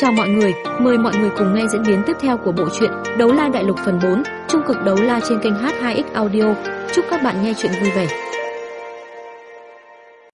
Chào mọi người, mời mọi người cùng nghe diễn biến tiếp theo của bộ truyện Đấu La Đại Lục phần 4, trung cực đấu la trên kênh H2X Audio. Chúc các bạn nghe truyện vui vẻ.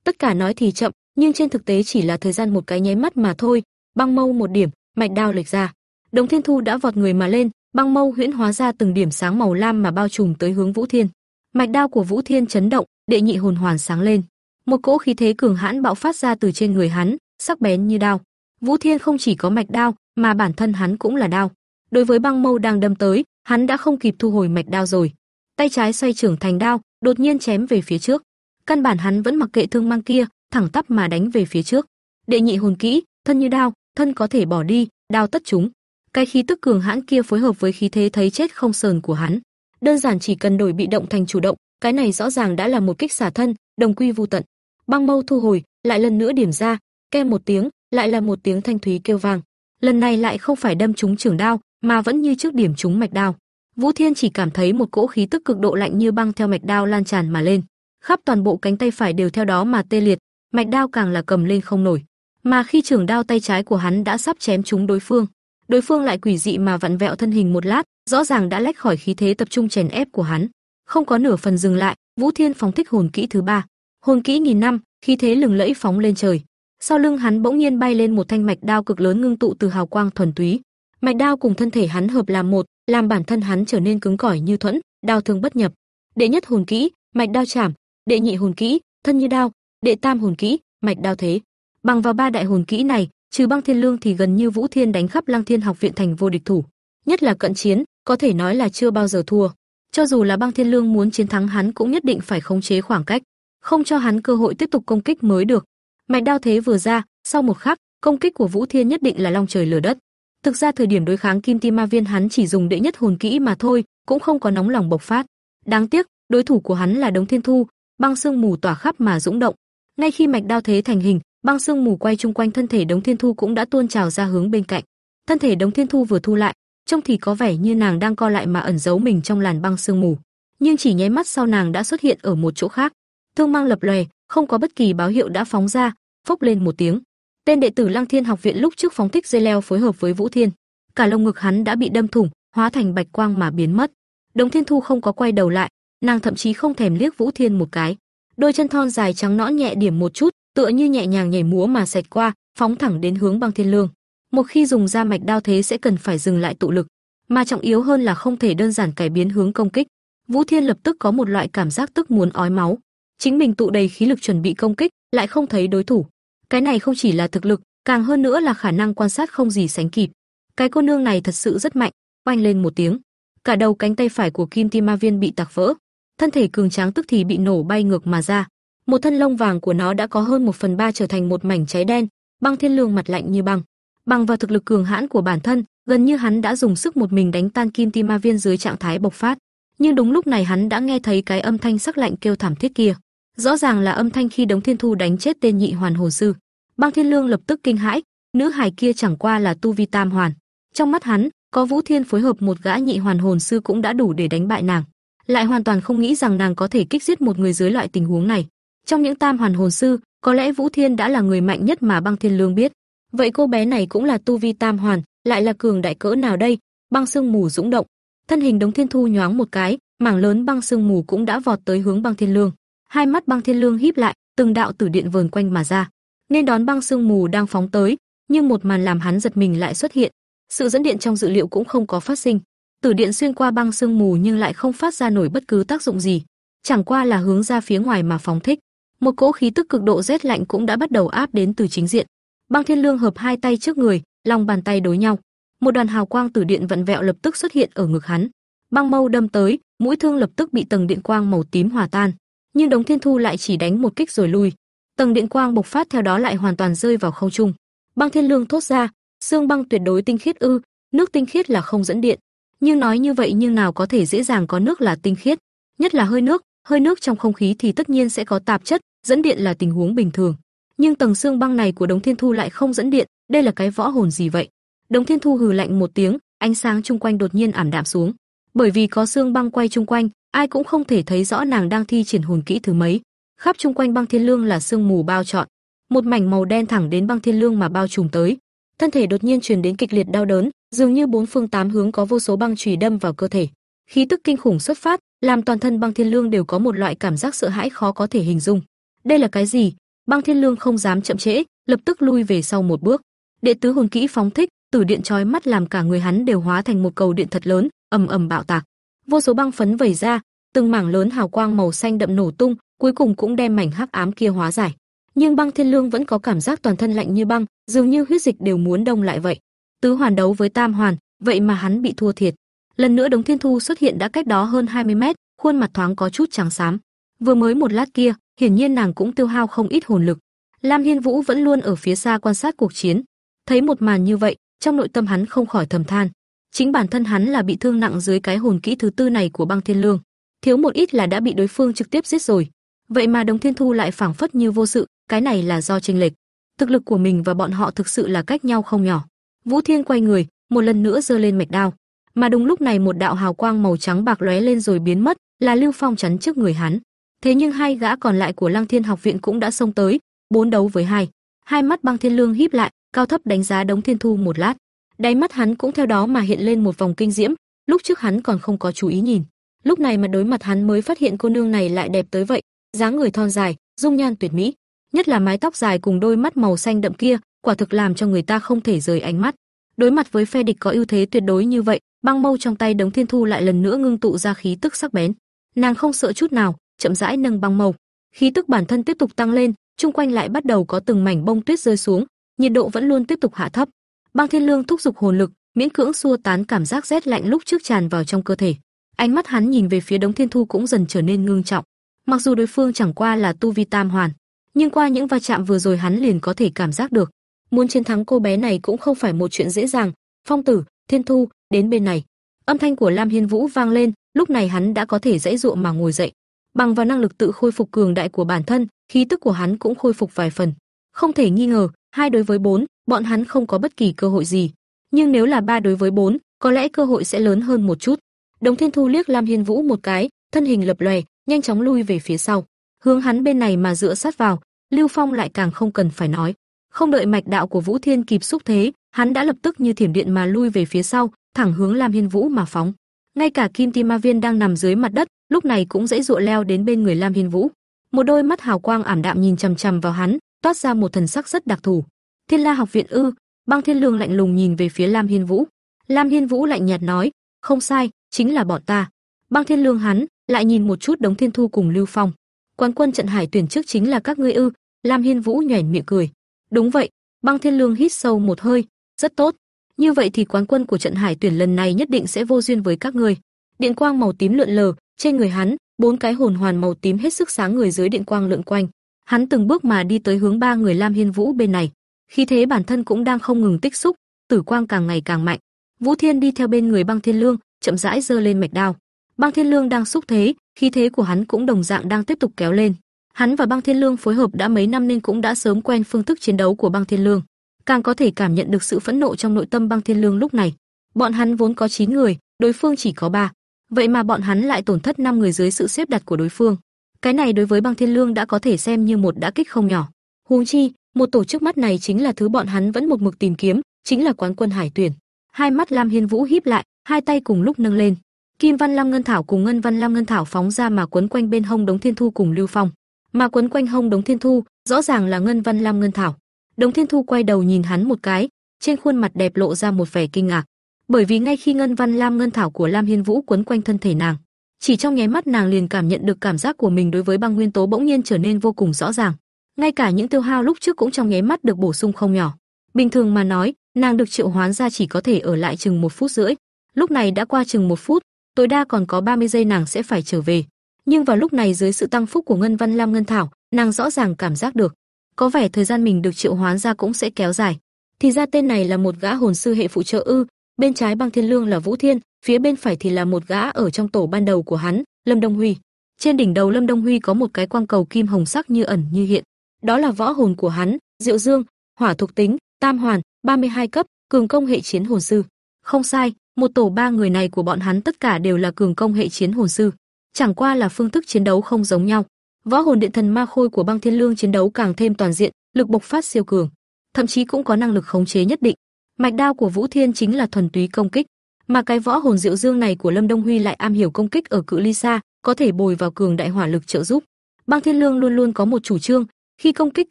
Tất cả nói thì chậm, nhưng trên thực tế chỉ là thời gian một cái nháy mắt mà thôi, băng mâu một điểm, mạch đao lệch ra. Đồng Thiên Thu đã vọt người mà lên, băng mâu huyễn hóa ra từng điểm sáng màu lam mà bao trùm tới hướng Vũ Thiên. Mạch đao của Vũ Thiên chấn động, đệ nhị hồn hoàn sáng lên. Một cỗ khí thế cường hãn bạo phát ra từ trên người hắn, sắc bén như đao. Vũ Thiên không chỉ có mạch đao, mà bản thân hắn cũng là đao. Đối với băng mâu đang đâm tới, hắn đã không kịp thu hồi mạch đao rồi. Tay trái xoay trưởng thành đao, đột nhiên chém về phía trước. Căn bản hắn vẫn mặc kệ thương mang kia, thẳng tắp mà đánh về phía trước. Đệ nhị hồn kỹ, thân như đao, thân có thể bỏ đi, đao tất chúng. Cái khí tức cường hãn kia phối hợp với khí thế thấy chết không sờn của hắn, đơn giản chỉ cần đổi bị động thành chủ động, cái này rõ ràng đã là một kích xả thân, đồng quy vu tận. Băng mâu thu hồi, lại lần nữa điểm ra, kêu một tiếng, lại là một tiếng thanh thúy kêu vang. Lần này lại không phải đâm trúng trường đao, mà vẫn như trước điểm trúng mạch đao. Vũ Thiên chỉ cảm thấy một cỗ khí tức cực độ lạnh như băng theo mạch đao lan tràn mà lên, khắp toàn bộ cánh tay phải đều theo đó mà tê liệt, mạch đao càng là cầm lên không nổi. Mà khi trường đao tay trái của hắn đã sắp chém trúng đối phương, đối phương lại quỷ dị mà vặn vẹo thân hình một lát, rõ ràng đã lách khỏi khí thế tập trung chèn ép của hắn. Không có nửa phần dừng lại, Vũ Thiên phóng thích hồn kỹ thứ ba. Hồn kỹ nghìn năm, khí thế lừng lẫy phóng lên trời. Sau lưng hắn bỗng nhiên bay lên một thanh mạch đao cực lớn ngưng tụ từ hào quang thuần túy. Mạch đao cùng thân thể hắn hợp làm một, làm bản thân hắn trở nên cứng cỏi như thuẫn, đao thương bất nhập. Đệ nhất hồn kỹ, mạch đao chảm, đệ nhị hồn kỹ, thân như đao, đệ tam hồn kỹ, mạch đao thế. Bằng vào ba đại hồn kỹ này, trừ Băng Thiên Lương thì gần như Vũ Thiên đánh khắp Lăng Thiên học viện thành vô địch thủ. Nhất là cận chiến, có thể nói là chưa bao giờ thua. Cho dù là Băng Thiên Lương muốn chiến thắng hắn cũng nhất định phải khống chế khoảng cách, không cho hắn cơ hội tiếp tục công kích mới được. Mạch đao thế vừa ra, sau một khắc, công kích của Vũ Thiên nhất định là long trời lở đất. Thực ra thời điểm đối kháng Kim Ti Ma Viên hắn chỉ dùng đệ nhất hồn kỹ mà thôi, cũng không có nóng lòng bộc phát. Đáng tiếc, đối thủ của hắn là Đống Thiên Thu, băng sương mù tỏa khắp mà dũng động. Ngay khi mạch đao thế thành hình, băng sương mù quay chung quanh thân thể Đống Thiên Thu cũng đã tuôn trào ra hướng bên cạnh. Thân thể Đống Thiên Thu vừa thu lại, trông thì có vẻ như nàng đang co lại mà ẩn giấu mình trong làn băng sương mù, nhưng chỉ nháy mắt sau nàng đã xuất hiện ở một chỗ khác. Thương mang lập lòe, không có bất kỳ báo hiệu đã phóng ra, phốc lên một tiếng. Tên đệ tử Lăng Thiên học viện lúc trước phóng thích dây leo phối hợp với Vũ Thiên, cả lồng ngực hắn đã bị đâm thủng, hóa thành bạch quang mà biến mất. Đồng Thiên Thu không có quay đầu lại, nàng thậm chí không thèm liếc Vũ Thiên một cái. Đôi chân thon dài trắng nõn nhẹ điểm một chút, tựa như nhẹ nhàng nhảy múa mà xẹt qua, phóng thẳng đến hướng Băng Thiên Lương. Một khi dùng ra mạch đao thế sẽ cần phải dừng lại tụ lực, mà trọng yếu hơn là không thể đơn giản cải biến hướng công kích. Vũ Thiên lập tức có một loại cảm giác tức muốn ói máu. Chính mình tụ đầy khí lực chuẩn bị công kích, lại không thấy đối thủ. Cái này không chỉ là thực lực, càng hơn nữa là khả năng quan sát không gì sánh kịp. Cái cô nương này thật sự rất mạnh, oanh lên một tiếng, cả đầu cánh tay phải của Kim Ti Ma Viên bị tạc vỡ, thân thể cường tráng tức thì bị nổ bay ngược mà ra. Một thân lông vàng của nó đã có hơn một phần ba trở thành một mảnh cháy đen, Băng Thiên Lương mặt lạnh như băng. Bằng vào thực lực cường hãn của bản thân, gần như hắn đã dùng sức một mình đánh tan Kim Ti Ma Viên dưới trạng thái bộc phát. Nhưng đúng lúc này hắn đã nghe thấy cái âm thanh sắc lạnh kêu thảm thiết kia. Rõ ràng là âm thanh khi Đống Thiên Thu đánh chết tên nhị hoàn hồ sư. Băng Thiên Lương lập tức kinh hãi, nữ hài kia chẳng qua là tu vi tam hoàn. Trong mắt hắn, có Vũ Thiên phối hợp một gã nhị hoàn hồn sư cũng đã đủ để đánh bại nàng. Lại hoàn toàn không nghĩ rằng nàng có thể kích giết một người dưới loại tình huống này. Trong những tam hoàn hồn sư, có lẽ Vũ Thiên đã là người mạnh nhất mà Băng Thiên Lương biết. Vậy cô bé này cũng là tu vi tam hoàn, lại là cường đại cỡ nào đây? Băng sương mù dũng động, thân hình Đống Thiên Thu nhoáng một cái, mảng lớn băng sương mù cũng đã vọt tới hướng Băng Thiên Lương. Hai mắt Băng Thiên Lương híp lại, từng đạo tử điện vờn quanh mà ra, nên đón băng sương mù đang phóng tới, nhưng một màn làm hắn giật mình lại xuất hiện. Sự dẫn điện trong dự liệu cũng không có phát sinh. Tử điện xuyên qua băng sương mù nhưng lại không phát ra nổi bất cứ tác dụng gì, chẳng qua là hướng ra phía ngoài mà phóng thích. Một cỗ khí tức cực độ rét lạnh cũng đã bắt đầu áp đến từ chính diện. Băng Thiên Lương hợp hai tay trước người, lòng bàn tay đối nhau. Một đoàn hào quang tử điện vận vẹo lập tức xuất hiện ở ngực hắn. Băng mâu đâm tới, mũi thương lập tức bị tầng điện quang màu tím hòa tan, nhưng Đống Thiên Thu lại chỉ đánh một kích rồi lui. Tầng điện quang bộc phát theo đó lại hoàn toàn rơi vào không trung. Băng Thiên Lương thốt ra, xương băng tuyệt đối tinh khiết ư? Nước tinh khiết là không dẫn điện. Nhưng nói như vậy nhưng nào có thể dễ dàng có nước là tinh khiết, nhất là hơi nước, hơi nước trong không khí thì tất nhiên sẽ có tạp chất, dẫn điện là tình huống bình thường. Nhưng tầng xương băng này của Đống Thiên Thu lại không dẫn điện, đây là cái võ hồn gì vậy? Đống Thiên Thu hừ lạnh một tiếng, ánh sáng chung quanh đột nhiên ảm đạm xuống. Bởi vì có xương băng quay chung quanh, ai cũng không thể thấy rõ nàng đang thi triển hồn kỹ thứ mấy. Khắp chung quanh băng thiên lương là sương mù bao trọn, một mảnh màu đen thẳng đến băng thiên lương mà bao trùm tới. thân thể đột nhiên truyền đến kịch liệt đau đớn, dường như bốn phương tám hướng có vô số băng chùy đâm vào cơ thể. Khí tức kinh khủng xuất phát, làm toàn thân Băng Thiên Lương đều có một loại cảm giác sợ hãi khó có thể hình dung. Đây là cái gì? Băng Thiên Lương không dám chậm trễ, lập tức lui về sau một bước. Đệ tứ hồn kỹ phóng thích, tử điện chói mắt làm cả người hắn đều hóa thành một cầu điện thật lớn, ầm ầm bạo tạc. Vô số băng phấn vẩy ra, từng mảng lớn hào quang màu xanh đậm nổ tung, cuối cùng cũng đem mảnh hắc ám kia hóa giải. Nhưng Băng Thiên Lương vẫn có cảm giác toàn thân lạnh như băng, dường như huyết dịch đều muốn đông lại vậy. Tứ hoàn đấu với Tam hoàn, vậy mà hắn bị thua thiệt. Lần nữa Đống Thiên Thu xuất hiện đã cách đó hơn 20 mét, khuôn mặt thoáng có chút trắng xám. Vừa mới một lát kia, hiển nhiên nàng cũng tiêu hao không ít hồn lực. Lam Hiên Vũ vẫn luôn ở phía xa quan sát cuộc chiến, thấy một màn như vậy, trong nội tâm hắn không khỏi thầm than. Chính bản thân hắn là bị thương nặng dưới cái hồn kỹ thứ tư này của Băng Thiên Lương, thiếu một ít là đã bị đối phương trực tiếp giết rồi. Vậy mà Đồng Thiên Thu lại phảng phất như vô sự, cái này là do chênh lệch. Thực lực của mình và bọn họ thực sự là cách nhau không nhỏ. Vũ Thiên quay người, một lần nữa giơ lên mạch đao, mà đúng lúc này một đạo hào quang màu trắng bạc lóe lên rồi biến mất, là Lưu Phong chắn trước người hắn. Thế nhưng hai gã còn lại của Lăng Thiên học viện cũng đã xông tới, bốn đấu với hai. Hai mắt Băng Thiên Lương híp lại, cao thấp đánh giá Đống Thiên Thu một lát. Đáy mắt hắn cũng theo đó mà hiện lên một vòng kinh diễm, lúc trước hắn còn không có chú ý nhìn. Lúc này mà đối mặt hắn mới phát hiện cô nương này lại đẹp tới vậy, dáng người thon dài, dung nhan tuyệt mỹ, nhất là mái tóc dài cùng đôi mắt màu xanh đậm kia, quả thực làm cho người ta không thể rời ánh mắt. Đối mặt với phe địch có ưu thế tuyệt đối như vậy, băng mâu trong tay Đống Thiên Thu lại lần nữa ngưng tụ ra khí tức sắc bén. Nàng không sợ chút nào, chậm rãi nâng băng mâu. Khí tức bản thân tiếp tục tăng lên, chung quanh lại bắt đầu có từng mảnh bông tuyết rơi xuống, nhiệt độ vẫn luôn tiếp tục hạ thấp. Băng Thiên Lương thúc giục hồn lực, miễn cưỡng xua tán cảm giác rét lạnh lúc trước tràn vào trong cơ thể. Ánh mắt hắn nhìn về phía Đống Thiên Thu cũng dần trở nên ngưng trọng. Mặc dù đối phương chẳng qua là tu vi tam hoàn, nhưng qua những va chạm vừa rồi hắn liền có thể cảm giác được, muốn chiến thắng cô bé này cũng không phải một chuyện dễ dàng. Phong Tử, Thiên Thu, đến bên này. Âm thanh của Lam Hiên Vũ vang lên, lúc này hắn đã có thể dãy dụa mà ngồi dậy. Bằng vào năng lực tự khôi phục cường đại của bản thân, khí tức của hắn cũng khôi phục vài phần. Không thể nghi ngờ, hai đối với bốn, bọn hắn không có bất kỳ cơ hội gì. Nhưng nếu là ba đối với bốn, có lẽ cơ hội sẽ lớn hơn một chút. Đồng Thiên Thu liếc Lam Hiên Vũ một cái, thân hình lập lòe, nhanh chóng lui về phía sau, hướng hắn bên này mà dựa sát vào. Lưu Phong lại càng không cần phải nói, không đợi mạch đạo của Vũ Thiên kịp xúc thế, hắn đã lập tức như thiểm điện mà lui về phía sau, thẳng hướng Lam Hiên Vũ mà phóng. Ngay cả Kim Ti Ma Viên đang nằm dưới mặt đất, lúc này cũng dãy dụa leo đến bên người Lam Hiên Vũ. Một đôi mắt hào quang ảm đạm nhìn chằm chằm vào hắn, toát ra một thần sắc rất đặc thù. Thiên La học viện ư? Băng Thiên Lương lạnh lùng nhìn về phía Lam Hiên Vũ. Lam Hiên Vũ lạnh nhạt nói, không sai, chính là bọn ta. Băng Thiên Lương hắn lại nhìn một chút Đống Thiên Thu cùng Lưu Phong. Quán quân trận hải tuyển trước chính là các ngươi ư? Lam Hiên Vũ nhếch miệng cười. Đúng vậy. Băng Thiên Lương hít sâu một hơi, rất tốt. Như vậy thì quán quân của trận hải tuyển lần này nhất định sẽ vô duyên với các ngươi. Điện quang màu tím lượn lờ, trên người hắn, bốn cái hồn hoàn màu tím hết sức sáng người dưới điện quang lượn quanh. Hắn từng bước mà đi tới hướng ba người Lam Hiên Vũ bên này. Khí thế bản thân cũng đang không ngừng tích xúc, tử quang càng ngày càng mạnh. Vũ Thiên đi theo bên người Băng Thiên Lương, chậm rãi giơ lên mạch đao. Băng Thiên Lương đang xúc thế, khí thế của hắn cũng đồng dạng đang tiếp tục kéo lên. Hắn và Băng Thiên Lương phối hợp đã mấy năm nên cũng đã sớm quen phương thức chiến đấu của Băng Thiên Lương, càng có thể cảm nhận được sự phẫn nộ trong nội tâm Băng Thiên Lương lúc này. Bọn hắn vốn có 9 người, đối phương chỉ có 3, vậy mà bọn hắn lại tổn thất 5 người dưới sự xếp đặt của đối phương. Cái này đối với Băng Thiên Lương đã có thể xem như một đả kích không nhỏ. Huống chi, một tổ chức mắt này chính là thứ bọn hắn vẫn một mực tìm kiếm, chính là quán quân hải tuyển. Hai mắt Lam Hiên Vũ híp lại, hai tay cùng lúc nâng lên. Kim Văn Lam Ngân Thảo cùng Ngân Văn Lam Ngân Thảo phóng ra mà quấn quanh bên hông Đống Thiên Thu cùng Lưu Phong, mà quấn quanh hông Đống Thiên Thu, rõ ràng là Ngân Văn Lam Ngân Thảo. Đống Thiên Thu quay đầu nhìn hắn một cái, trên khuôn mặt đẹp lộ ra một vẻ kinh ngạc, bởi vì ngay khi Ngân Văn Lam Ngân Thảo của Lam Hiên Vũ quấn quanh thân thể nàng, chỉ trong nháy mắt nàng liền cảm nhận được cảm giác của mình đối với băng nguyên tố bỗng nhiên trở nên vô cùng rõ ràng. Ngay cả những tiêu hao lúc trước cũng trong nháy mắt được bổ sung không nhỏ. Bình thường mà nói, nàng được triệu hoán ra chỉ có thể ở lại chừng một phút rưỡi. Lúc này đã qua chừng một phút, tối đa còn có 30 giây nàng sẽ phải trở về. Nhưng vào lúc này dưới sự tăng phúc của Ngân Văn Lam Ngân Thảo, nàng rõ ràng cảm giác được, có vẻ thời gian mình được triệu hoán ra cũng sẽ kéo dài. Thì ra tên này là một gã hồn sư hệ phụ trợ ư, bên trái Băng Thiên Lương là Vũ Thiên, phía bên phải thì là một gã ở trong tổ ban đầu của hắn, Lâm Đông Huy. Trên đỉnh đầu Lâm Đông Huy có một cái quang cầu kim hồng sắc như ẩn như hiện. Đó là võ hồn của hắn, Diệu Dương, hỏa thuộc tính, tam hoàn, 32 cấp, cường công hệ chiến hồn sư. Không sai, một tổ ba người này của bọn hắn tất cả đều là cường công hệ chiến hồn sư. Chẳng qua là phương thức chiến đấu không giống nhau. Võ hồn điện thần ma khôi của băng thiên lương chiến đấu càng thêm toàn diện, lực bộc phát siêu cường, thậm chí cũng có năng lực khống chế nhất định. Mạch đao của Vũ Thiên chính là thuần túy công kích, mà cái võ hồn diệu dương này của Lâm Đông Huy lại am hiểu công kích ở cự ly xa, có thể bồi vào cường đại hỏa lực trợ giúp. Băng Thiên Lương luôn luôn có một chủ trương, khi công kích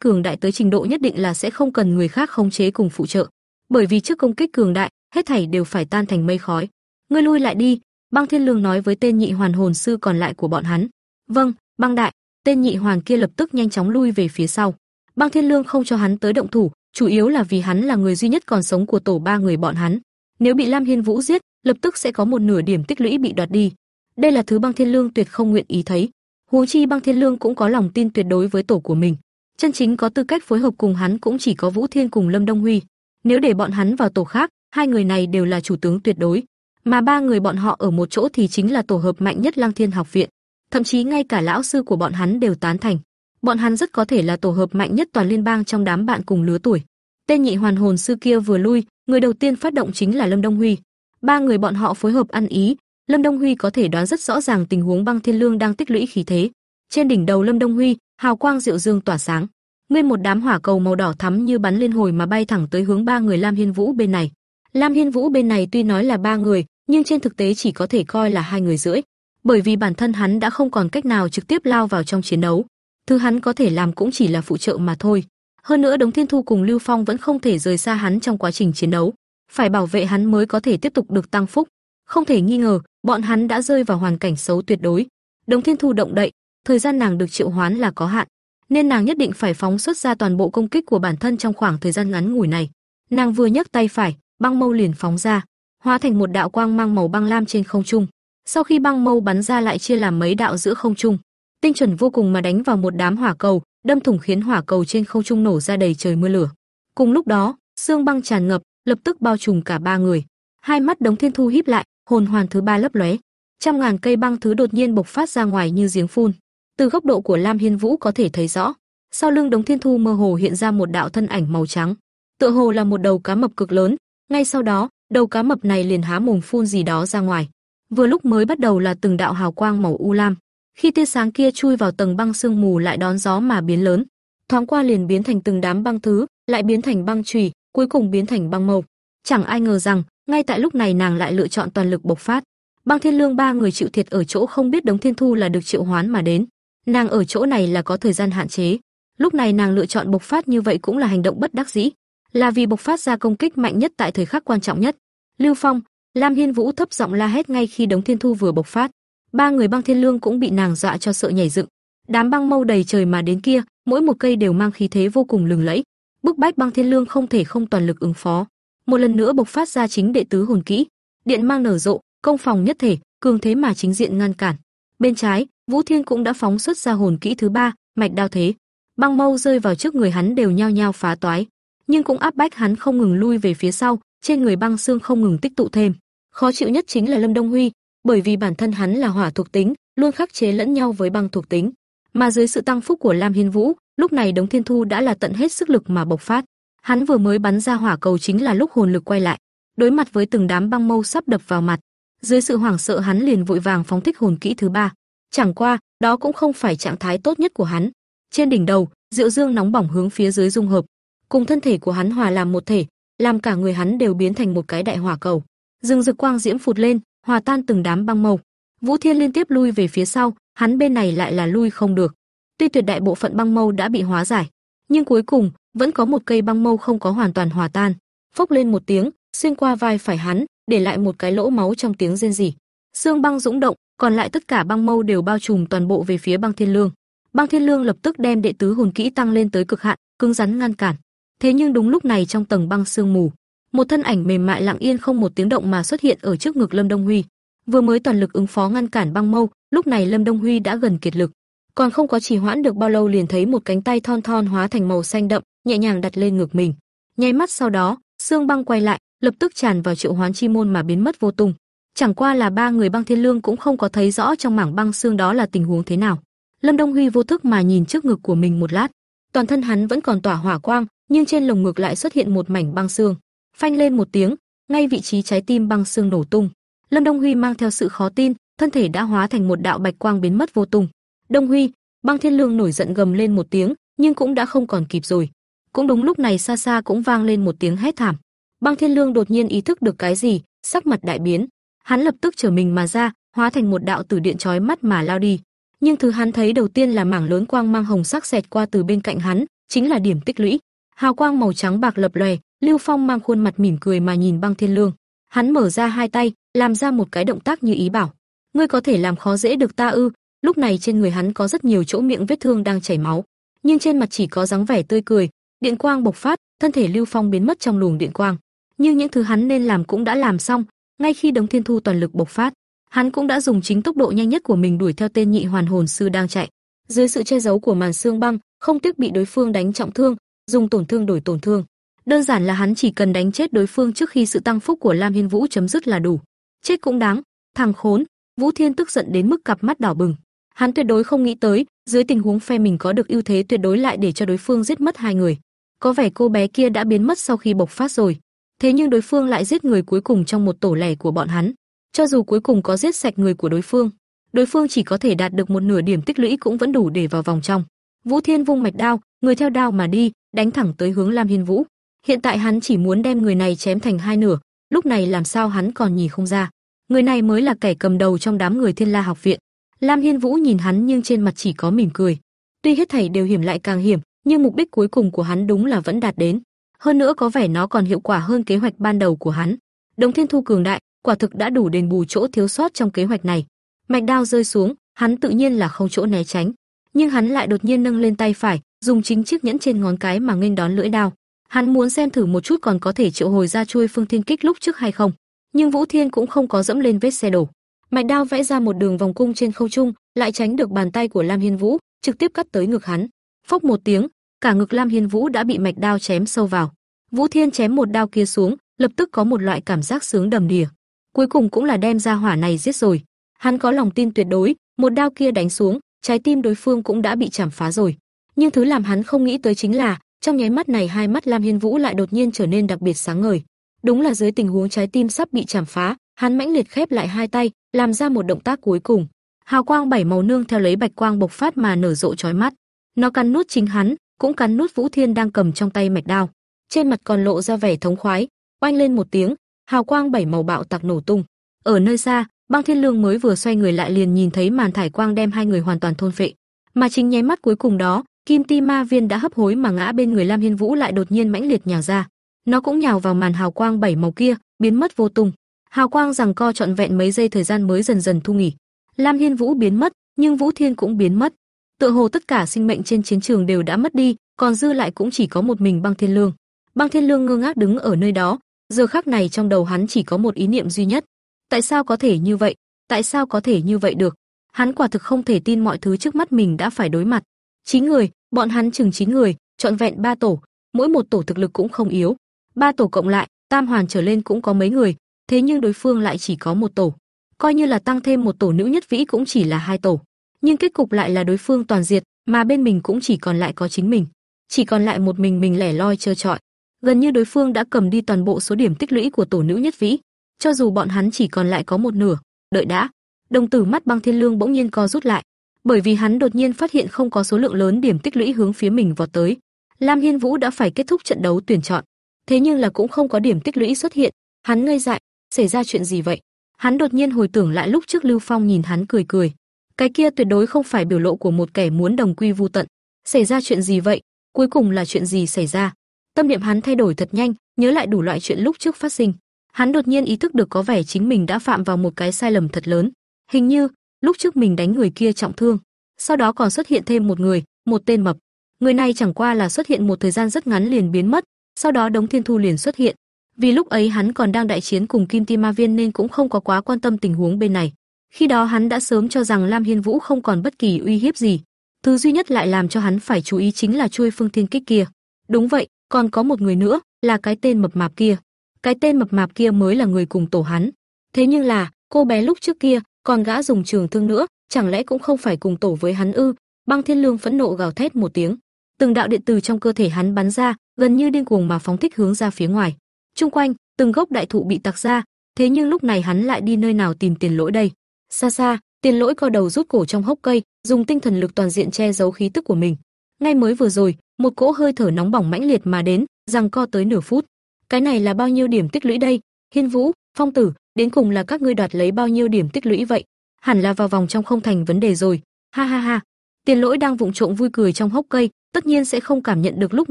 cường đại tới trình độ nhất định là sẽ không cần người khác khống chế cùng phụ trợ, bởi vì trước công kích cường đại, hết thảy đều phải tan thành mây khói. Ngươi lui lại đi, Băng Thiên Lương nói với tên nhị hoàn hồn sư còn lại của bọn hắn. Vâng, Băng đại, tên nhị hoàn kia lập tức nhanh chóng lui về phía sau. Băng Thiên Lương không cho hắn tới động thủ, chủ yếu là vì hắn là người duy nhất còn sống của tổ ba người bọn hắn. Nếu bị Lam Hiên Vũ giết, lập tức sẽ có một nửa điểm tích lũy bị đoạt đi. Đây là thứ Băng Thiên Lương tuyệt không nguyện ý thấy. Huống chi Băng Thiên Lương cũng có lòng tin tuyệt đối với tổ của mình. Chân chính có tư cách phối hợp cùng hắn cũng chỉ có Vũ Thiên cùng Lâm Đông Huy. Nếu để bọn hắn vào tổ khác, hai người này đều là chủ tướng tuyệt đối, mà ba người bọn họ ở một chỗ thì chính là tổ hợp mạnh nhất Lăng Thiên học viện. Thậm chí ngay cả lão sư của bọn hắn đều tán thành. Bọn hắn rất có thể là tổ hợp mạnh nhất toàn liên bang trong đám bạn cùng lứa tuổi. Tên nhị hoàn hồn sư kia vừa lui, người đầu tiên phát động chính là Lâm Đông Huy. Ba người bọn họ phối hợp ăn ý, Lâm Đông Huy có thể đoán rất rõ ràng tình huống Băng Thiên Lương đang tích lũy khí thế. Trên đỉnh đầu Lâm Đông Huy, hào quang dịu dương tỏa sáng, nguyên một đám hỏa cầu màu đỏ thắm như bắn lên hồi mà bay thẳng tới hướng ba người Lam Hiên Vũ bên này. Lam Hiên Vũ bên này tuy nói là ba người, nhưng trên thực tế chỉ có thể coi là hai người rưỡi, bởi vì bản thân hắn đã không còn cách nào trực tiếp lao vào trong chiến đấu. Thứ hắn có thể làm cũng chỉ là phụ trợ mà thôi. Hơn nữa Đống Thiên Thu cùng Lưu Phong vẫn không thể rời xa hắn trong quá trình chiến đấu, phải bảo vệ hắn mới có thể tiếp tục được tăng phúc. Không thể nghi ngờ, bọn hắn đã rơi vào hoàn cảnh xấu tuyệt đối. Đống Thiên Thu động đậy, thời gian nàng được triệu hoán là có hạn, nên nàng nhất định phải phóng xuất ra toàn bộ công kích của bản thân trong khoảng thời gian ngắn ngủi này. Nàng vừa nhấc tay phải, băng mâu liền phóng ra, hóa thành một đạo quang mang màu băng lam trên không trung. Sau khi băng mâu bắn ra lại chia làm mấy đạo giữa không trung, tinh chuẩn vô cùng mà đánh vào một đám hỏa cầu, đâm thủng khiến hỏa cầu trên không trung nổ ra đầy trời mưa lửa. Cùng lúc đó, xương băng tràn ngập, lập tức bao trùm cả ba người. Hai mắt Đống Thiên Thu híp lại, hồn hoàn thứ ba lấp lóe, trăm ngàn cây băng thứ đột nhiên bộc phát ra ngoài như giếng phun. Từ góc độ của Lam Hiên Vũ có thể thấy rõ, sau lưng Đống Thiên Thu mơ hồ hiện ra một đạo thân ảnh màu trắng, tựa hồ là một đầu cá mập cực lớn, ngay sau đó, đầu cá mập này liền há mồm phun gì đó ra ngoài. Vừa lúc mới bắt đầu là từng đạo hào quang màu u lam, khi tia sáng kia chui vào tầng băng sương mù lại đón gió mà biến lớn, thoáng qua liền biến thành từng đám băng thứ, lại biến thành băng chùy, cuối cùng biến thành băng mộc Chẳng ai ngờ rằng, ngay tại lúc này nàng lại lựa chọn toàn lực bộc phát. Băng Thiên Lương ba người chịu thiệt ở chỗ không biết Đống Thiên Thu là được triệu hoán mà đến. Nàng ở chỗ này là có thời gian hạn chế. Lúc này nàng lựa chọn bộc phát như vậy cũng là hành động bất đắc dĩ, là vì bộc phát ra công kích mạnh nhất tại thời khắc quan trọng nhất. Lưu Phong, Lam Hiên Vũ thấp giọng la hét ngay khi Đống Thiên Thu vừa bộc phát. Ba người băng thiên lương cũng bị nàng dọa cho sợ nhảy dựng. Đám băng mâu đầy trời mà đến kia, mỗi một cây đều mang khí thế vô cùng lừng lẫy. Bức bách băng thiên lương không thể không toàn lực ứng phó. Một lần nữa bộc phát ra chính đệ tứ hồn kỹ, điện mang nở rộ, công phòng nhất thể, cường thế mà chính diện ngăn cản. Bên trái, Vũ Thiên cũng đã phóng xuất ra hồn kỹ thứ ba, mạch đao thế. Băng mâu rơi vào trước người hắn đều nhao nhao phá toái, nhưng cũng áp bách hắn không ngừng lui về phía sau, trên người băng xương không ngừng tích tụ thêm. Khó chịu nhất chính là Lâm Đông Huy, bởi vì bản thân hắn là hỏa thuộc tính, luôn khắc chế lẫn nhau với băng thuộc tính, mà dưới sự tăng phúc của Lam Hiên Vũ, lúc này Đống Thiên Thu đã là tận hết sức lực mà bộc phát. Hắn vừa mới bắn ra hỏa cầu chính là lúc hồn lực quay lại, đối mặt với từng đám băng mâu sắp đập vào mặt, dưới sự hoảng sợ hắn liền vội vàng phóng thích hồn kỹ thứ ba. Chẳng qua, đó cũng không phải trạng thái tốt nhất của hắn. Trên đỉnh đầu, Diệu Dương nóng bỏng hướng phía dưới dung hợp, cùng thân thể của hắn hòa làm một thể, làm cả người hắn đều biến thành một cái đại hỏa cầu. Dương rực quang diễm phụt lên, hòa tan từng đám băng màu. Vũ Thiên liên tiếp lui về phía sau, hắn bên này lại là lui không được. Tuy tuyệt đại bộ phận băng mâu đã bị hóa giải, nhưng cuối cùng vẫn có một cây băng mâu không có hoàn toàn hòa tan. Phốc lên một tiếng, xuyên qua vai phải hắn, để lại một cái lỗ máu trong tiếng rên rỉ. Xương băng dũng động, còn lại tất cả băng mâu đều bao trùm toàn bộ về phía băng thiên lương. Băng thiên lương lập tức đem đệ tứ hồn kỹ tăng lên tới cực hạn, cứng rắn ngăn cản. Thế nhưng đúng lúc này trong tầng băng sương mù, một thân ảnh mềm mại lặng yên không một tiếng động mà xuất hiện ở trước ngực Lâm Đông Huy. Vừa mới toàn lực ứng phó ngăn cản băng mâu, lúc này Lâm Đông Huy đã gần kiệt lực, còn không có trì hoãn được bao lâu liền thấy một cánh tay thon thon hóa thành màu xanh đậm, nhẹ nhàng đặt lên ngực mình. Nháy mắt sau đó, xương băng quay lại, lập tức tràn vào triệu hoán chi môn mà biến mất vô tung. Chẳng qua là ba người băng thiên lương cũng không có thấy rõ trong mảng băng xương đó là tình huống thế nào. Lâm Đông Huy vô thức mà nhìn trước ngực của mình một lát, toàn thân hắn vẫn còn tỏa hỏa quang, nhưng trên lồng ngực lại xuất hiện một mảnh băng xương. Phanh lên một tiếng, ngay vị trí trái tim băng xương nổ tung. Lâm Đông Huy mang theo sự khó tin, thân thể đã hóa thành một đạo bạch quang biến mất vô tung. Đông Huy, Băng Thiên Lương nổi giận gầm lên một tiếng, nhưng cũng đã không còn kịp rồi. Cũng đúng lúc này xa xa cũng vang lên một tiếng hét thảm. Băng Thiên Lương đột nhiên ý thức được cái gì, sắc mặt đại biến. Hắn lập tức trở mình mà ra, hóa thành một đạo tử điện chói mắt mà lao đi. Nhưng thứ hắn thấy đầu tiên là mảng lớn quang mang hồng sắc xẹt qua từ bên cạnh hắn, chính là điểm tích lũy. Hào quang màu trắng bạc lập lòe, Lưu Phong mang khuôn mặt mỉm cười mà nhìn Băng Thiên Lương. Hắn mở ra hai tay, làm ra một cái động tác như ý bảo: "Ngươi có thể làm khó dễ được ta ư?" Lúc này trên người hắn có rất nhiều chỗ miệng vết thương đang chảy máu, nhưng trên mặt chỉ có dáng vẻ tươi cười, điện quang bộc phát, thân thể Lưu Phong biến mất trong luồng điện quang. Nhưng những thứ hắn nên làm cũng đã làm xong, ngay khi Đống Thiên Thu toàn lực bộc phát, hắn cũng đã dùng chính tốc độ nhanh nhất của mình đuổi theo tên nhị hoàn hồn sư đang chạy. Dưới sự che giấu của màn xương băng, không tiếc bị đối phương đánh trọng thương, dùng tổn thương đổi tổn thương. Đơn giản là hắn chỉ cần đánh chết đối phương trước khi sự tăng phúc của Lam Hiên Vũ chấm dứt là đủ. Chết cũng đáng, thằng khốn. Vũ Thiên tức giận đến mức cặp mắt đỏ bừng. Hắn tuyệt đối không nghĩ tới, dưới tình huống phe mình có được ưu thế tuyệt đối lại để cho đối phương giết mất hai người. Có vẻ cô bé kia đã biến mất sau khi bộc phát rồi. Thế nhưng đối phương lại giết người cuối cùng trong một tổ lẻ của bọn hắn. Cho dù cuối cùng có giết sạch người của đối phương, đối phương chỉ có thể đạt được một nửa điểm tích lũy cũng vẫn đủ để vào vòng trong. Vũ Thiên vung mạch đao, người theo đao mà đi, đánh thẳng tới hướng Lam Hiên Vũ. Hiện tại hắn chỉ muốn đem người này chém thành hai nửa, lúc này làm sao hắn còn nhìn không ra. Người này mới là kẻ cầm đầu trong đám người Thiên La học viện. Lam Hiên Vũ nhìn hắn nhưng trên mặt chỉ có mỉm cười. Tuy hết thảy đều hiểm lại càng hiểm, nhưng mục đích cuối cùng của hắn đúng là vẫn đạt đến. Hơn nữa có vẻ nó còn hiệu quả hơn kế hoạch ban đầu của hắn. Đồng Thiên Thu cường đại, quả thực đã đủ đền bù chỗ thiếu sót trong kế hoạch này. Mạch đao rơi xuống, hắn tự nhiên là không chỗ né tránh, nhưng hắn lại đột nhiên nâng lên tay phải, dùng chính chiếc nhẫn trên ngón cái mà nghênh đón lưỡi đao. Hắn muốn xem thử một chút còn có thể triệu hồi ra chuôi phương thiên kích lúc trước hay không. Nhưng Vũ Thiên cũng không có dẫm lên vết xe đổ. Mạch đao vẽ ra một đường vòng cung trên không trung, lại tránh được bàn tay của Lam Hiên Vũ, trực tiếp cắt tới ngực hắn. Phốc một tiếng, cả ngực Lam Hiên Vũ đã bị mạch đao chém sâu vào. Vũ Thiên chém một đao kia xuống, lập tức có một loại cảm giác sướng đầm đìa. Cuối cùng cũng là đem ra hỏa này giết rồi. Hắn có lòng tin tuyệt đối, một đao kia đánh xuống, trái tim đối phương cũng đã bị chảm phá rồi. Nhưng thứ làm hắn không nghĩ tới chính là, trong nháy mắt này hai mắt Lam Hiên Vũ lại đột nhiên trở nên đặc biệt sáng ngời. Đúng là dưới tình huống trái tim sắp bị chảm phá, hắn mãnh liệt khép lại hai tay, làm ra một động tác cuối cùng. Hào quang bảy màu nương theo lấy bạch quang bộc phát mà nở rộ chói mắt. Nó cắn nuốt chính hắn, cũng cắn nút Vũ Thiên đang cầm trong tay mạch đao. Trên mặt còn lộ ra vẻ thống khoái, oanh lên một tiếng, hào quang bảy màu bạo tạc nổ tung. Ở nơi xa, Băng Thiên Lương mới vừa xoay người lại liền nhìn thấy màn thải quang đem hai người hoàn toàn thôn phệ. Mà chính nháy mắt cuối cùng đó, Kim Ti Ma Viên đã hấp hối mà ngã bên người Lam Hiên Vũ lại đột nhiên mãnh liệt nhào ra. Nó cũng nhào vào màn hào quang bảy màu kia, biến mất vô tung. Hào quang rằng co trọn vẹn mấy giây thời gian mới dần dần thu nghỉ. Lam Hiên Vũ biến mất, nhưng Vũ Thiên cũng biến mất. Tựa hồ tất cả sinh mệnh trên chiến trường đều đã mất đi, còn dư lại cũng chỉ có một mình Băng Thiên Lương. Băng Thiên Lương ngơ ngác đứng ở nơi đó, giờ khắc này trong đầu hắn chỉ có một ý niệm duy nhất. Tại sao có thể như vậy? Tại sao có thể như vậy được? Hắn quả thực không thể tin mọi thứ trước mắt mình đã phải đối mặt. Chín người, bọn hắn chừng chín người, trọn vẹn ba tổ, mỗi một tổ thực lực cũng không yếu. Ba tổ cộng lại, tam hoàn trở lên cũng có mấy người, thế nhưng đối phương lại chỉ có một tổ. Coi như là tăng thêm một tổ nữ nhất vĩ cũng chỉ là hai tổ. Nhưng kết cục lại là đối phương toàn diệt, mà bên mình cũng chỉ còn lại có chính mình. Chỉ còn lại một mình mình lẻ loi trơ trọi. Gần như đối phương đã cầm đi toàn bộ số điểm tích lũy của tổ nữ nhất vĩ, cho dù bọn hắn chỉ còn lại có một nửa, đợi đã. Đồng tử mắt Băng Thiên Lương bỗng nhiên co rút lại, bởi vì hắn đột nhiên phát hiện không có số lượng lớn điểm tích lũy hướng phía mình vọt tới. Lam Hiên Vũ đã phải kết thúc trận đấu tuyển chọn, thế nhưng là cũng không có điểm tích lũy xuất hiện, hắn ngây dại, xảy ra chuyện gì vậy? Hắn đột nhiên hồi tưởng lại lúc trước Lưu Phong nhìn hắn cười cười, cái kia tuyệt đối không phải biểu lộ của một kẻ muốn đồng quy vu tận. Xảy ra chuyện gì vậy? Cuối cùng là chuyện gì xảy ra? Tâm niệm hắn thay đổi thật nhanh, nhớ lại đủ loại chuyện lúc trước phát sinh. Hắn đột nhiên ý thức được có vẻ chính mình đã phạm vào một cái sai lầm thật lớn. Hình như, lúc trước mình đánh người kia trọng thương, sau đó còn xuất hiện thêm một người, một tên mập. Người này chẳng qua là xuất hiện một thời gian rất ngắn liền biến mất, sau đó Đống Thiên Thu liền xuất hiện. Vì lúc ấy hắn còn đang đại chiến cùng Kim Ti Ma Viên nên cũng không có quá quan tâm tình huống bên này. Khi đó hắn đã sớm cho rằng Lam Hiên Vũ không còn bất kỳ uy hiếp gì, thứ duy nhất lại làm cho hắn phải chú ý chính là chuôi phương thiên kích kia. Đúng vậy, còn có một người nữa, là cái tên mập mạp kia. Cái tên mập mạp kia mới là người cùng tổ hắn. Thế nhưng là, cô bé lúc trước kia, còn gã dùng trường thương nữa, chẳng lẽ cũng không phải cùng tổ với hắn ư? Băng Thiên Lương phẫn nộ gào thét một tiếng, từng đạo điện từ trong cơ thể hắn bắn ra, gần như điên cuồng mà phóng thích hướng ra phía ngoài. Trung quanh, từng gốc đại thụ bị tạc ra, thế nhưng lúc này hắn lại đi nơi nào tìm tiền lỗi đây? Xa xa, tiền lỗi co đầu rút cổ trong hốc cây, dùng tinh thần lực toàn diện che giấu khí tức của mình. Ngay mới vừa rồi, một cỗ hơi thở nóng bỏng mãnh liệt mà đến, rằng co tới nửa phút. Cái này là bao nhiêu điểm tích lũy đây? Hiên Vũ, Phong Tử, đến cùng là các ngươi đoạt lấy bao nhiêu điểm tích lũy vậy? Hẳn là vào vòng trong không thành vấn đề rồi. Ha ha ha. Tiền Lỗi đang vụng trộm vui cười trong hốc cây, tất nhiên sẽ không cảm nhận được lúc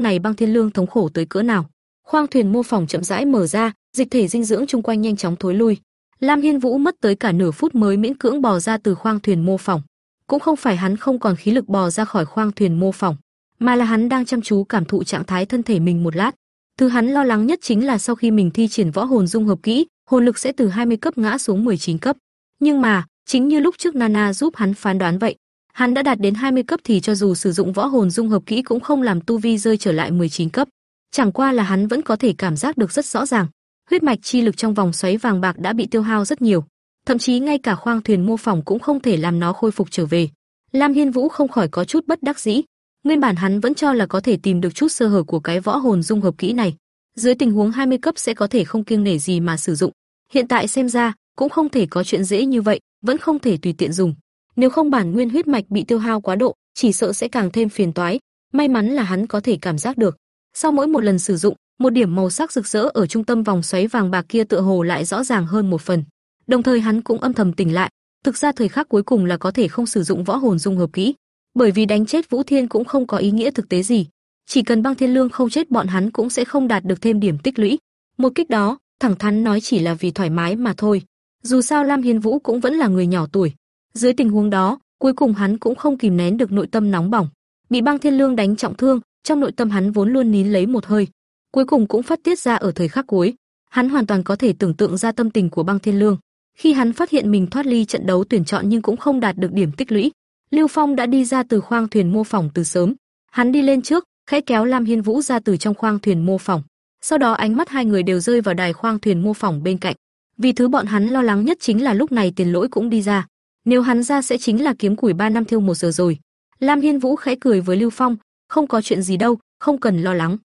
này Băng Thiên Lương thống khổ tới cỡ nào. Khoang thuyền mô phỏng chậm rãi mở ra, dịch thể dinh dưỡng chung quanh nhanh chóng thối lui. Lam Hiên Vũ mất tới cả nửa phút mới miễn cưỡng bò ra từ khoang thuyền mô phỏng. Cũng không phải hắn không còn khí lực bò ra khỏi khoang thuyền mô phỏng, mà là hắn đang chăm chú cảm thụ trạng thái thân thể mình một lát. Thứ hắn lo lắng nhất chính là sau khi mình thi triển võ hồn dung hợp kỹ, hồn lực sẽ từ 20 cấp ngã xuống 19 cấp. Nhưng mà, chính như lúc trước Nana giúp hắn phán đoán vậy, hắn đã đạt đến 20 cấp thì cho dù sử dụng võ hồn dung hợp kỹ cũng không làm tu vi rơi trở lại 19 cấp. Chẳng qua là hắn vẫn có thể cảm giác được rất rõ ràng, huyết mạch chi lực trong vòng xoáy vàng bạc đã bị tiêu hao rất nhiều, thậm chí ngay cả khoang thuyền mô phỏng cũng không thể làm nó khôi phục trở về. Lam Hiên Vũ không khỏi có chút bất đắc dĩ, nguyên bản hắn vẫn cho là có thể tìm được chút sơ hở của cái võ hồn dung hợp kỹ này, dưới tình huống 20 cấp sẽ có thể không kiêng nể gì mà sử dụng. Hiện tại xem ra, cũng không thể có chuyện dễ như vậy, vẫn không thể tùy tiện dùng. Nếu không bản nguyên huyết mạch bị tiêu hao quá độ, chỉ sợ sẽ càng thêm phiền toái. May mắn là hắn có thể cảm giác được. Sau mỗi một lần sử dụng, một điểm màu sắc rực rỡ ở trung tâm vòng xoáy vàng bạc kia tựa hồ lại rõ ràng hơn một phần. Đồng thời hắn cũng âm thầm tỉnh lại, thực ra thời khắc cuối cùng là có thể không sử dụng võ hồn dung hợp kỹ, bởi vì đánh chết Vũ Thiên cũng không có ý nghĩa thực tế gì, chỉ cần Băng Thiên Lương không chết bọn hắn cũng sẽ không đạt được thêm điểm tích lũy. Một kích đó, thẳng thắn nói chỉ là vì thoải mái mà thôi. Dù sao Lam Hiên Vũ cũng vẫn là người nhỏ tuổi. Dưới tình huống đó, cuối cùng hắn cũng không kìm nén được nội tâm nóng bỏng. Bị Băng Thiên Lương đánh trọng thương, trong nội tâm hắn vốn luôn nín lấy một hơi, cuối cùng cũng phát tiết ra ở thời khắc cuối. Hắn hoàn toàn có thể tưởng tượng ra tâm tình của Băng Thiên Lương, khi hắn phát hiện mình thoát ly trận đấu tuyển chọn nhưng cũng không đạt được điểm tích lũy. Lưu Phong đã đi ra từ khoang thuyền mô phỏng từ sớm, hắn đi lên trước, khẽ kéo Lam Hiên Vũ ra từ trong khoang thuyền mô phỏng. Sau đó ánh mắt hai người đều rơi vào đài khoang thuyền mô phỏng bên cạnh. Vì thứ bọn hắn lo lắng nhất chính là lúc này Tiền Lỗi cũng đi ra. Nếu hắn ra sẽ chính là kiếm củi ba năm thiêu một giờ rồi. Lam Hiên Vũ khẽ cười với Lưu Phong, không có chuyện gì đâu, không cần lo lắng.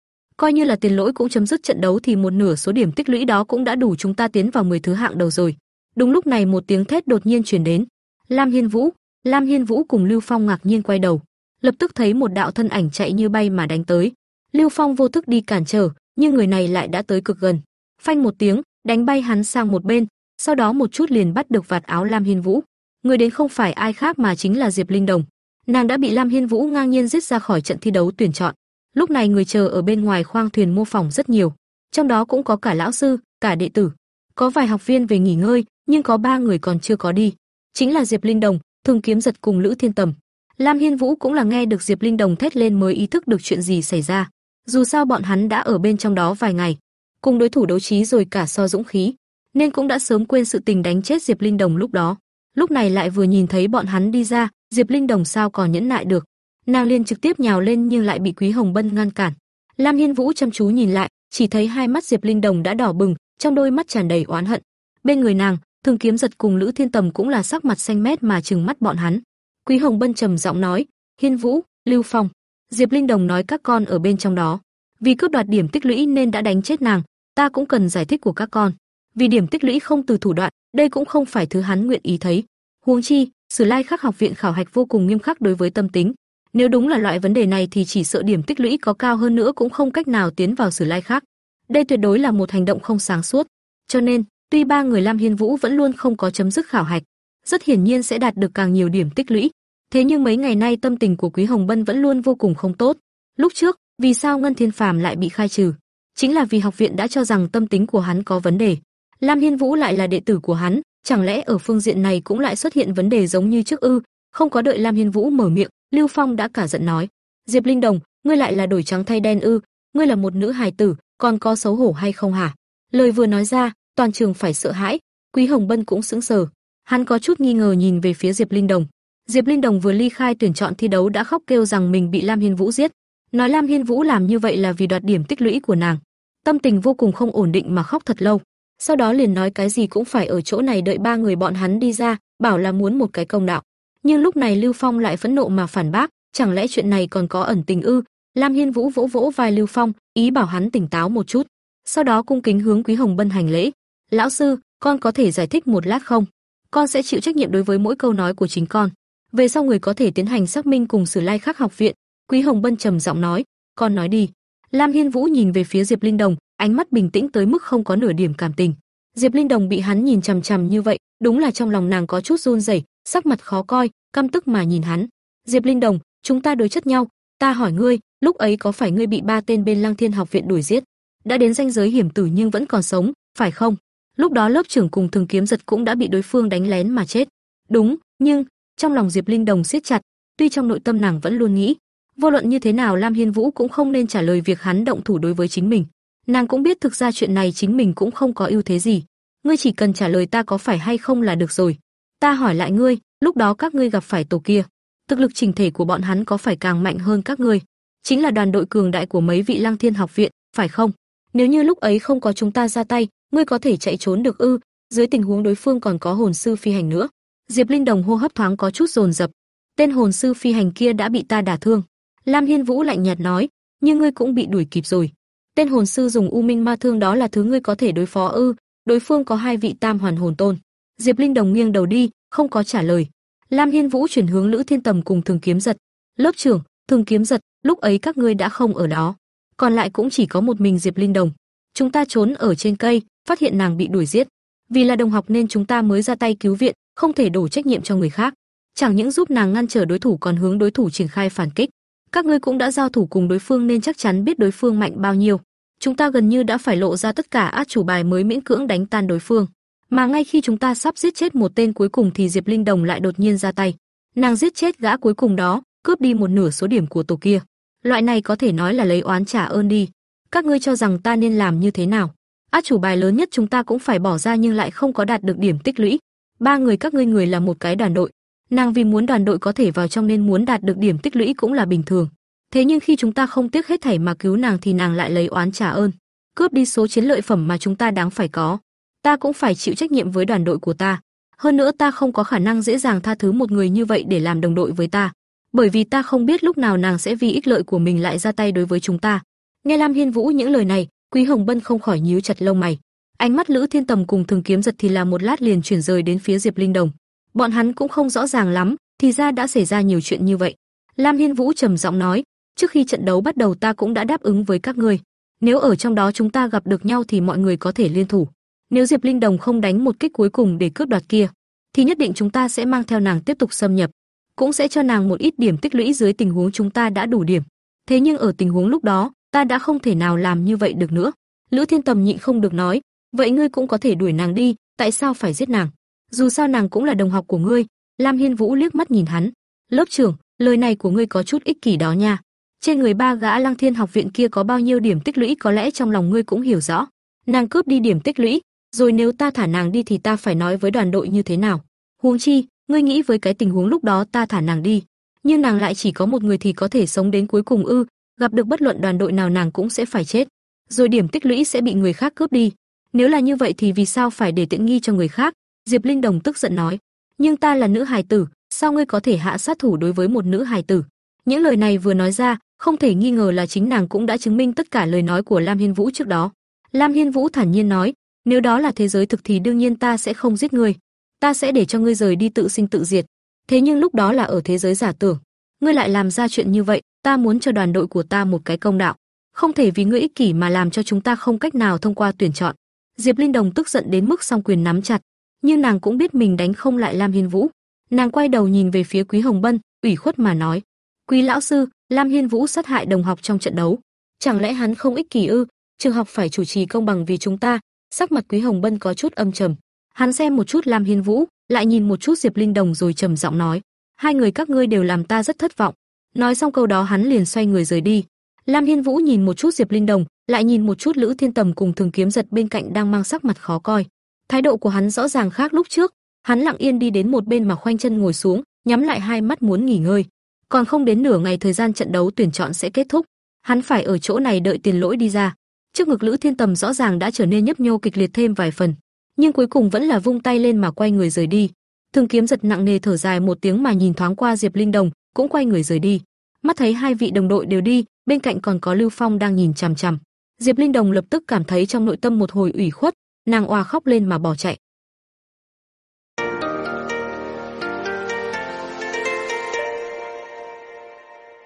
Coi như là Tiền Lỗi cũng chấm dứt trận đấu thì một nửa số điểm tích lũy đó cũng đã đủ chúng ta tiến vào 10 thứ hạng đầu rồi. Đúng lúc này một tiếng thét đột nhiên truyền đến. Lam Hiên Vũ, Lam Hiên Vũ cùng Lưu Phong ngạc nhiên quay đầu lập tức thấy một đạo thân ảnh chạy như bay mà đánh tới. Lưu Phong vô thức đi cản trở, nhưng người này lại đã tới cực gần. Phanh một tiếng, đánh bay hắn sang một bên, sau đó một chút liền bắt được vạt áo Lam Hiên Vũ. Người đến không phải ai khác mà chính là Diệp Linh Đồng. Nàng đã bị Lam Hiên Vũ ngang nhiên giết ra khỏi trận thi đấu tuyển chọn. Lúc này người chờ ở bên ngoài khoang thuyền mô phỏng rất nhiều, trong đó cũng có cả lão sư, cả đệ tử. Có vài học viên về nghỉ ngơi, nhưng có ba người còn chưa có đi. Chính là Diệp Linh Đồng, Thường Kiếm Giật cùng Lữ Thiên Tầm. Lam Hiên Vũ cũng là nghe được Diệp Linh Đồng thét lên mới ý thức được chuyện gì xảy ra. Dù sao bọn hắn đã ở bên trong đó vài ngày, cùng đối thủ đấu trí rồi cả so dũng khí, nên cũng đã sớm quên sự tình đánh chết Diệp Linh Đồng lúc đó. Lúc này lại vừa nhìn thấy bọn hắn đi ra, Diệp Linh Đồng sao còn nhẫn nại được. Nàng liên trực tiếp nhào lên nhưng lại bị Quý Hồng Bân ngăn cản. Lam Hiên Vũ chăm chú nhìn lại, chỉ thấy hai mắt Diệp Linh Đồng đã đỏ bừng, trong đôi mắt tràn đầy oán hận. Bên người nàng, Thường Kiếm Giật cùng Lữ Thiên Tầm cũng là sắc mặt xanh mét mà trừng mắt bọn hắn. Quý Hồng Bân trầm giọng nói, "Hiên Vũ, Lưu Phong." Diệp Linh Đồng nói các con ở bên trong đó, vì cướp đoạt điểm tích lũy nên đã đánh chết nàng, ta cũng cần giải thích của các con. Vì điểm tích lũy không từ thủ đoạn, đây cũng không phải thứ hắn nguyện ý thấy. Huống chi, Sử Lai Khắc học viện khảo hạch vô cùng nghiêm khắc đối với tâm tính. Nếu đúng là loại vấn đề này thì chỉ sợ điểm tích lũy có cao hơn nữa cũng không cách nào tiến vào Sử Lai khác. Đây tuyệt đối là một hành động không sáng suốt. Cho nên, tuy ba người Lam Hiên Vũ vẫn luôn không có chấm dứt khảo hạch, rất hiển nhiên sẽ đạt được càng nhiều điểm tích lũy. Thế nhưng mấy ngày nay tâm tình của Quý Hồng Bân vẫn luôn vô cùng không tốt. Lúc trước, vì sao Ngân Thiên Phàm lại bị khai trừ? Chính là vì học viện đã cho rằng tâm tính của hắn có vấn đề. Lam Hiên Vũ lại là đệ tử của hắn, chẳng lẽ ở phương diện này cũng lại xuất hiện vấn đề giống như trước ư? Không có đợi Lam Hiên Vũ mở miệng, Lưu Phong đã cả giận nói: "Diệp Linh Đồng, ngươi lại là đổi trắng thay đen ư? Ngươi là một nữ hài tử, còn có xấu hổ hay không hả?" Lời vừa nói ra, toàn trường phải sợ hãi, Quý Hồng Bân cũng sững sờ. Hắn có chút nghi ngờ nhìn về phía Diệp Linh Đồng. Diệp Linh Đồng vừa ly khai tuyển chọn thi đấu đã khóc kêu rằng mình bị Lam Hiên Vũ giết, nói Lam Hiên Vũ làm như vậy là vì đoạt điểm tích lũy của nàng. Tâm tình vô cùng không ổn định mà khóc thật lâu. Sau đó liền nói cái gì cũng phải ở chỗ này đợi ba người bọn hắn đi ra, bảo là muốn một cái công đạo. Nhưng lúc này Lưu Phong lại phẫn nộ mà phản bác, chẳng lẽ chuyện này còn có ẩn tình ư? Lam Hiên Vũ vỗ vỗ vai Lưu Phong, ý bảo hắn tỉnh táo một chút. Sau đó cung kính hướng Quý Hồng Bân hành lễ. "Lão sư, con có thể giải thích một lát không? Con sẽ chịu trách nhiệm đối với mỗi câu nói của chính con." Về sau người có thể tiến hành xác minh cùng Sử Lai Khắc học viện, Quý Hồng Bân trầm giọng nói, "Con nói đi." Lam Hiên Vũ nhìn về phía Diệp Linh Đồng, ánh mắt bình tĩnh tới mức không có nửa điểm cảm tình. Diệp Linh Đồng bị hắn nhìn chằm chằm như vậy, đúng là trong lòng nàng có chút run rẩy, sắc mặt khó coi, căm tức mà nhìn hắn. Diệp Linh Đồng, chúng ta đối chất nhau, ta hỏi ngươi, lúc ấy có phải ngươi bị ba tên bên Lăng Thiên học viện đuổi giết? Đã đến ranh giới hiểm tử nhưng vẫn còn sống, phải không? Lúc đó lớp trưởng cùng Thường Kiếm Giật cũng đã bị đối phương đánh lén mà chết. Đúng, nhưng trong lòng Diệp Linh Đồng siết chặt, tuy trong nội tâm nàng vẫn luôn nghĩ, vô luận như thế nào Lam Hiên Vũ cũng không nên trả lời việc hắn động thủ đối với chính mình. Nàng cũng biết thực ra chuyện này chính mình cũng không có ưu thế gì. Ngươi chỉ cần trả lời ta có phải hay không là được rồi. Ta hỏi lại ngươi, lúc đó các ngươi gặp phải tổ kia, thực lực chỉnh thể của bọn hắn có phải càng mạnh hơn các ngươi? Chính là đoàn đội cường đại của mấy vị Lăng Thiên học viện, phải không? Nếu như lúc ấy không có chúng ta ra tay, ngươi có thể chạy trốn được ư? Dưới tình huống đối phương còn có hồn sư phi hành nữa. Diệp Linh Đồng hô hấp thoáng có chút dồn dập. Tên hồn sư phi hành kia đã bị ta đả thương. Lam Hiên Vũ lạnh nhạt nói, nhưng ngươi cũng bị đuổi kịp rồi. Tên hồn sư dùng u minh ma thương đó là thứ ngươi có thể đối phó ư? Đối phương có hai vị tam hoàn hồn tôn. Diệp Linh Đồng nghiêng đầu đi, không có trả lời. Lam Hiên Vũ chuyển hướng Lữ Thiên Tầm cùng Thường Kiếm Giật. "Lớp trưởng, Thường Kiếm Giật, lúc ấy các ngươi đã không ở đó, còn lại cũng chỉ có một mình Diệp Linh Đồng. Chúng ta trốn ở trên cây, phát hiện nàng bị đuổi giết. Vì là đồng học nên chúng ta mới ra tay cứu viện, không thể đổ trách nhiệm cho người khác. Chẳng những giúp nàng ngăn trở đối thủ còn hướng đối thủ triển khai phản kích. Các ngươi cũng đã giao thủ cùng đối phương nên chắc chắn biết đối phương mạnh bao nhiêu. Chúng ta gần như đã phải lộ ra tất cả át chủ bài mới miễn cưỡng đánh tan đối phương. Mà ngay khi chúng ta sắp giết chết một tên cuối cùng thì Diệp Linh Đồng lại đột nhiên ra tay. Nàng giết chết gã cuối cùng đó, cướp đi một nửa số điểm của tổ kia. Loại này có thể nói là lấy oán trả ơn đi. Các ngươi cho rằng ta nên làm như thế nào? Át chủ bài lớn nhất chúng ta cũng phải bỏ ra nhưng lại không có đạt được điểm tích lũy. Ba người các ngươi người là một cái đoàn đội. Nàng vì muốn đoàn đội có thể vào trong nên muốn đạt được điểm tích lũy cũng là bình thường. Thế nhưng khi chúng ta không tiếc hết thảy mà cứu nàng thì nàng lại lấy oán trả ơn, cướp đi số chiến lợi phẩm mà chúng ta đáng phải có. Ta cũng phải chịu trách nhiệm với đoàn đội của ta. Hơn nữa ta không có khả năng dễ dàng tha thứ một người như vậy để làm đồng đội với ta, bởi vì ta không biết lúc nào nàng sẽ vì ích lợi của mình lại ra tay đối với chúng ta. Nghe Lam Hiên Vũ những lời này, Quý Hồng Bân không khỏi nhíu chặt lông mày. Ánh mắt Lữ Thiên Tầm cùng Thường Kiếm Giật thì là một lát liền chuyển rời đến phía Diệp Linh Đồng. Bọn hắn cũng không rõ ràng lắm, thì ra đã xảy ra nhiều chuyện như vậy. Lam Hiên Vũ trầm giọng nói, trước khi trận đấu bắt đầu ta cũng đã đáp ứng với các ngươi, nếu ở trong đó chúng ta gặp được nhau thì mọi người có thể liên thủ. Nếu Diệp Linh Đồng không đánh một kích cuối cùng để cướp đoạt kia, thì nhất định chúng ta sẽ mang theo nàng tiếp tục xâm nhập, cũng sẽ cho nàng một ít điểm tích lũy dưới tình huống chúng ta đã đủ điểm. Thế nhưng ở tình huống lúc đó, ta đã không thể nào làm như vậy được nữa. Lữ Thiên Tầm nhịn không được nói, vậy ngươi cũng có thể đuổi nàng đi, tại sao phải giết nàng? Dù sao nàng cũng là đồng học của ngươi. Lam Hiên Vũ liếc mắt nhìn hắn, lớp trưởng, lời này của ngươi có chút ích kỷ đó nha. Trên người ba gã Lăng Thiên học viện kia có bao nhiêu điểm tích lũy có lẽ trong lòng ngươi cũng hiểu rõ. Nàng cướp đi điểm tích lũy, rồi nếu ta thả nàng đi thì ta phải nói với đoàn đội như thế nào? Huống chi, ngươi nghĩ với cái tình huống lúc đó ta thả nàng đi, nhưng nàng lại chỉ có một người thì có thể sống đến cuối cùng ư? Gặp được bất luận đoàn đội nào nàng cũng sẽ phải chết, rồi điểm tích lũy sẽ bị người khác cướp đi. Nếu là như vậy thì vì sao phải để tiện nghi cho người khác? Diệp Linh Đồng tức giận nói. Nhưng ta là nữ hài tử, sao ngươi có thể hạ sát thủ đối với một nữ hài tử? Những lời này vừa nói ra, không thể nghi ngờ là chính nàng cũng đã chứng minh tất cả lời nói của Lam Hiên Vũ trước đó. Lam Hiên Vũ thản nhiên nói, nếu đó là thế giới thực thì đương nhiên ta sẽ không giết ngươi, ta sẽ để cho ngươi rời đi tự sinh tự diệt. Thế nhưng lúc đó là ở thế giới giả tưởng, ngươi lại làm ra chuyện như vậy, ta muốn cho đoàn đội của ta một cái công đạo, không thể vì ngươi ích kỷ mà làm cho chúng ta không cách nào thông qua tuyển chọn. Diệp Linh Đồng tức giận đến mức song quyền nắm chặt, nhưng nàng cũng biết mình đánh không lại Lam Hiên Vũ. Nàng quay đầu nhìn về phía Quý Hồng Bân, ủy khuất mà nói: "Quý lão sư, Lam Hiên Vũ sát hại đồng học trong trận đấu, chẳng lẽ hắn không ích kỷ ư? Trường học phải chủ trì công bằng vì chúng ta." Sắc mặt Quý Hồng Bân có chút âm trầm. Hắn xem một chút Lam Hiên Vũ, lại nhìn một chút Diệp Linh Đồng rồi trầm giọng nói: "Hai người các ngươi đều làm ta rất thất vọng." Nói xong câu đó hắn liền xoay người rời đi. Lam Hiên Vũ nhìn một chút Diệp Linh Đồng, lại nhìn một chút Lữ Thiên Tầm cùng Thường Kiếm Giật bên cạnh đang mang sắc mặt khó coi. Thái độ của hắn rõ ràng khác lúc trước, hắn lặng yên đi đến một bên mà khoanh chân ngồi xuống, nhắm lại hai mắt muốn nghỉ ngơi. Còn không đến nửa ngày thời gian trận đấu tuyển chọn sẽ kết thúc, hắn phải ở chỗ này đợi tiền lỗi đi ra. Trước ngực Lữ Thiên Tầm rõ ràng đã trở nên nhấp nhô kịch liệt thêm vài phần, nhưng cuối cùng vẫn là vung tay lên mà quay người rời đi. Thường Kiếm giật nặng nề thở dài một tiếng mà nhìn thoáng qua Diệp Linh Đồng, cũng quay người rời đi. Mắt thấy hai vị đồng đội đều đi, bên cạnh còn có Lưu Phong đang nhìn chằm chằm. Diệp Linh Đồng lập tức cảm thấy trong nội tâm một hồi ủy khuất, nàng oà khóc lên mà bỏ chạy.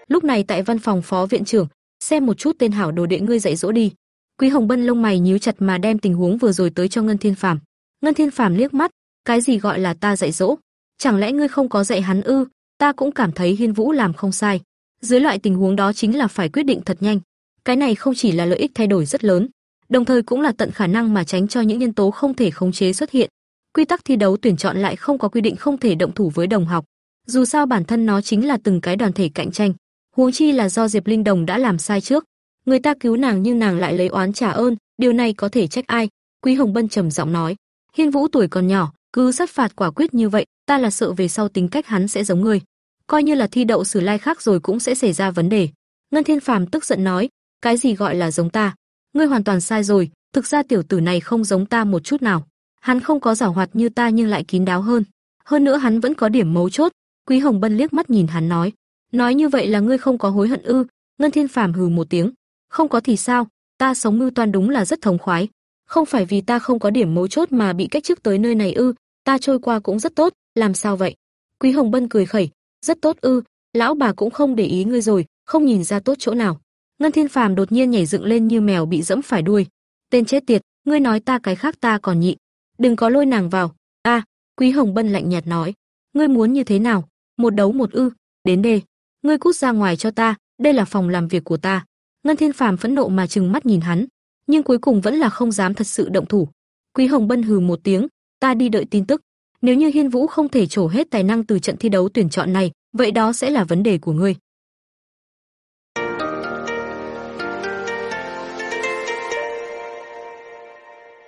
Lúc này tại văn phòng phó viện trưởng, xem một chút tên hảo đồ đệ ngươi dạy dỗ đi. Quý Hồng Bân lông mày nhíu chặt mà đem tình huống vừa rồi tới cho Ngân Thiên Phàm. Ngân Thiên Phàm liếc mắt, cái gì gọi là ta dạy dỗ? Chẳng lẽ ngươi không có dạy hắn ư? Ta cũng cảm thấy Hiên Vũ làm không sai. Dưới loại tình huống đó chính là phải quyết định thật nhanh. Cái này không chỉ là lợi ích thay đổi rất lớn, đồng thời cũng là tận khả năng mà tránh cho những nhân tố không thể khống chế xuất hiện. Quy tắc thi đấu tuyển chọn lại không có quy định không thể động thủ với đồng học. Dù sao bản thân nó chính là từng cái đoàn thể cạnh tranh, huống chi là do Diệp Linh Đồng đã làm sai trước. Người ta cứu nàng nhưng nàng lại lấy oán trả ơn, điều này có thể trách ai? Quý Hồng Bân trầm giọng nói. Hiên Vũ tuổi còn nhỏ, cứ sát phạt quả quyết như vậy, ta là sợ về sau tính cách hắn sẽ giống ngươi. Coi như là thi đậu sử lai khác rồi cũng sẽ xảy ra vấn đề. Ngân Thiên Phàm tức giận nói, cái gì gọi là giống ta? Ngươi hoàn toàn sai rồi, thực ra tiểu tử này không giống ta một chút nào. Hắn không có giảo hoạt như ta nhưng lại kín đáo hơn. Hơn nữa hắn vẫn có điểm mấu chốt. Quý Hồng Bân liếc mắt nhìn hắn nói, nói như vậy là ngươi không có hối hận ư? Ngân Thiên Phàm hừ một tiếng, không có thì sao, ta sống mưu toan đúng là rất thống khoái. Không phải vì ta không có điểm mấu chốt mà bị cách chức tới nơi này ư? Ta trôi qua cũng rất tốt, làm sao vậy? Quý Hồng Bân cười khẩy, rất tốt ư? Lão bà cũng không để ý ngươi rồi, không nhìn ra tốt chỗ nào. Ngân Thiên Phàm đột nhiên nhảy dựng lên như mèo bị dẫm phải đuôi. Tên chết tiệt, ngươi nói ta cái khác ta còn nhịn, đừng có lôi nàng vào. A, Quý Hồng Bân lạnh nhạt nói, ngươi muốn như thế nào? Một đấu một ư? Đến đây, ngươi cút ra ngoài cho ta, đây là phòng làm việc của ta. Ngân Thiên Phàm phẫn nộ mà trừng mắt nhìn hắn, nhưng cuối cùng vẫn là không dám thật sự động thủ. Quý Hồng Bân hừ một tiếng, ta đi đợi tin tức. Nếu như Hiên Vũ không thể trổ hết tài năng từ trận thi đấu tuyển chọn này, vậy đó sẽ là vấn đề của ngươi.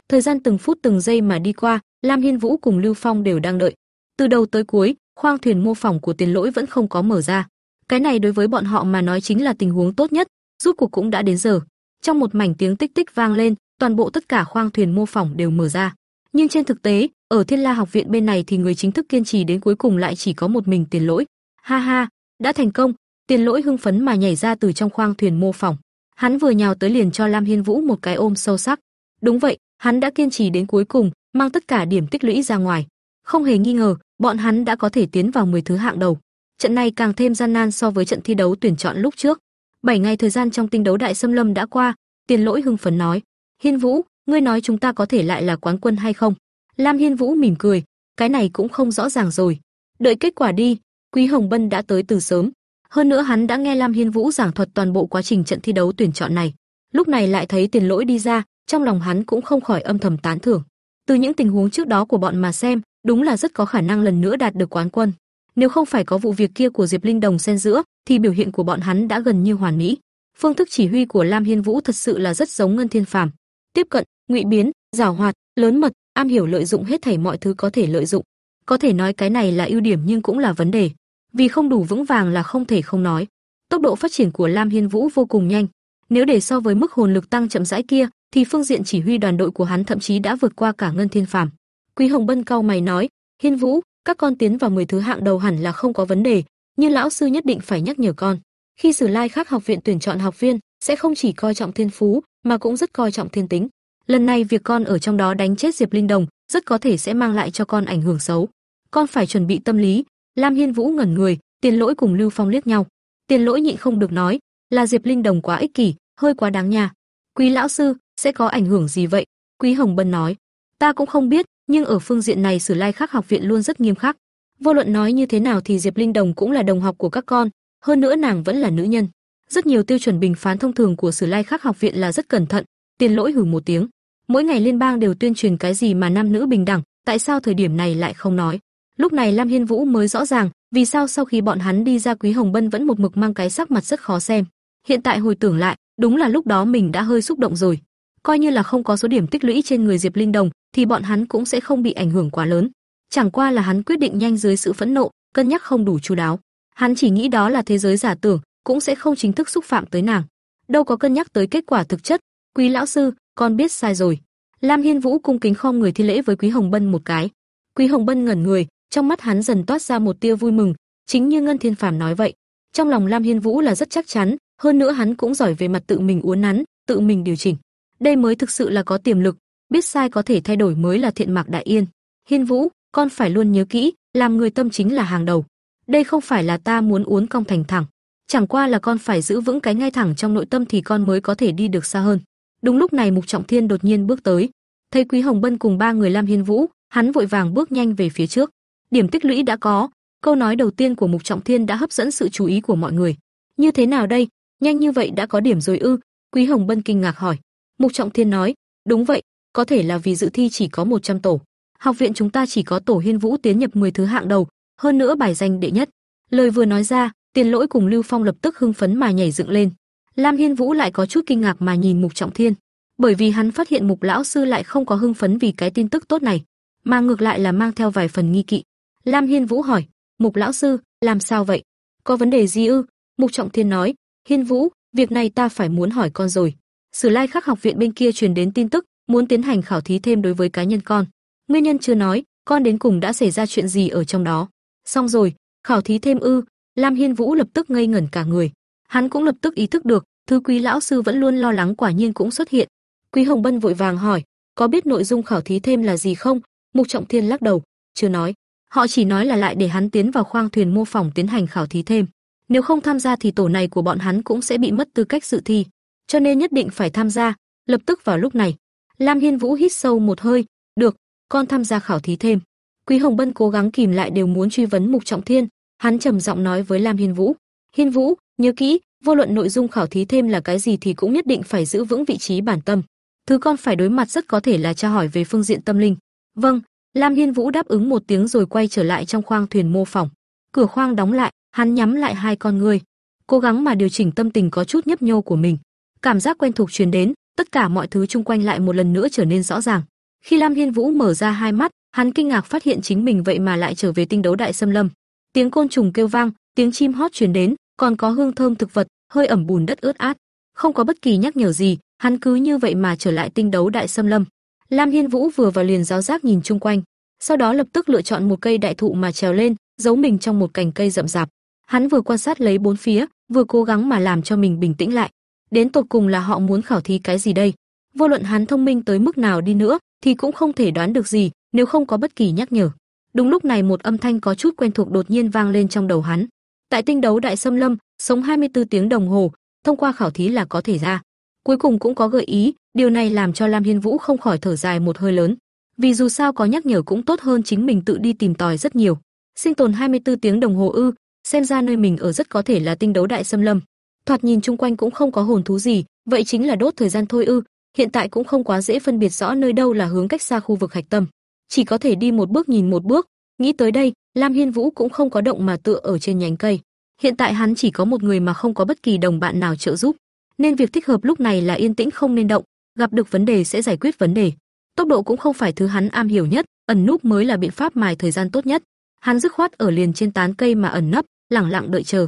Thời gian từng phút từng giây mà đi qua, Lam Hiên Vũ cùng Lưu Phong đều đang đợi. Từ đầu tới cuối, khoang thuyền mô phỏng của Tiền Lỗi vẫn không có mở ra. Cái này đối với bọn họ mà nói chính là tình huống tốt nhất, rút cuộc cũng đã đến giờ. Trong một mảnh tiếng tích tích vang lên, toàn bộ tất cả khoang thuyền mô phỏng đều mở ra. Nhưng trên thực tế, ở Thiên La học viện bên này thì người chính thức kiên trì đến cuối cùng lại chỉ có một mình Tiền Lỗi. Ha ha, đã thành công, Tiền Lỗi hưng phấn mà nhảy ra từ trong khoang thuyền mô phỏng. Hắn vừa nhào tới liền cho Lam Hiên Vũ một cái ôm sâu sắc. Đúng vậy, hắn đã kiên trì đến cuối cùng, mang tất cả điểm tích lũy ra ngoài. Không hề nghi ngờ, bọn hắn đã có thể tiến vào 10 thứ hạng đầu. Trận này càng thêm gian nan so với trận thi đấu tuyển chọn lúc trước. 7 ngày thời gian trong tinh đấu đại xâm lâm đã qua, Tiền Lỗi hưng phấn nói: "Hiên Vũ, ngươi nói chúng ta có thể lại là quán quân hay không?" Lam Hiên Vũ mỉm cười, cái này cũng không rõ ràng rồi. Đợi kết quả đi, Quý Hồng Bân đã tới từ sớm. Hơn nữa hắn đã nghe Lam Hiên Vũ giảng thuật toàn bộ quá trình trận thi đấu tuyển chọn này. Lúc này lại thấy Tiền Lỗi đi ra, trong lòng hắn cũng không khỏi âm thầm tán thưởng. Từ những tình huống trước đó của bọn mà xem, đúng là rất có khả năng lần nữa đạt được quán quân. Nếu không phải có vụ việc kia của Diệp Linh Đồng xen giữa, thì biểu hiện của bọn hắn đã gần như hoàn mỹ. Phương thức chỉ huy của Lam Hiên Vũ thật sự là rất giống Ngân Thiên Phàm. Tiếp cận, ngụy biến, giảo hoạt, lớn mật, am hiểu lợi dụng hết thảy mọi thứ có thể lợi dụng. Có thể nói cái này là ưu điểm nhưng cũng là vấn đề, vì không đủ vững vàng là không thể không nói. Tốc độ phát triển của Lam Hiên Vũ vô cùng nhanh, nếu để so với mức hồn lực tăng chậm rãi kia, thì phương diện chỉ huy đoàn đội của hắn thậm chí đã vượt qua cả Ngân Thiên Phàm. Quý Hồng Bân cau mày nói, "Hiên Vũ, các con tiến vào 10 thứ hạng đầu hẳn là không có vấn đề, nhưng lão sư nhất định phải nhắc nhở con, khi Sử Lai khác học viện tuyển chọn học viên, sẽ không chỉ coi trọng thiên phú, mà cũng rất coi trọng thiên tính. Lần này việc con ở trong đó đánh chết Diệp Linh Đồng, rất có thể sẽ mang lại cho con ảnh hưởng xấu. Con phải chuẩn bị tâm lý." Lam Hiên Vũ ngẩn người, Tiền Lỗi cùng Lưu Phong liếc nhau. Tiền Lỗi nhịn không được nói, là Diệp Linh Đồng quá ích kỷ, hơi quá đáng nha. Quý lão sư, sẽ có ảnh hưởng gì vậy? Quý Hồng Bân nói. Ta cũng không biết, nhưng ở phương diện này Sử Lai Khắc học viện luôn rất nghiêm khắc. Vô luận nói như thế nào thì Diệp Linh Đồng cũng là đồng học của các con, hơn nữa nàng vẫn là nữ nhân. Rất nhiều tiêu chuẩn bình phán thông thường của Sử Lai Khắc học viện là rất cẩn thận. Tiền lỗi hừ một tiếng. Mỗi ngày liên bang đều tuyên truyền cái gì mà nam nữ bình đẳng, tại sao thời điểm này lại không nói? Lúc này Lam Hiên Vũ mới rõ ràng, vì sao sau khi bọn hắn đi ra Quý Hồng Bân vẫn một mực mang cái sắc mặt rất khó xem. Hiện tại hồi tưởng lại, đúng là lúc đó mình đã hơi xúc động rồi coi như là không có số điểm tích lũy trên người Diệp Linh Đồng, thì bọn hắn cũng sẽ không bị ảnh hưởng quá lớn. Chẳng qua là hắn quyết định nhanh dưới sự phẫn nộ, cân nhắc không đủ chu đáo. Hắn chỉ nghĩ đó là thế giới giả tưởng, cũng sẽ không chính thức xúc phạm tới nàng. Đâu có cân nhắc tới kết quả thực chất. Quý lão sư, con biết sai rồi. Lam Hiên Vũ cung kính khom người thi lễ với Quý Hồng Bân một cái. Quý Hồng Bân ngẩn người, trong mắt hắn dần toát ra một tia vui mừng, chính như Ngân Thiên Phàm nói vậy. Trong lòng Lam Hiên Vũ là rất chắc chắn, hơn nữa hắn cũng giỏi về mặt tự mình uốn nắn, tự mình điều chỉnh đây mới thực sự là có tiềm lực, biết sai có thể thay đổi mới là thiện mạc đại yên. Hiên Vũ, con phải luôn nhớ kỹ, làm người tâm chính là hàng đầu. Đây không phải là ta muốn uốn cong thành thẳng, chẳng qua là con phải giữ vững cái ngay thẳng trong nội tâm thì con mới có thể đi được xa hơn. Đúng lúc này Mục Trọng Thiên đột nhiên bước tới, thấy Quý Hồng Bân cùng ba người Lam Hiên Vũ, hắn vội vàng bước nhanh về phía trước. Điểm tích lũy đã có, câu nói đầu tiên của Mục Trọng Thiên đã hấp dẫn sự chú ý của mọi người. Như thế nào đây? Nhanh như vậy đã có điểm rồi ư? Quý Hồng Bân kinh ngạc hỏi. Mục Trọng Thiên nói, đúng vậy, có thể là vì dự thi chỉ có 100 tổ. Học viện chúng ta chỉ có tổ Hiên Vũ tiến nhập 10 thứ hạng đầu, hơn nữa bài danh đệ nhất. Lời vừa nói ra, Tiền Lỗi cùng Lưu Phong lập tức hưng phấn mà nhảy dựng lên. Lam Hiên Vũ lại có chút kinh ngạc mà nhìn Mục Trọng Thiên, bởi vì hắn phát hiện Mục lão sư lại không có hưng phấn vì cái tin tức tốt này, mà ngược lại là mang theo vài phần nghi kỵ. Lam Hiên Vũ hỏi, "Mục lão sư, làm sao vậy? Có vấn đề gì ư?" Mục Trọng Thiên nói, "Hiên Vũ, việc này ta phải muốn hỏi con rồi. Sử Lai Khắc học viện bên kia truyền đến tin tức, muốn tiến hành khảo thí thêm đối với cá nhân con. Nguyên nhân chưa nói, con đến cùng đã xảy ra chuyện gì ở trong đó?" Xong rồi, khảo thí thêm ư? Lam Hiên Vũ lập tức ngây ngẩn cả người. Hắn cũng lập tức ý thức được, thứ quý lão sư vẫn luôn lo lắng quả nhiên cũng xuất hiện. Quý Hồng Bân vội vàng hỏi, có biết nội dung khảo thí thêm là gì không? Mục Trọng Thiên lắc đầu, chưa nói. Họ chỉ nói là lại để hắn tiến vào khoang thuyền mô phỏng tiến hành khảo thí thêm. Nếu không tham gia thì tổ này của bọn hắn cũng sẽ bị mất tư cách dự thi, cho nên nhất định phải tham gia. Lập tức vào lúc này, Lam Hiên Vũ hít sâu một hơi, "Được, con tham gia khảo thí thêm." Quý Hồng Bân cố gắng kìm lại đều muốn truy vấn Mục Trọng Thiên, hắn trầm giọng nói với Lam Hiên Vũ, "Hiên Vũ, nhớ kỹ, vô luận nội dung khảo thí thêm là cái gì thì cũng nhất định phải giữ vững vị trí bản tâm. Thứ con phải đối mặt rất có thể là tra hỏi về phương diện tâm linh." "Vâng." Lam Hiên Vũ đáp ứng một tiếng rồi quay trở lại trong khoang thuyền mô phỏng. Cửa khoang đóng lại, hắn nhắm lại hai con ngươi, cố gắng mà điều chỉnh tâm tình có chút nhấp nhô của mình. Cảm giác quen thuộc truyền đến, tất cả mọi thứ xung quanh lại một lần nữa trở nên rõ ràng. Khi Lam Hiên Vũ mở ra hai mắt, hắn kinh ngạc phát hiện chính mình vậy mà lại trở về tinh đấu đại xâm lâm. Tiếng côn trùng kêu vang, tiếng chim hót truyền đến, còn có hương thơm thực vật, hơi ẩm bùn đất ướt át. Không có bất kỳ nhắc nhở gì, hắn cứ như vậy mà trở lại tinh đấu đại xâm lâm. Lam Hiên Vũ vừa vào liền giáo giác nhìn chung quanh, sau đó lập tức lựa chọn một cây đại thụ mà trèo lên, giấu mình trong một cành cây rậm rạp. Hắn vừa quan sát lấy bốn phía, vừa cố gắng mà làm cho mình bình tĩnh lại. Đến tột cùng là họ muốn khảo thí cái gì đây? Vô luận hắn thông minh tới mức nào đi nữa, thì cũng không thể đoán được gì, nếu không có bất kỳ nhắc nhở. Đúng lúc này một âm thanh có chút quen thuộc đột nhiên vang lên trong đầu hắn. Tại tinh đấu đại xâm lâm, sống 24 tiếng đồng hồ, thông qua khảo thí là có thể ra. Cuối cùng cũng có gợi ý, điều này làm cho Lam Hiên Vũ không khỏi thở dài một hơi lớn. Vì dù sao có nhắc nhở cũng tốt hơn chính mình tự đi tìm tòi rất nhiều. Sinh tồn 24 tiếng đồng hồ ư, xem ra nơi mình ở rất có thể là tinh đấu đại xâm lâm. Thoạt nhìn chung quanh cũng không có hồn thú gì, vậy chính là đốt thời gian thôi ư, hiện tại cũng không quá dễ phân biệt rõ nơi đâu là hướng cách xa khu vực hạch tâm. Chỉ có thể đi một bước nhìn một bước, nghĩ tới đây, Lam Hiên Vũ cũng không có động mà tựa ở trên nhánh cây. Hiện tại hắn chỉ có một người mà không có bất kỳ đồng bạn nào trợ giúp, nên việc thích hợp lúc này là yên tĩnh không nên động, gặp được vấn đề sẽ giải quyết vấn đề. Tốc độ cũng không phải thứ hắn am hiểu nhất, ẩn núp mới là biện pháp mài thời gian tốt nhất. Hắn dứt khoát ở liền trên tán cây mà ẩn nấp, lặng lặng đợi chờ.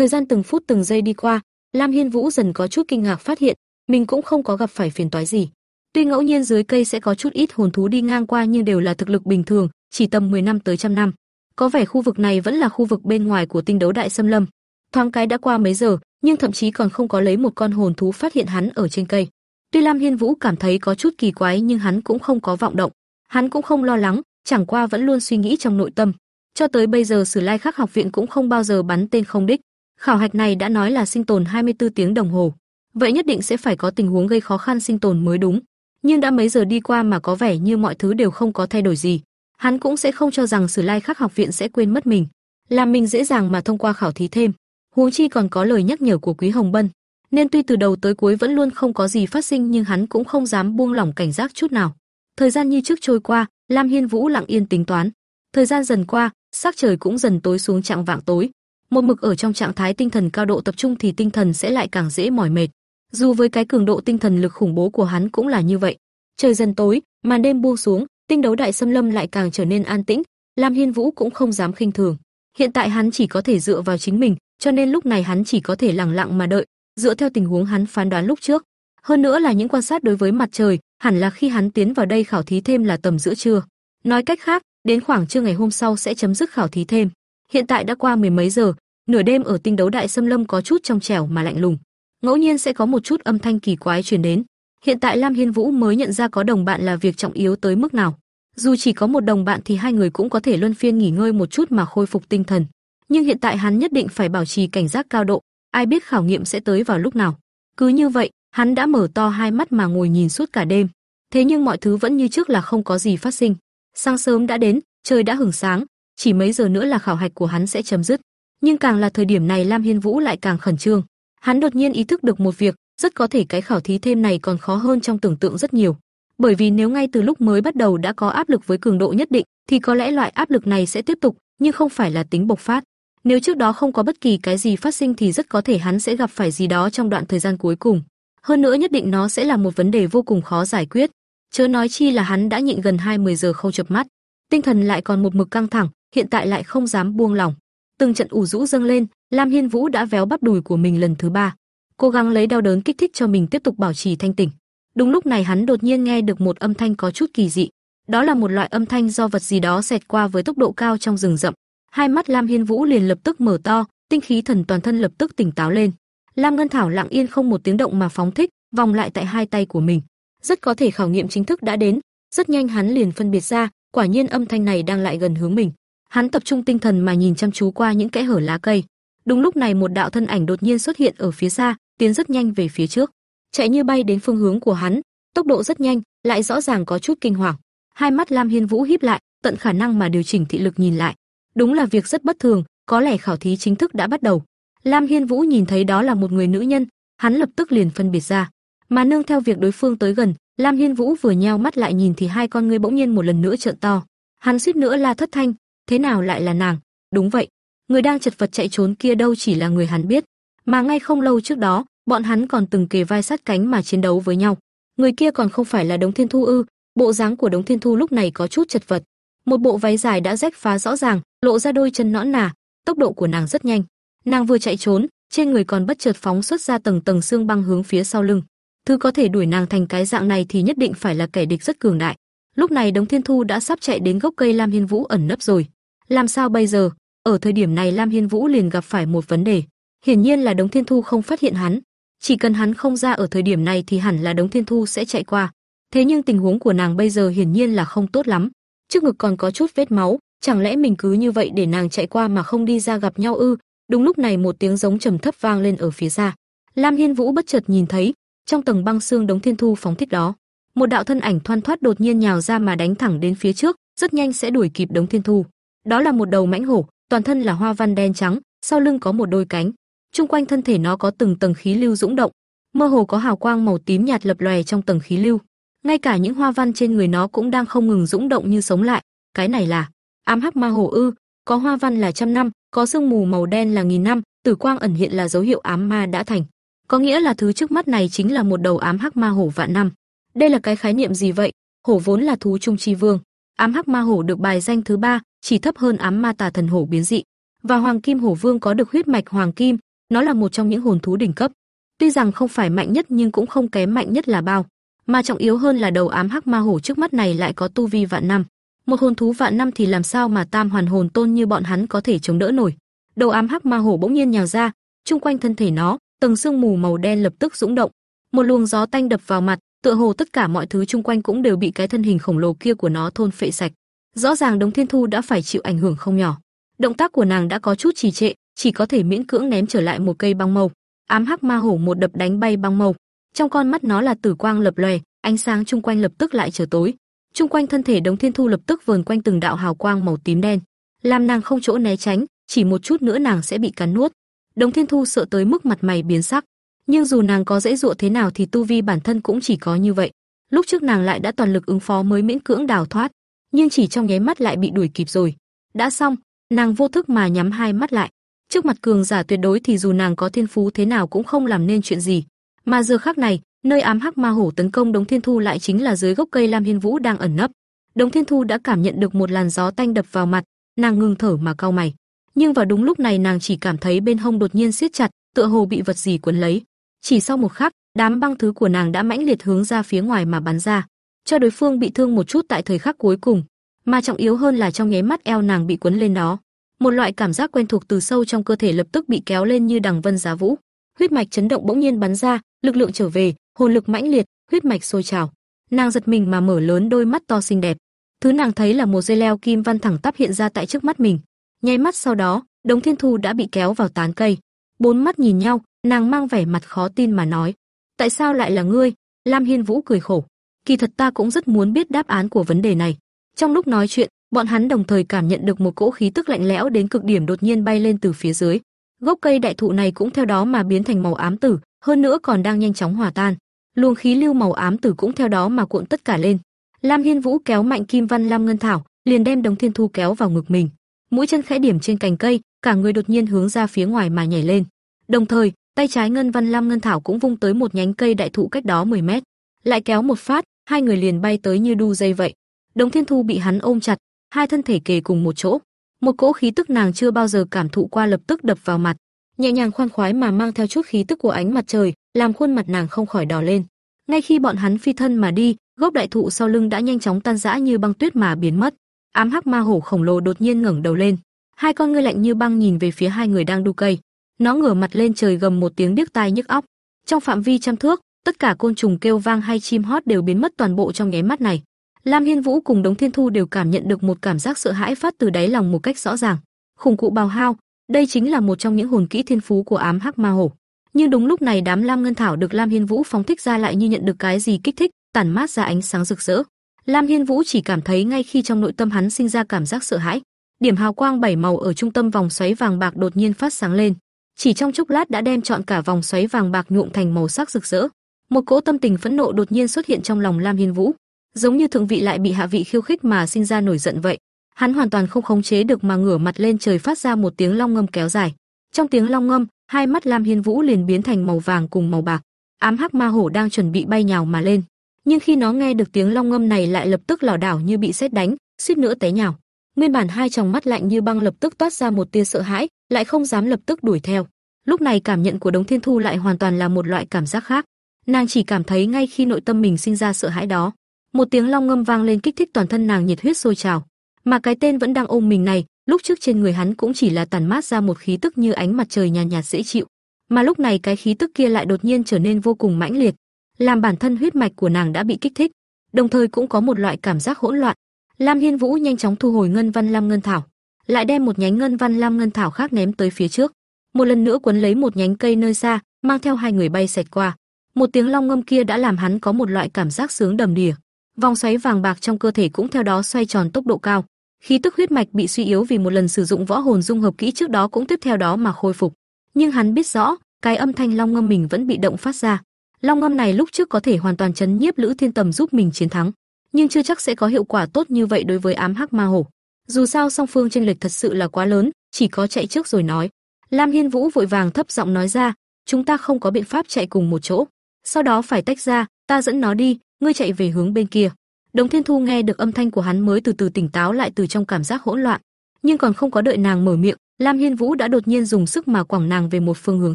Thời gian từng phút từng giây đi qua, Lam Hiên Vũ dần có chút kinh ngạc phát hiện, mình cũng không có gặp phải phiền toái gì. Tuy ngẫu nhiên dưới cây sẽ có chút ít hồn thú đi ngang qua nhưng đều là thực lực bình thường, chỉ tầm 10 năm tới trăm năm. Có vẻ khu vực này vẫn là khu vực bên ngoài của tinh đấu đại xâm lâm. Thoáng cái đã qua mấy giờ, nhưng thậm chí còn không có lấy một con hồn thú phát hiện hắn ở trên cây. Tuy Lam Hiên Vũ cảm thấy có chút kỳ quái nhưng hắn cũng không có vọng động. Hắn cũng không lo lắng, chẳng qua vẫn luôn suy nghĩ trong nội tâm. Cho tới bây giờ Sử Lai Khắc học viện cũng không bao giờ bắn tên không đích. Khảo hạch này đã nói là sinh tồn 24 tiếng đồng hồ, vậy nhất định sẽ phải có tình huống gây khó khăn sinh tồn mới đúng. Nhưng đã mấy giờ đi qua mà có vẻ như mọi thứ đều không có thay đổi gì, hắn cũng sẽ không cho rằng Sử Lai Khắc học viện sẽ quên mất mình, làm mình dễ dàng mà thông qua khảo thí thêm. Huống chi còn có lời nhắc nhở của Quý Hồng Bân, nên tuy từ đầu tới cuối vẫn luôn không có gì phát sinh nhưng hắn cũng không dám buông lỏng cảnh giác chút nào. Thời gian như trước trôi qua, Lam Hiên Vũ lặng yên tính toán. Thời gian dần qua, sắc trời cũng dần tối xuống trạng vạng tối. Một mực ở trong trạng thái tinh thần cao độ tập trung thì tinh thần sẽ lại càng dễ mỏi mệt. Dù với cái cường độ tinh thần lực khủng bố của hắn cũng là như vậy. Trời dần tối, màn đêm buông xuống, tinh đấu đại xâm lâm lại càng trở nên an tĩnh, Lam Hiên Vũ cũng không dám khinh thường. Hiện tại hắn chỉ có thể dựa vào chính mình, cho nên lúc này hắn chỉ có thể lặng lặng mà đợi, dựa theo tình huống hắn phán đoán lúc trước. Hơn nữa là những quan sát đối với mặt trời, hẳn là khi hắn tiến vào đây khảo thí thêm là tầm giữa trưa. Nói cách khác, đến khoảng trưa ngày hôm sau sẽ chấm dứt khảo thí thêm. Hiện tại đã qua mười mấy giờ, nửa đêm ở tinh đấu đại xâm lâm có chút trong trẻo mà lạnh lùng. Ngẫu nhiên sẽ có một chút âm thanh kỳ quái truyền đến. Hiện tại Lam Hiên Vũ mới nhận ra có đồng bạn là việc trọng yếu tới mức nào. Dù chỉ có một đồng bạn thì hai người cũng có thể luân phiên nghỉ ngơi một chút mà khôi phục tinh thần. Nhưng hiện tại hắn nhất định phải bảo trì cảnh giác cao độ, ai biết khảo nghiệm sẽ tới vào lúc nào. Cứ như vậy, Hắn đã mở to hai mắt mà ngồi nhìn suốt cả đêm. Thế nhưng mọi thứ vẫn như trước là không có gì phát sinh. Sáng sớm đã đến, trời đã hửng sáng, chỉ mấy giờ nữa là khảo hạch của hắn sẽ chấm dứt. Nhưng càng là thời điểm này Lam Hiên Vũ lại càng khẩn trương. Hắn đột nhiên ý thức được một việc, rất có thể cái khảo thí thêm này còn khó hơn trong tưởng tượng rất nhiều. Bởi vì nếu ngay từ lúc mới bắt đầu đã có áp lực với cường độ nhất định, thì có lẽ loại áp lực này sẽ tiếp tục, nhưng không phải là tính bộc phát. Nếu trước đó không có bất kỳ cái gì phát sinh thì rất có thể hắn sẽ gặp phải gì đó trong đoạn thời gian cuối cùng. Hơn nữa nhất định nó sẽ là một vấn đề vô cùng khó giải quyết. Chớ nói chi là hắn đã nhịn gần 20 giờ không chập mắt, tinh thần lại còn một mực căng thẳng, hiện tại lại không dám buông lỏng. Từng trận ủ rũ dâng lên, Lam Hiên Vũ đã véo bắp đùi của mình lần thứ ba, cố gắng lấy đau đớn kích thích cho mình tiếp tục bảo trì thanh tỉnh. Đúng lúc này hắn đột nhiên nghe được một âm thanh có chút kỳ dị. Đó là một loại âm thanh do vật gì đó xẹt qua với tốc độ cao trong rừng rậm. Hai mắt Lam Hiên Vũ liền lập tức mở to, tinh khí thần toàn thân lập tức tỉnh táo lên. Lam Ngân Thảo lặng yên không một tiếng động mà phóng thích, vòng lại tại hai tay của mình. Rất có thể khảo nghiệm chính thức đã đến, rất nhanh hắn liền phân biệt ra, quả nhiên âm thanh này đang lại gần hướng mình. Hắn tập trung tinh thần mà nhìn chăm chú qua những kẽ hở lá cây. Đúng lúc này một đạo thân ảnh đột nhiên xuất hiện ở phía xa, tiến rất nhanh về phía trước, chạy như bay đến phương hướng của hắn, tốc độ rất nhanh, lại rõ ràng có chút kinh hoàng. Hai mắt Lam Hiên Vũ híp lại, tận khả năng mà điều chỉnh thị lực nhìn lại. Đúng là việc rất bất thường, có lẽ khảo thí chính thức đã bắt đầu. Lam Hiên Vũ nhìn thấy đó là một người nữ nhân, hắn lập tức liền phân biệt ra. Mà nương theo việc đối phương tới gần, Lam Hiên Vũ vừa nheo mắt lại nhìn thì hai con ngươi bỗng nhiên một lần nữa trợn to. Hắn suýt nữa la thất thanh, thế nào lại là nàng? Đúng vậy, người đang chật vật chạy trốn kia đâu chỉ là người hắn biết, mà ngay không lâu trước đó, bọn hắn còn từng kề vai sát cánh mà chiến đấu với nhau. Người kia còn không phải là Đống Thiên Thu ư? Bộ dáng của Đống Thiên Thu lúc này có chút chật vật. Một bộ váy dài đã rách phá rõ ràng, lộ ra đôi chân nõn nà, tốc độ của nàng rất nhanh. Nàng vừa chạy trốn, trên người còn bất chợt phóng xuất ra tầng tầng xương băng hướng phía sau lưng. Thứ có thể đuổi nàng thành cái dạng này thì nhất định phải là kẻ địch rất cường đại. Lúc này Đống Thiên Thu đã sắp chạy đến gốc cây Lam Hiên Vũ ẩn nấp rồi. Làm sao bây giờ? Ở thời điểm này Lam Hiên Vũ liền gặp phải một vấn đề. Hiển nhiên là Đống Thiên Thu không phát hiện hắn, chỉ cần hắn không ra ở thời điểm này thì hẳn là Đống Thiên Thu sẽ chạy qua. Thế nhưng tình huống của nàng bây giờ hiển nhiên là không tốt lắm. Trước ngực còn có chút vết máu, chẳng lẽ mình cứ như vậy để nàng chạy qua mà không đi ra gặp nhau ư? Đúng lúc này một tiếng giống trầm thấp vang lên ở phía xa. Lam Hiên Vũ bất chợt nhìn thấy, trong tầng băng xương Đống Thiên Thu phóng thích đó, một đạo thân ảnh thoăn thoát đột nhiên nhào ra mà đánh thẳng đến phía trước, rất nhanh sẽ đuổi kịp Đống Thiên Thu. Đó là một đầu mãnh hổ, toàn thân là hoa văn đen trắng, sau lưng có một đôi cánh, Trung quanh thân thể nó có từng tầng khí lưu dũng động, mơ hồ có hào quang màu tím nhạt lập lòe trong tầng khí lưu. Ngay cả những hoa văn trên người nó cũng đang không ngừng dũng động như sống lại. Cái này là ám hắc ma hổ ư? Có hoa văn là trăm năm, có sương mù màu đen là nghìn năm, tử quang ẩn hiện là dấu hiệu ám ma đã thành. Có nghĩa là thứ trước mắt này chính là một đầu ám hắc ma hổ vạn năm. Đây là cái khái niệm gì vậy? Hổ vốn là thú trung chi vương, ám hắc ma hổ được bài danh thứ ba, chỉ thấp hơn ám ma tà thần hổ biến dị. Và hoàng kim hổ vương có được huyết mạch hoàng kim, nó là một trong những hồn thú đỉnh cấp. Tuy rằng không phải mạnh nhất nhưng cũng không kém mạnh nhất là bao, mà trọng yếu hơn là đầu ám hắc ma hổ trước mắt này lại có tu vi vạn năm. Một hồn thú vạn năm thì làm sao mà tam hoàn hồn tôn như bọn hắn có thể chống đỡ nổi. Đầu ám hắc ma hổ bỗng nhiên nhào ra, chung quanh thân thể nó, tầng sương mù màu đen lập tức dũng động. Một luồng gió tanh đập vào mặt, tựa hồ tất cả mọi thứ chung quanh cũng đều bị cái thân hình khổng lồ kia của nó thôn phệ sạch. Rõ ràng Đống Thiên Thu đã phải chịu ảnh hưởng không nhỏ. Động tác của nàng đã có chút trì trệ, chỉ có thể miễn cưỡng ném trở lại một cây băng mộc. Ám hắc ma hổ một đập đánh bay băng mộc, Trong con mắt nó là tử quang lập lòe, ánh sáng chung quanh lập tức lại trở tối. Chung quanh thân thể Đống Thiên Thu lập tức vờn quanh từng đạo hào quang màu tím đen, làm nàng không chỗ né tránh, chỉ một chút nữa nàng sẽ bị cắn nuốt. Đống Thiên Thu sợ tới mức mặt mày biến sắc, nhưng dù nàng có dễ dụa thế nào thì tu vi bản thân cũng chỉ có như vậy. Lúc trước nàng lại đã toàn lực ứng phó mới miễn cưỡng đào thoát, nhưng chỉ trong nháy mắt lại bị đuổi kịp rồi. Đã xong, nàng vô thức mà nhắm hai mắt lại. Trước mặt cường giả tuyệt đối thì dù nàng có thiên phú thế nào cũng không làm nên chuyện gì. Mà giờ khắc này, nơi ám hắc ma hổ tấn công Đống Thiên Thu lại chính là dưới gốc cây Lam Hiên Vũ đang ẩn nấp. Đống Thiên Thu đã cảm nhận được một làn gió tanh đập vào mặt, nàng ngừng thở mà cau mày. Nhưng vào đúng lúc này nàng chỉ cảm thấy bên hông đột nhiên siết chặt, tựa hồ bị vật gì quấn lấy. Chỉ sau một khắc, đám băng thứ của nàng đã mãnh liệt hướng ra phía ngoài mà bắn ra, cho đối phương bị thương một chút tại thời khắc cuối cùng, mà trọng yếu hơn là trong nháy mắt eo nàng bị quấn lên đó. Một loại cảm giác quen thuộc từ sâu trong cơ thể lập tức bị kéo lên như đằng vân giá vũ. Huyết mạch chấn động bỗng nhiên bắn ra, lực lượng trở về, hồn lực mãnh liệt, huyết mạch sôi trào. Nàng giật mình mà mở lớn đôi mắt to xinh đẹp. Thứ nàng thấy là một dây leo kim văn thẳng tắp hiện ra tại trước mắt mình. Nháy mắt sau đó, Đống Thiên Thu đã bị kéo vào tán cây. Bốn mắt nhìn nhau, nàng mang vẻ mặt khó tin mà nói: Tại sao lại là ngươi? Lam Hiên Vũ cười khổ. Kỳ thật ta cũng rất muốn biết đáp án của vấn đề này. Trong lúc nói chuyện, bọn hắn đồng thời cảm nhận được một cỗ khí tức lạnh lẽo đến cực điểm đột nhiên bay lên từ phía dưới. Gốc cây đại thụ này cũng theo đó mà biến thành màu ám tử, hơn nữa còn đang nhanh chóng hòa tan. Luồng khí lưu màu ám tử cũng theo đó mà cuộn tất cả lên. Lam Hiên Vũ kéo mạnh Kim Văn Lam Ngân Thảo, liền đem Đồng Thiên Thu kéo vào ngực mình. Mũi chân khẽ điểm trên cành cây, cả người đột nhiên hướng ra phía ngoài mà nhảy lên. Đồng thời, tay trái Ngân Văn Lam Ngân Thảo cũng vung tới một nhánh cây đại thụ cách đó 10 mét, lại kéo một phát, hai người liền bay tới như đu dây vậy. Đồng Thiên Thu bị hắn ôm chặt, hai thân thể kề cùng một chỗ. Một cỗ khí tức nàng chưa bao giờ cảm thụ qua lập tức đập vào mặt, nhẹ nhàng khoan khoái mà mang theo chút khí tức của ánh mặt trời, làm khuôn mặt nàng không khỏi đỏ lên. Ngay khi bọn hắn phi thân mà đi, gốc đại thụ sau lưng đã nhanh chóng tan rã như băng tuyết mà biến mất. Ám hắc ma hổ khổng lồ đột nhiên ngẩng đầu lên, hai con ngươi lạnh như băng nhìn về phía hai người đang đu cây. Nó ngửa mặt lên trời gầm một tiếng điếc tai nhức óc. Trong phạm vi trăm thước, tất cả côn trùng kêu vang hay chim hót đều biến mất toàn bộ trong nháy mắt này. Lam Hiên Vũ cùng Đống Thiên Thu đều cảm nhận được một cảm giác sợ hãi phát từ đáy lòng một cách rõ ràng. Khủng cụ bào hao, đây chính là một trong những hồn kỹ thiên phú của ám hắc ma hổ. Nhưng đúng lúc này đám lam ngân thảo được Lam Hiên Vũ phóng thích ra lại như nhận được cái gì kích thích, tản mát ra ánh sáng rực rỡ. Lam Hiên Vũ chỉ cảm thấy ngay khi trong nội tâm hắn sinh ra cảm giác sợ hãi, điểm hào quang bảy màu ở trung tâm vòng xoáy vàng bạc đột nhiên phát sáng lên, chỉ trong chốc lát đã đem chọn cả vòng xoáy vàng bạc nhuộm thành màu sắc rực rỡ. Một cỗ tâm tình phẫn nộ đột nhiên xuất hiện trong lòng Lam Hiên Vũ, giống như thượng vị lại bị hạ vị khiêu khích mà sinh ra nổi giận vậy. Hắn hoàn toàn không khống chế được mà ngửa mặt lên trời phát ra một tiếng long ngâm kéo dài. Trong tiếng long ngâm, hai mắt Lam Hiên Vũ liền biến thành màu vàng cùng màu bạc. Ám hắc ma hổ đang chuẩn bị bay nhào mà lên, nhưng khi nó nghe được tiếng long ngâm này lại lập tức lảo đảo như bị sét đánh, suýt nữa té nhào. Nguyên bản hai tròng mắt lạnh như băng lập tức toát ra một tia sợ hãi, lại không dám lập tức đuổi theo. Lúc này cảm nhận của Đống Thiên Thu lại hoàn toàn là một loại cảm giác khác. Nàng chỉ cảm thấy ngay khi nội tâm mình sinh ra sợ hãi đó, một tiếng long ngâm vang lên kích thích toàn thân nàng nhiệt huyết sôi trào. Mà cái tên vẫn đang ôm mình này, lúc trước trên người hắn cũng chỉ là tản mát ra một khí tức như ánh mặt trời nhàn nhạt, nhạt dễ chịu, mà lúc này cái khí tức kia lại đột nhiên trở nên vô cùng mãnh liệt, làm bản thân huyết mạch của nàng đã bị kích thích, đồng thời cũng có một loại cảm giác hỗn loạn. Lam Hiên Vũ nhanh chóng thu hồi ngân văn lam ngân thảo, lại đem một nhánh ngân văn lam ngân thảo khác ném tới phía trước, một lần nữa quấn lấy một nhánh cây nơi xa, mang theo hai người bay sạch qua. Một tiếng long ngâm kia đã làm hắn có một loại cảm giác sướng đầm đìa. Vòng xoáy vàng bạc trong cơ thể cũng theo đó xoay tròn tốc độ cao. Khí tức huyết mạch bị suy yếu vì một lần sử dụng võ hồn dung hợp kỹ trước đó cũng tiếp theo đó mà khôi phục. Nhưng hắn biết rõ, cái âm thanh long ngâm mình vẫn bị động phát ra. Long ngâm này lúc trước có thể hoàn toàn chấn nhiếp Lữ Thiên Tầm giúp mình chiến thắng, nhưng chưa chắc sẽ có hiệu quả tốt như vậy đối với ám hắc ma hổ. Dù sao song phương chênh lệch thật sự là quá lớn, chỉ có chạy trước rồi nói. Lam Hiên Vũ vội vàng thấp giọng nói ra, chúng ta không có biện pháp chạy cùng một chỗ, sau đó phải tách ra, ta dẫn nó đi, ngươi chạy về hướng bên kia. Đồng Thiên Thu nghe được âm thanh của hắn mới từ từ tỉnh táo lại từ trong cảm giác hỗn loạn, nhưng còn không có đợi nàng mở miệng, Lam Hiên Vũ đã đột nhiên dùng sức mà quẳng nàng về một phương hướng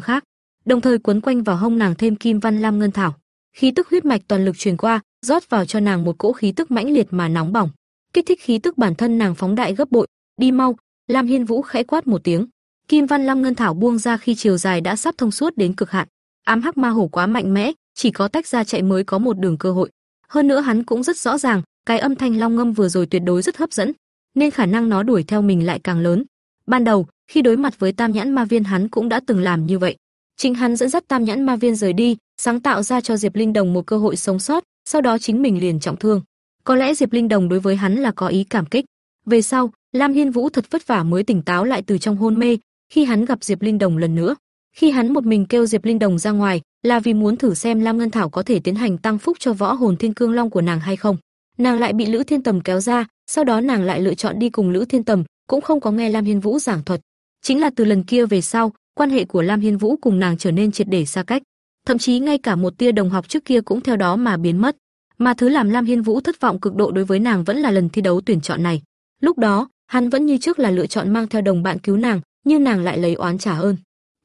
khác, đồng thời quấn quanh vào hông nàng thêm kim văn lam ngân thảo. Khí tức huyết mạch toàn lực truyền qua, rót vào cho nàng một cỗ khí tức mãnh liệt mà nóng bỏng, kích thích khí tức bản thân nàng phóng đại gấp bội. Đi mau! Lam Hiên Vũ khẽ quát một tiếng, kim văn lam ngân thảo buông ra khi chiều dài đã sắp thông suốt đến cực hạn. Ám hắc ma hổ quá mạnh mẽ, chỉ có tách ra chạy mới có một đường cơ hội. Hơn nữa hắn cũng rất rõ ràng, cái âm thanh long ngâm vừa rồi tuyệt đối rất hấp dẫn, nên khả năng nó đuổi theo mình lại càng lớn. Ban đầu, khi đối mặt với Tam Nhãn Ma Viên hắn cũng đã từng làm như vậy. Chính hắn dẫn dắt Tam Nhãn Ma Viên rời đi, sáng tạo ra cho Diệp Linh Đồng một cơ hội sống sót, sau đó chính mình liền trọng thương. Có lẽ Diệp Linh Đồng đối với hắn là có ý cảm kích. Về sau, Lam Hiên Vũ thật vất vả mới tỉnh táo lại từ trong hôn mê, khi hắn gặp Diệp Linh Đồng lần nữa. Khi hắn một mình kêu Diệp Linh Đồng ra ngoài, là vì muốn thử xem Lam Ngân Thảo có thể tiến hành tăng phúc cho võ hồn Thiên Cương Long của nàng hay không. Nàng lại bị Lữ Thiên Tầm kéo ra, sau đó nàng lại lựa chọn đi cùng Lữ Thiên Tầm, cũng không có nghe Lam Hiên Vũ giảng thuật. Chính là từ lần kia về sau, quan hệ của Lam Hiên Vũ cùng nàng trở nên triệt để xa cách, thậm chí ngay cả một tia đồng học trước kia cũng theo đó mà biến mất. Mà thứ làm Lam Hiên Vũ thất vọng cực độ đối với nàng vẫn là lần thi đấu tuyển chọn này. Lúc đó, hắn vẫn như trước là lựa chọn mang theo đồng bạn cứu nàng, nhưng nàng lại lấy oán trả ơn.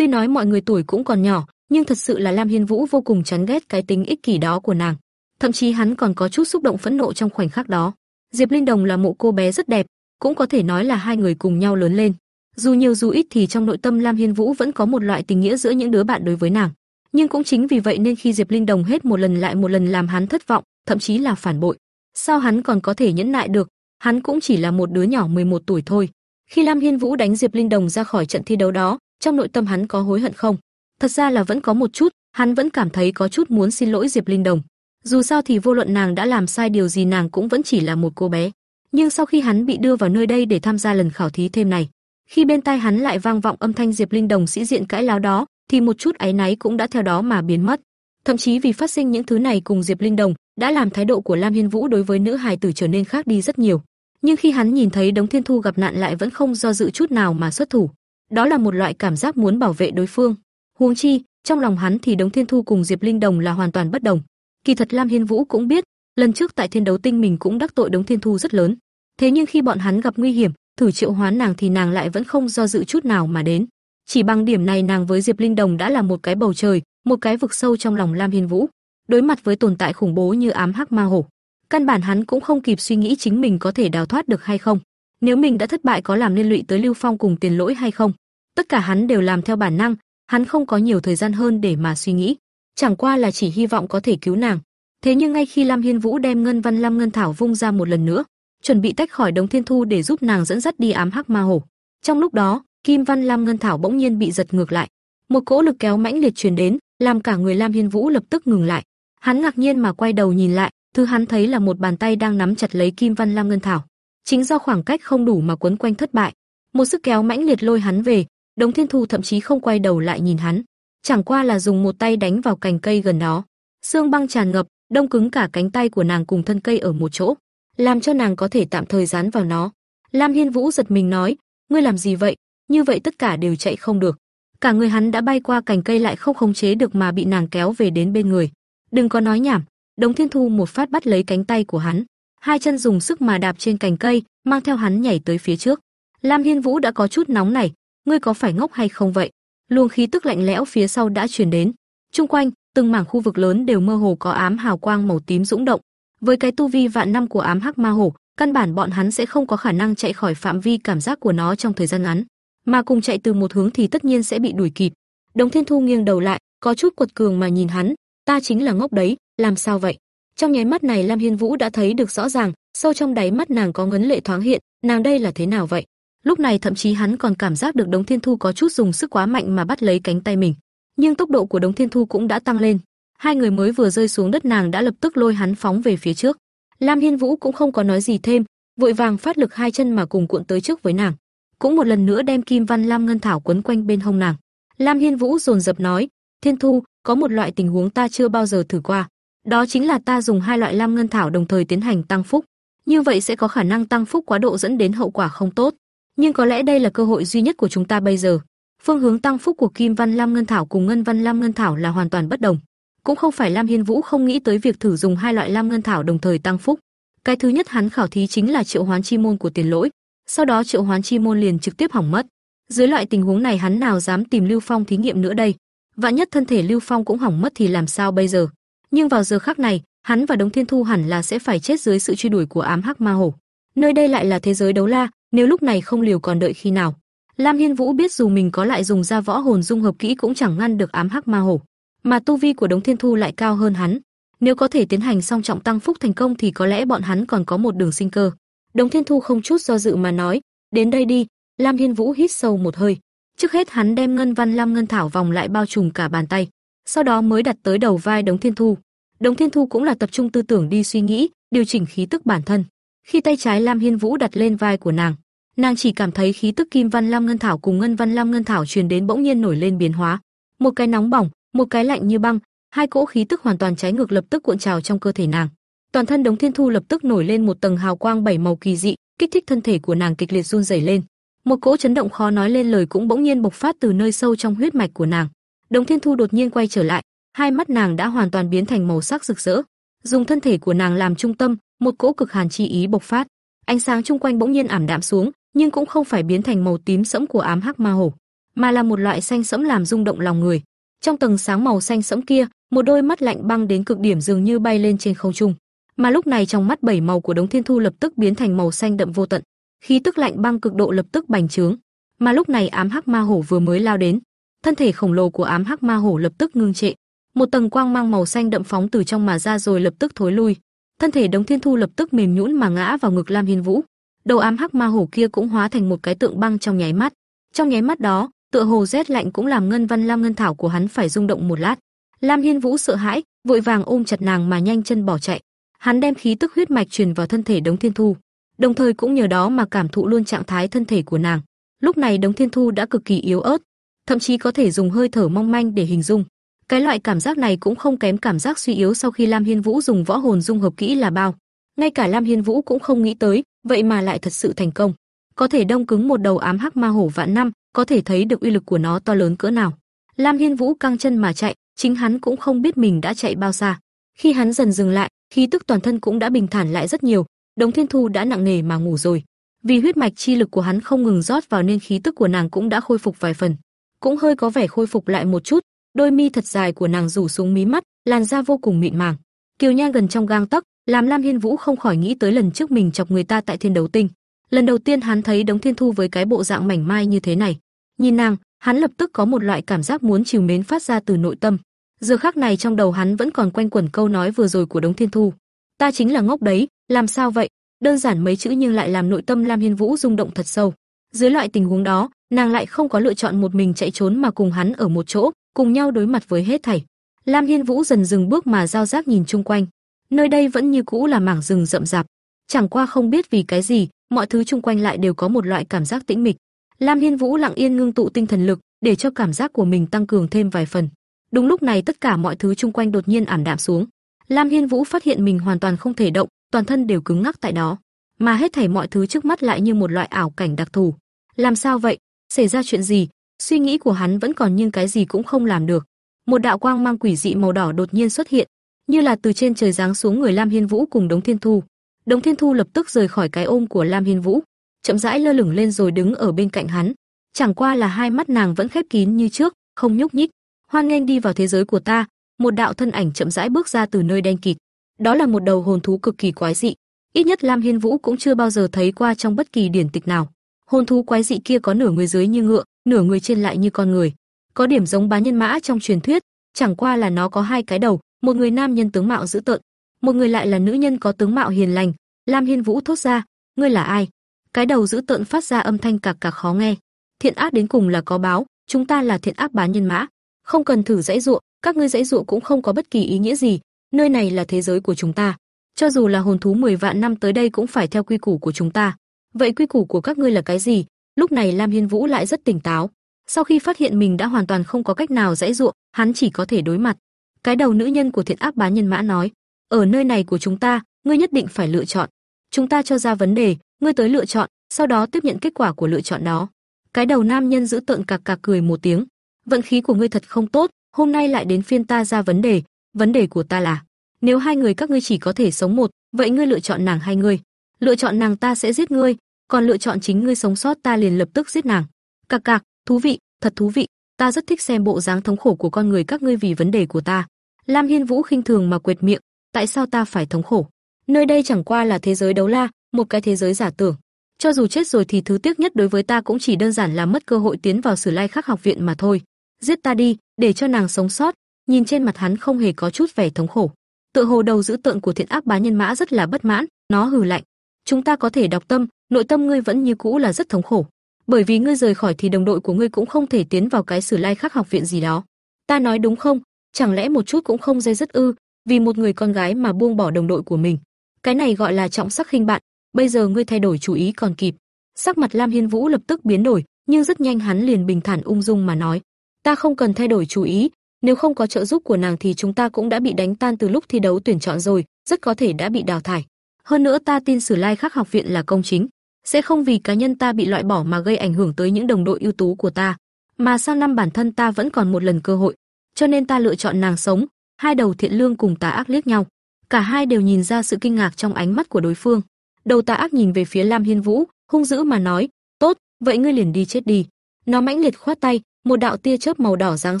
Tuy nói mọi người tuổi cũng còn nhỏ, nhưng thật sự là Lam Hiên Vũ vô cùng chán ghét cái tính ích kỷ đó của nàng. Thậm chí hắn còn có chút xúc động phẫn nộ trong khoảnh khắc đó. Diệp Linh Đồng là một cô bé rất đẹp, cũng có thể nói là hai người cùng nhau lớn lên. Dù nhiều dù ít thì trong nội tâm Lam Hiên Vũ vẫn có một loại tình nghĩa giữa những đứa bạn đối với nàng. Nhưng cũng chính vì vậy nên khi Diệp Linh Đồng hết một lần lại một lần làm hắn thất vọng, thậm chí là phản bội, sao hắn còn có thể nhẫn nại được? Hắn cũng chỉ là một đứa nhỏ 11 tuổi thôi. Khi Lam Hiên Vũ đánh Diệp Linh Đồng ra khỏi trận thi đấu đó, trong nội tâm hắn có hối hận không? Thật ra là vẫn có một chút, hắn vẫn cảm thấy có chút muốn xin lỗi Diệp Linh Đồng. Dù sao thì vô luận nàng đã làm sai điều gì nàng cũng vẫn chỉ là một cô bé. Nhưng sau khi hắn bị đưa vào nơi đây để tham gia lần khảo thí thêm này, khi bên tai hắn lại vang vọng âm thanh Diệp Linh Đồng sĩ diện cãi láo đó, thì một chút áy náy cũng đã theo đó mà biến mất. Thậm chí vì phát sinh những thứ này cùng Diệp Linh Đồng, đã làm thái độ của Lam Hiên Vũ đối với nữ hài tử trở nên khác đi rất nhiều. Nhưng khi hắn nhìn thấy Đống Thiên Thu gặp nạn lại vẫn không do dự chút nào mà xuất thủ, đó là một loại cảm giác muốn bảo vệ đối phương. Huống chi, trong lòng hắn thì Đống Thiên Thu cùng Diệp Linh Đồng là hoàn toàn bất đồng. Kỳ thật Lam Hiên Vũ cũng biết, lần trước tại Thiên đấu tinh mình cũng đắc tội Đống Thiên Thu rất lớn. Thế nhưng khi bọn hắn gặp nguy hiểm, thử triệu hoán nàng thì nàng lại vẫn không do dự chút nào mà đến. Chỉ bằng điểm này nàng với Diệp Linh Đồng đã là một cái bầu trời, một cái vực sâu trong lòng Lam Hiên Vũ. Đối mặt với tồn tại khủng bố như ám hắc ma hổ, căn bản hắn cũng không kịp suy nghĩ chính mình có thể đào thoát được hay không. Nếu mình đã thất bại có làm liên lụy tới Lưu Phong cùng Tiền Lỗi hay không? Tất cả hắn đều làm theo bản năng, hắn không có nhiều thời gian hơn để mà suy nghĩ, chẳng qua là chỉ hy vọng có thể cứu nàng. Thế nhưng ngay khi Lam Hiên Vũ đem Ngân Văn Lam Ngân Thảo vung ra một lần nữa, chuẩn bị tách khỏi đống thiên thu để giúp nàng dẫn dắt đi ám hắc ma hổ. Trong lúc đó, Kim Văn Lam Ngân Thảo bỗng nhiên bị giật ngược lại, một cỗ lực kéo mãnh liệt truyền đến, làm cả người Lam Hiên Vũ lập tức ngừng lại. Hắn ngạc nhiên mà quay đầu nhìn lại, thứ hắn thấy là một bàn tay đang nắm chặt lấy Kim Văn Lam Ngân Thảo. Chính do khoảng cách không đủ mà quấn quanh thất bại, một sức kéo mãnh liệt lôi hắn về, Đống Thiên Thu thậm chí không quay đầu lại nhìn hắn, chẳng qua là dùng một tay đánh vào cành cây gần đó. Xương băng tràn ngập, đông cứng cả cánh tay của nàng cùng thân cây ở một chỗ, làm cho nàng có thể tạm thời dán vào nó. Lam Hiên Vũ giật mình nói, ngươi làm gì vậy? Như vậy tất cả đều chạy không được. Cả người hắn đã bay qua cành cây lại không khống chế được mà bị nàng kéo về đến bên người. Đừng có nói nhảm, Đống Thiên Thu một phát bắt lấy cánh tay của hắn, hai chân dùng sức mà đạp trên cành cây, mang theo hắn nhảy tới phía trước. Lam Hiên Vũ đã có chút nóng này, ngươi có phải ngốc hay không vậy? Luồng khí tức lạnh lẽo phía sau đã truyền đến. Trung quanh, từng mảng khu vực lớn đều mơ hồ có ám hào quang màu tím dũng động. Với cái tu vi vạn năm của ám hắc ma hổ, căn bản bọn hắn sẽ không có khả năng chạy khỏi phạm vi cảm giác của nó trong thời gian ngắn, mà cùng chạy từ một hướng thì tất nhiên sẽ bị đuổi kịp. Đồng Thiên Thu nghiêng đầu lại, có chút quật cường mà nhìn hắn, ta chính là ngốc đấy, làm sao vậy? Trong nháy mắt này Lam Hiên Vũ đã thấy được rõ ràng, sâu trong đáy mắt nàng có ngấn lệ thoáng hiện, nàng đây là thế nào vậy? Lúc này thậm chí hắn còn cảm giác được Đống Thiên Thu có chút dùng sức quá mạnh mà bắt lấy cánh tay mình, nhưng tốc độ của Đống Thiên Thu cũng đã tăng lên. Hai người mới vừa rơi xuống đất nàng đã lập tức lôi hắn phóng về phía trước. Lam Hiên Vũ cũng không có nói gì thêm, vội vàng phát lực hai chân mà cùng cuộn tới trước với nàng, cũng một lần nữa đem Kim Văn Lam Ngân Thảo quấn quanh bên hông nàng. Lam Hiên Vũ dồn dập nói, "Thiên Thu, có một loại tình huống ta chưa bao giờ thử qua, đó chính là ta dùng hai loại Lam Ngân Thảo đồng thời tiến hành tăng phúc, như vậy sẽ có khả năng tăng phúc quá độ dẫn đến hậu quả không tốt nhưng có lẽ đây là cơ hội duy nhất của chúng ta bây giờ. Phương hướng tăng phúc của Kim Văn Lam Ngân Thảo cùng Ngân Văn Lam Ngân Thảo là hoàn toàn bất đồng. Cũng không phải Lam Hiên Vũ không nghĩ tới việc thử dùng hai loại Lam Ngân Thảo đồng thời tăng phúc. Cái thứ nhất hắn khảo thí chính là triệu hoán chi môn của tiền lỗi, sau đó triệu hoán chi môn liền trực tiếp hỏng mất. Dưới loại tình huống này hắn nào dám tìm Lưu Phong thí nghiệm nữa đây? Vạn nhất thân thể Lưu Phong cũng hỏng mất thì làm sao bây giờ? Nhưng vào giờ khắc này, hắn và Đống Thiên Thu hẳn là sẽ phải chết dưới sự truy đuổi của ám hắc ma hổ. Nơi đây lại là thế giới đấu la, nếu lúc này không liều còn đợi khi nào. Lam Hiên Vũ biết dù mình có lại dùng ra võ hồn dung hợp kỹ cũng chẳng ngăn được ám hắc ma hổ, mà tu vi của Đống Thiên Thu lại cao hơn hắn. Nếu có thể tiến hành song trọng tăng phúc thành công thì có lẽ bọn hắn còn có một đường sinh cơ. Đống Thiên Thu không chút do dự mà nói, "Đến đây đi." Lam Hiên Vũ hít sâu một hơi. Trước hết hắn đem ngân văn lam ngân thảo vòng lại bao trùm cả bàn tay, sau đó mới đặt tới đầu vai Đống Thiên Thu. Đống Thiên Thu cũng là tập trung tư tưởng đi suy nghĩ, điều chỉnh khí tức bản thân. Khi tay trái Lam Hiên Vũ đặt lên vai của nàng, nàng chỉ cảm thấy khí tức Kim Văn Lam Ngân Thảo cùng Ngân Văn Lam Ngân Thảo truyền đến bỗng nhiên nổi lên biến hóa, một cái nóng bỏng, một cái lạnh như băng, hai cỗ khí tức hoàn toàn trái ngược lập tức cuộn trào trong cơ thể nàng. Toàn thân Đống Thiên Thu lập tức nổi lên một tầng hào quang bảy màu kỳ dị, kích thích thân thể của nàng kịch liệt run rẩy lên. Một cỗ chấn động khó nói lên lời cũng bỗng nhiên bộc phát từ nơi sâu trong huyết mạch của nàng. Đồng Thiên Thu đột nhiên quay trở lại, hai mắt nàng đã hoàn toàn biến thành màu sắc rực rỡ. Dùng thân thể của nàng làm trung tâm, một cỗ cực hàn chi ý bộc phát, ánh sáng chung quanh bỗng nhiên ảm đạm xuống, nhưng cũng không phải biến thành màu tím sẫm của ám hắc ma hổ, mà là một loại xanh sẫm làm rung động lòng người. Trong tầng sáng màu xanh sẫm kia, một đôi mắt lạnh băng đến cực điểm dường như bay lên trên không trung. Mà lúc này trong mắt bảy màu của Đống Thiên Thu lập tức biến thành màu xanh đậm vô tận, khí tức lạnh băng cực độ lập tức bành trướng. Mà lúc này ám hắc ma hổ vừa mới lao đến, thân thể khổng lồ của ám hắc ma hổ lập tức ngưng trệ, một tầng quang mang màu xanh đậm phóng từ trong mà ra rồi lập tức thối lui, thân thể Đống Thiên Thu lập tức mềm nhũn mà ngã vào ngực Lam Hiên Vũ. Đầu ám hắc ma hổ kia cũng hóa thành một cái tượng băng trong nháy mắt. Trong nháy mắt đó, tựa hồ rét lạnh cũng làm ngân văn lam ngân thảo của hắn phải rung động một lát. Lam Hiên Vũ sợ hãi, vội vàng ôm chặt nàng mà nhanh chân bỏ chạy. Hắn đem khí tức huyết mạch truyền vào thân thể Đống Thiên Thu, đồng thời cũng nhờ đó mà cảm thụ luôn trạng thái thân thể của nàng. Lúc này Đống Thiên Thu đã cực kỳ yếu ớt, thậm chí có thể dùng hơi thở mong manh để hình dung. Cái loại cảm giác này cũng không kém cảm giác suy yếu sau khi Lam Hiên Vũ dùng võ hồn dung hợp kỹ là bao. Ngay cả Lam Hiên Vũ cũng không nghĩ tới, vậy mà lại thật sự thành công. Có thể đông cứng một đầu ám hắc ma hổ vạn năm, có thể thấy được uy lực của nó to lớn cỡ nào. Lam Hiên Vũ căng chân mà chạy, chính hắn cũng không biết mình đã chạy bao xa. Khi hắn dần dừng lại, khí tức toàn thân cũng đã bình thản lại rất nhiều, Đống Thiên Thu đã nặng nề mà ngủ rồi. Vì huyết mạch chi lực của hắn không ngừng rót vào nên khí tức của nàng cũng đã khôi phục vài phần, cũng hơi có vẻ khôi phục lại một chút, đôi mi thật dài của nàng rủ xuống mí mắt, làn da vô cùng mịn màng. Kiều Nha gần trong gang tấc, làm Lam Hiên Vũ không khỏi nghĩ tới lần trước mình chọc người ta tại Thiên Đấu Tinh. Lần đầu tiên hắn thấy Đống Thiên Thu với cái bộ dạng mảnh mai như thế này, nhìn nàng, hắn lập tức có một loại cảm giác muốn chiều mến phát ra từ nội tâm. Giờ khắc này trong đầu hắn vẫn còn quanh quẩn câu nói vừa rồi của Đống Thiên Thu. Ta chính là ngốc đấy, làm sao vậy? Đơn giản mấy chữ nhưng lại làm nội tâm Lam Hiên Vũ rung động thật sâu. Dưới loại tình huống đó, nàng lại không có lựa chọn một mình chạy trốn mà cùng hắn ở một chỗ, cùng nhau đối mặt với hết thảy. Lam Hiên Vũ dần dừng bước mà giao giác nhìn chung quanh. Nơi đây vẫn như cũ là mảng rừng rậm rạp, chẳng qua không biết vì cái gì, mọi thứ chung quanh lại đều có một loại cảm giác tĩnh mịch. Lam Hiên Vũ lặng yên ngưng tụ tinh thần lực, để cho cảm giác của mình tăng cường thêm vài phần. Đúng lúc này tất cả mọi thứ chung quanh đột nhiên ảm đạm xuống. Lam Hiên Vũ phát hiện mình hoàn toàn không thể động, toàn thân đều cứng ngắc tại đó, mà hết thảy mọi thứ trước mắt lại như một loại ảo cảnh đặc thù. Làm sao vậy? Xảy ra chuyện gì? Suy nghĩ của hắn vẫn còn nhưng cái gì cũng không làm được. Một đạo quang mang quỷ dị màu đỏ đột nhiên xuất hiện, như là từ trên trời giáng xuống người Lam Hiên Vũ cùng Đống Thiên Thu. Đống Thiên Thu lập tức rời khỏi cái ôm của Lam Hiên Vũ, chậm rãi lơ lửng lên rồi đứng ở bên cạnh hắn. Chẳng qua là hai mắt nàng vẫn khép kín như trước, không nhúc nhích. Hoan nghênh đi vào thế giới của ta, một đạo thân ảnh chậm rãi bước ra từ nơi đen kịt. Đó là một đầu hồn thú cực kỳ quái dị, ít nhất Lam Hiên Vũ cũng chưa bao giờ thấy qua trong bất kỳ điển tịch nào. Hồn thú quái dị kia có nửa người dưới như ngựa, nửa người trên lại như con người, có điểm giống bá nhân mã trong truyền thuyết, chẳng qua là nó có hai cái đầu, một người nam nhân tướng mạo dữ tợn, một người lại là nữ nhân có tướng mạo hiền lành. Lam Hiên Vũ thốt ra, ngươi là ai? Cái đầu dữ tợn phát ra âm thanh cạc cạc khó nghe. Thiện ác đến cùng là có báo, chúng ta là thiện ác bá nhân mã, không cần thử dãy dụa, các ngươi dãy dụa cũng không có bất kỳ ý nghĩa gì, nơi này là thế giới của chúng ta. Cho dù là hồn thú 10 vạn năm tới đây cũng phải theo quy củ của chúng ta. Vậy quy củ của các ngươi là cái gì? Lúc này Lam Hiên Vũ lại rất tỉnh táo. Sau khi phát hiện mình đã hoàn toàn không có cách nào dãy dụa, hắn chỉ có thể đối mặt. Cái đầu nữ nhân của thiện áp bá nhân mã nói, ở nơi này của chúng ta, ngươi nhất định phải lựa chọn. Chúng ta cho ra vấn đề, ngươi tới lựa chọn, sau đó tiếp nhận kết quả của lựa chọn đó. Cái đầu nam nhân giữ tợn cạc cạc cười một tiếng, vận khí của ngươi thật không tốt, hôm nay lại đến phiên ta ra vấn đề, vấn đề của ta là, nếu hai người các ngươi chỉ có thể sống một, vậy ngươi lựa chọn nàng hay ngươi? Lựa chọn nàng ta sẽ giết ngươi, còn lựa chọn chính ngươi sống sót ta liền lập tức giết nàng. Cạc cạc, thú vị, thật thú vị, ta rất thích xem bộ dáng thống khổ của con người các ngươi vì vấn đề của ta. Lam Hiên Vũ khinh thường mà quệt miệng, tại sao ta phải thống khổ? Nơi đây chẳng qua là thế giới đấu la, một cái thế giới giả tưởng. Cho dù chết rồi thì thứ tiếc nhất đối với ta cũng chỉ đơn giản là mất cơ hội tiến vào Sử Lai Khắc học viện mà thôi. Giết ta đi, để cho nàng sống sót. Nhìn trên mặt hắn không hề có chút vẻ thống khổ. Tựa hồ đầu giữ tợn của thiện ác bá nhân mã rất là bất mãn, nó hừ lạnh. Chúng ta có thể đọc tâm, nội tâm ngươi vẫn như cũ là rất thống khổ. Bởi vì ngươi rời khỏi thì đồng đội của ngươi cũng không thể tiến vào cái Sử Lai Khắc học viện gì đó. Ta nói đúng không? Chẳng lẽ một chút cũng không dây dứt ư? Vì một người con gái mà buông bỏ đồng đội của mình. Cái này gọi là trọng sắc khinh bạn, bây giờ ngươi thay đổi chủ ý còn kịp. Sắc mặt Lam Hiên Vũ lập tức biến đổi, nhưng rất nhanh hắn liền bình thản ung dung mà nói, ta không cần thay đổi chủ ý, nếu không có trợ giúp của nàng thì chúng ta cũng đã bị đánh tan từ lúc thi đấu tuyển chọn rồi, rất có thể đã bị đào thải. Hơn nữa ta tin Sử Lai Khắc học viện là công chính, sẽ không vì cá nhân ta bị loại bỏ mà gây ảnh hưởng tới những đồng đội ưu tú của ta, mà sang năm bản thân ta vẫn còn một lần cơ hội, cho nên ta lựa chọn nàng sống. Hai đầu thiện lương cùng tà ác liếc nhau, cả hai đều nhìn ra sự kinh ngạc trong ánh mắt của đối phương. Đầu tà ác nhìn về phía Lam Hiên Vũ, hung dữ mà nói, "Tốt, vậy ngươi liền đi chết đi." Nó mãnh liệt khoát tay, một đạo tia chớp màu đỏ giáng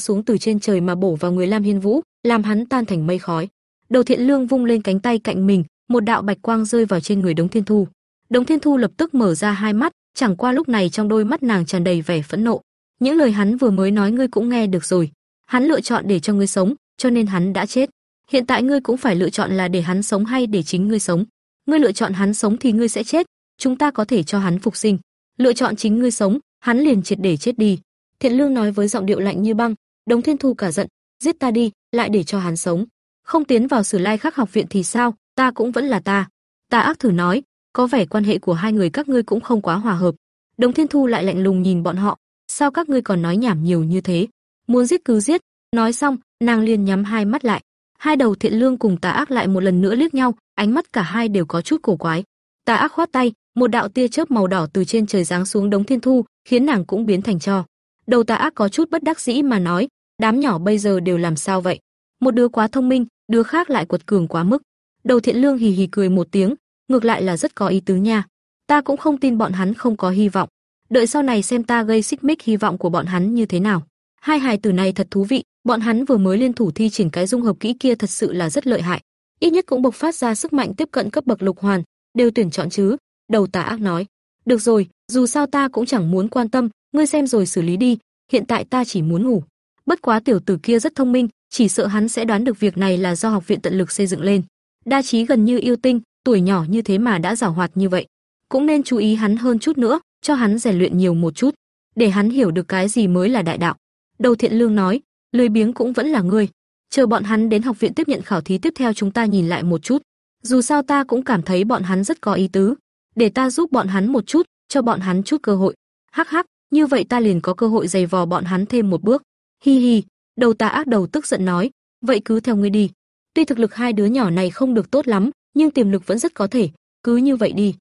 xuống từ trên trời mà bổ vào người Lam Hiên Vũ, làm hắn tan thành mây khói. Đầu Thiện Lương vung lên cánh tay cạnh mình, một đạo bạch quang rơi vào trên người Đống Thiên Thu. Đống Thiên Thu lập tức mở ra hai mắt, chẳng qua lúc này trong đôi mắt nàng tràn đầy vẻ phẫn nộ. Những lời hắn vừa mới nói ngươi cũng nghe được rồi. Hắn lựa chọn để cho ngươi sống, cho nên hắn đã chết. Hiện tại ngươi cũng phải lựa chọn là để hắn sống hay để chính ngươi sống. Ngươi lựa chọn hắn sống thì ngươi sẽ chết, chúng ta có thể cho hắn phục sinh. Lựa chọn chính ngươi sống, hắn liền triệt để chết đi. Thiện Lương nói với giọng điệu lạnh như băng, Đống Thiên Thu cả giận, giết ta đi, lại để cho hắn sống. Không tiến vào Sử Lai Khắc học viện thì sao, ta cũng vẫn là ta. Ta ác thử nói, có vẻ quan hệ của hai người các ngươi cũng không quá hòa hợp. Đồng Thiên Thu lại lạnh lùng nhìn bọn họ, sao các ngươi còn nói nhảm nhiều như thế? Muốn giết cứ giết. Nói xong, nàng liền nhắm hai mắt lại. Hai đầu thiện lương cùng tà ác lại một lần nữa liếc nhau, ánh mắt cả hai đều có chút cổ quái. Tà ác khoát tay, một đạo tia chớp màu đỏ từ trên trời giáng xuống đống thiên thu, khiến nàng cũng biến thành tro. Đầu tà ác có chút bất đắc dĩ mà nói, đám nhỏ bây giờ đều làm sao vậy? Một đứa quá thông minh, đứa khác lại quật cường quá mức. Đầu thiện lương hì hì cười một tiếng, ngược lại là rất có ý tứ nha. Ta cũng không tin bọn hắn không có hy vọng. Đợi sau này xem ta gây xích mích hy vọng của bọn hắn như thế nào. Hai hài tử này thật thú vị, bọn hắn vừa mới liên thủ thi triển cái dung hợp kỹ kia thật sự là rất lợi hại. Ít nhất cũng bộc phát ra sức mạnh tiếp cận cấp bậc lục hoàn, đều tuyển chọn chứ. Đầu tà ác nói, được rồi, dù sao ta cũng chẳng muốn quan tâm, ngươi xem rồi xử lý đi, hiện tại ta chỉ muốn ngủ. Bất quá tiểu tử kia rất thông minh, chỉ sợ hắn sẽ đoán được việc này là do học viện tận lực xây dựng lên. Đa trí gần như yêu tinh, tuổi nhỏ như thế mà đã giàu hoạt như vậy, cũng nên chú ý hắn hơn chút nữa, cho hắn rèn luyện nhiều một chút, để hắn hiểu được cái gì mới là đại đạo. Đầu Thiện Lương nói, lười biếng cũng vẫn là ngươi, chờ bọn hắn đến học viện tiếp nhận khảo thí tiếp theo chúng ta nhìn lại một chút. Dù sao ta cũng cảm thấy bọn hắn rất có ý tứ, để ta giúp bọn hắn một chút, cho bọn hắn chút cơ hội. Hắc hắc, như vậy ta liền có cơ hội giày vò bọn hắn thêm một bước. Hi hi, đầu ta ác đầu tức giận nói, vậy cứ theo ngươi đi. Tuy thực lực hai đứa nhỏ này không được tốt lắm, nhưng tiềm lực vẫn rất có thể, cứ như vậy đi.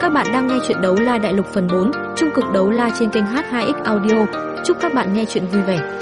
Các bạn đang nghe chuyện đấu la đại lục phần 4, trung cực đấu la trên kênh H2X Audio. Chúc các bạn nghe chuyện vui vẻ.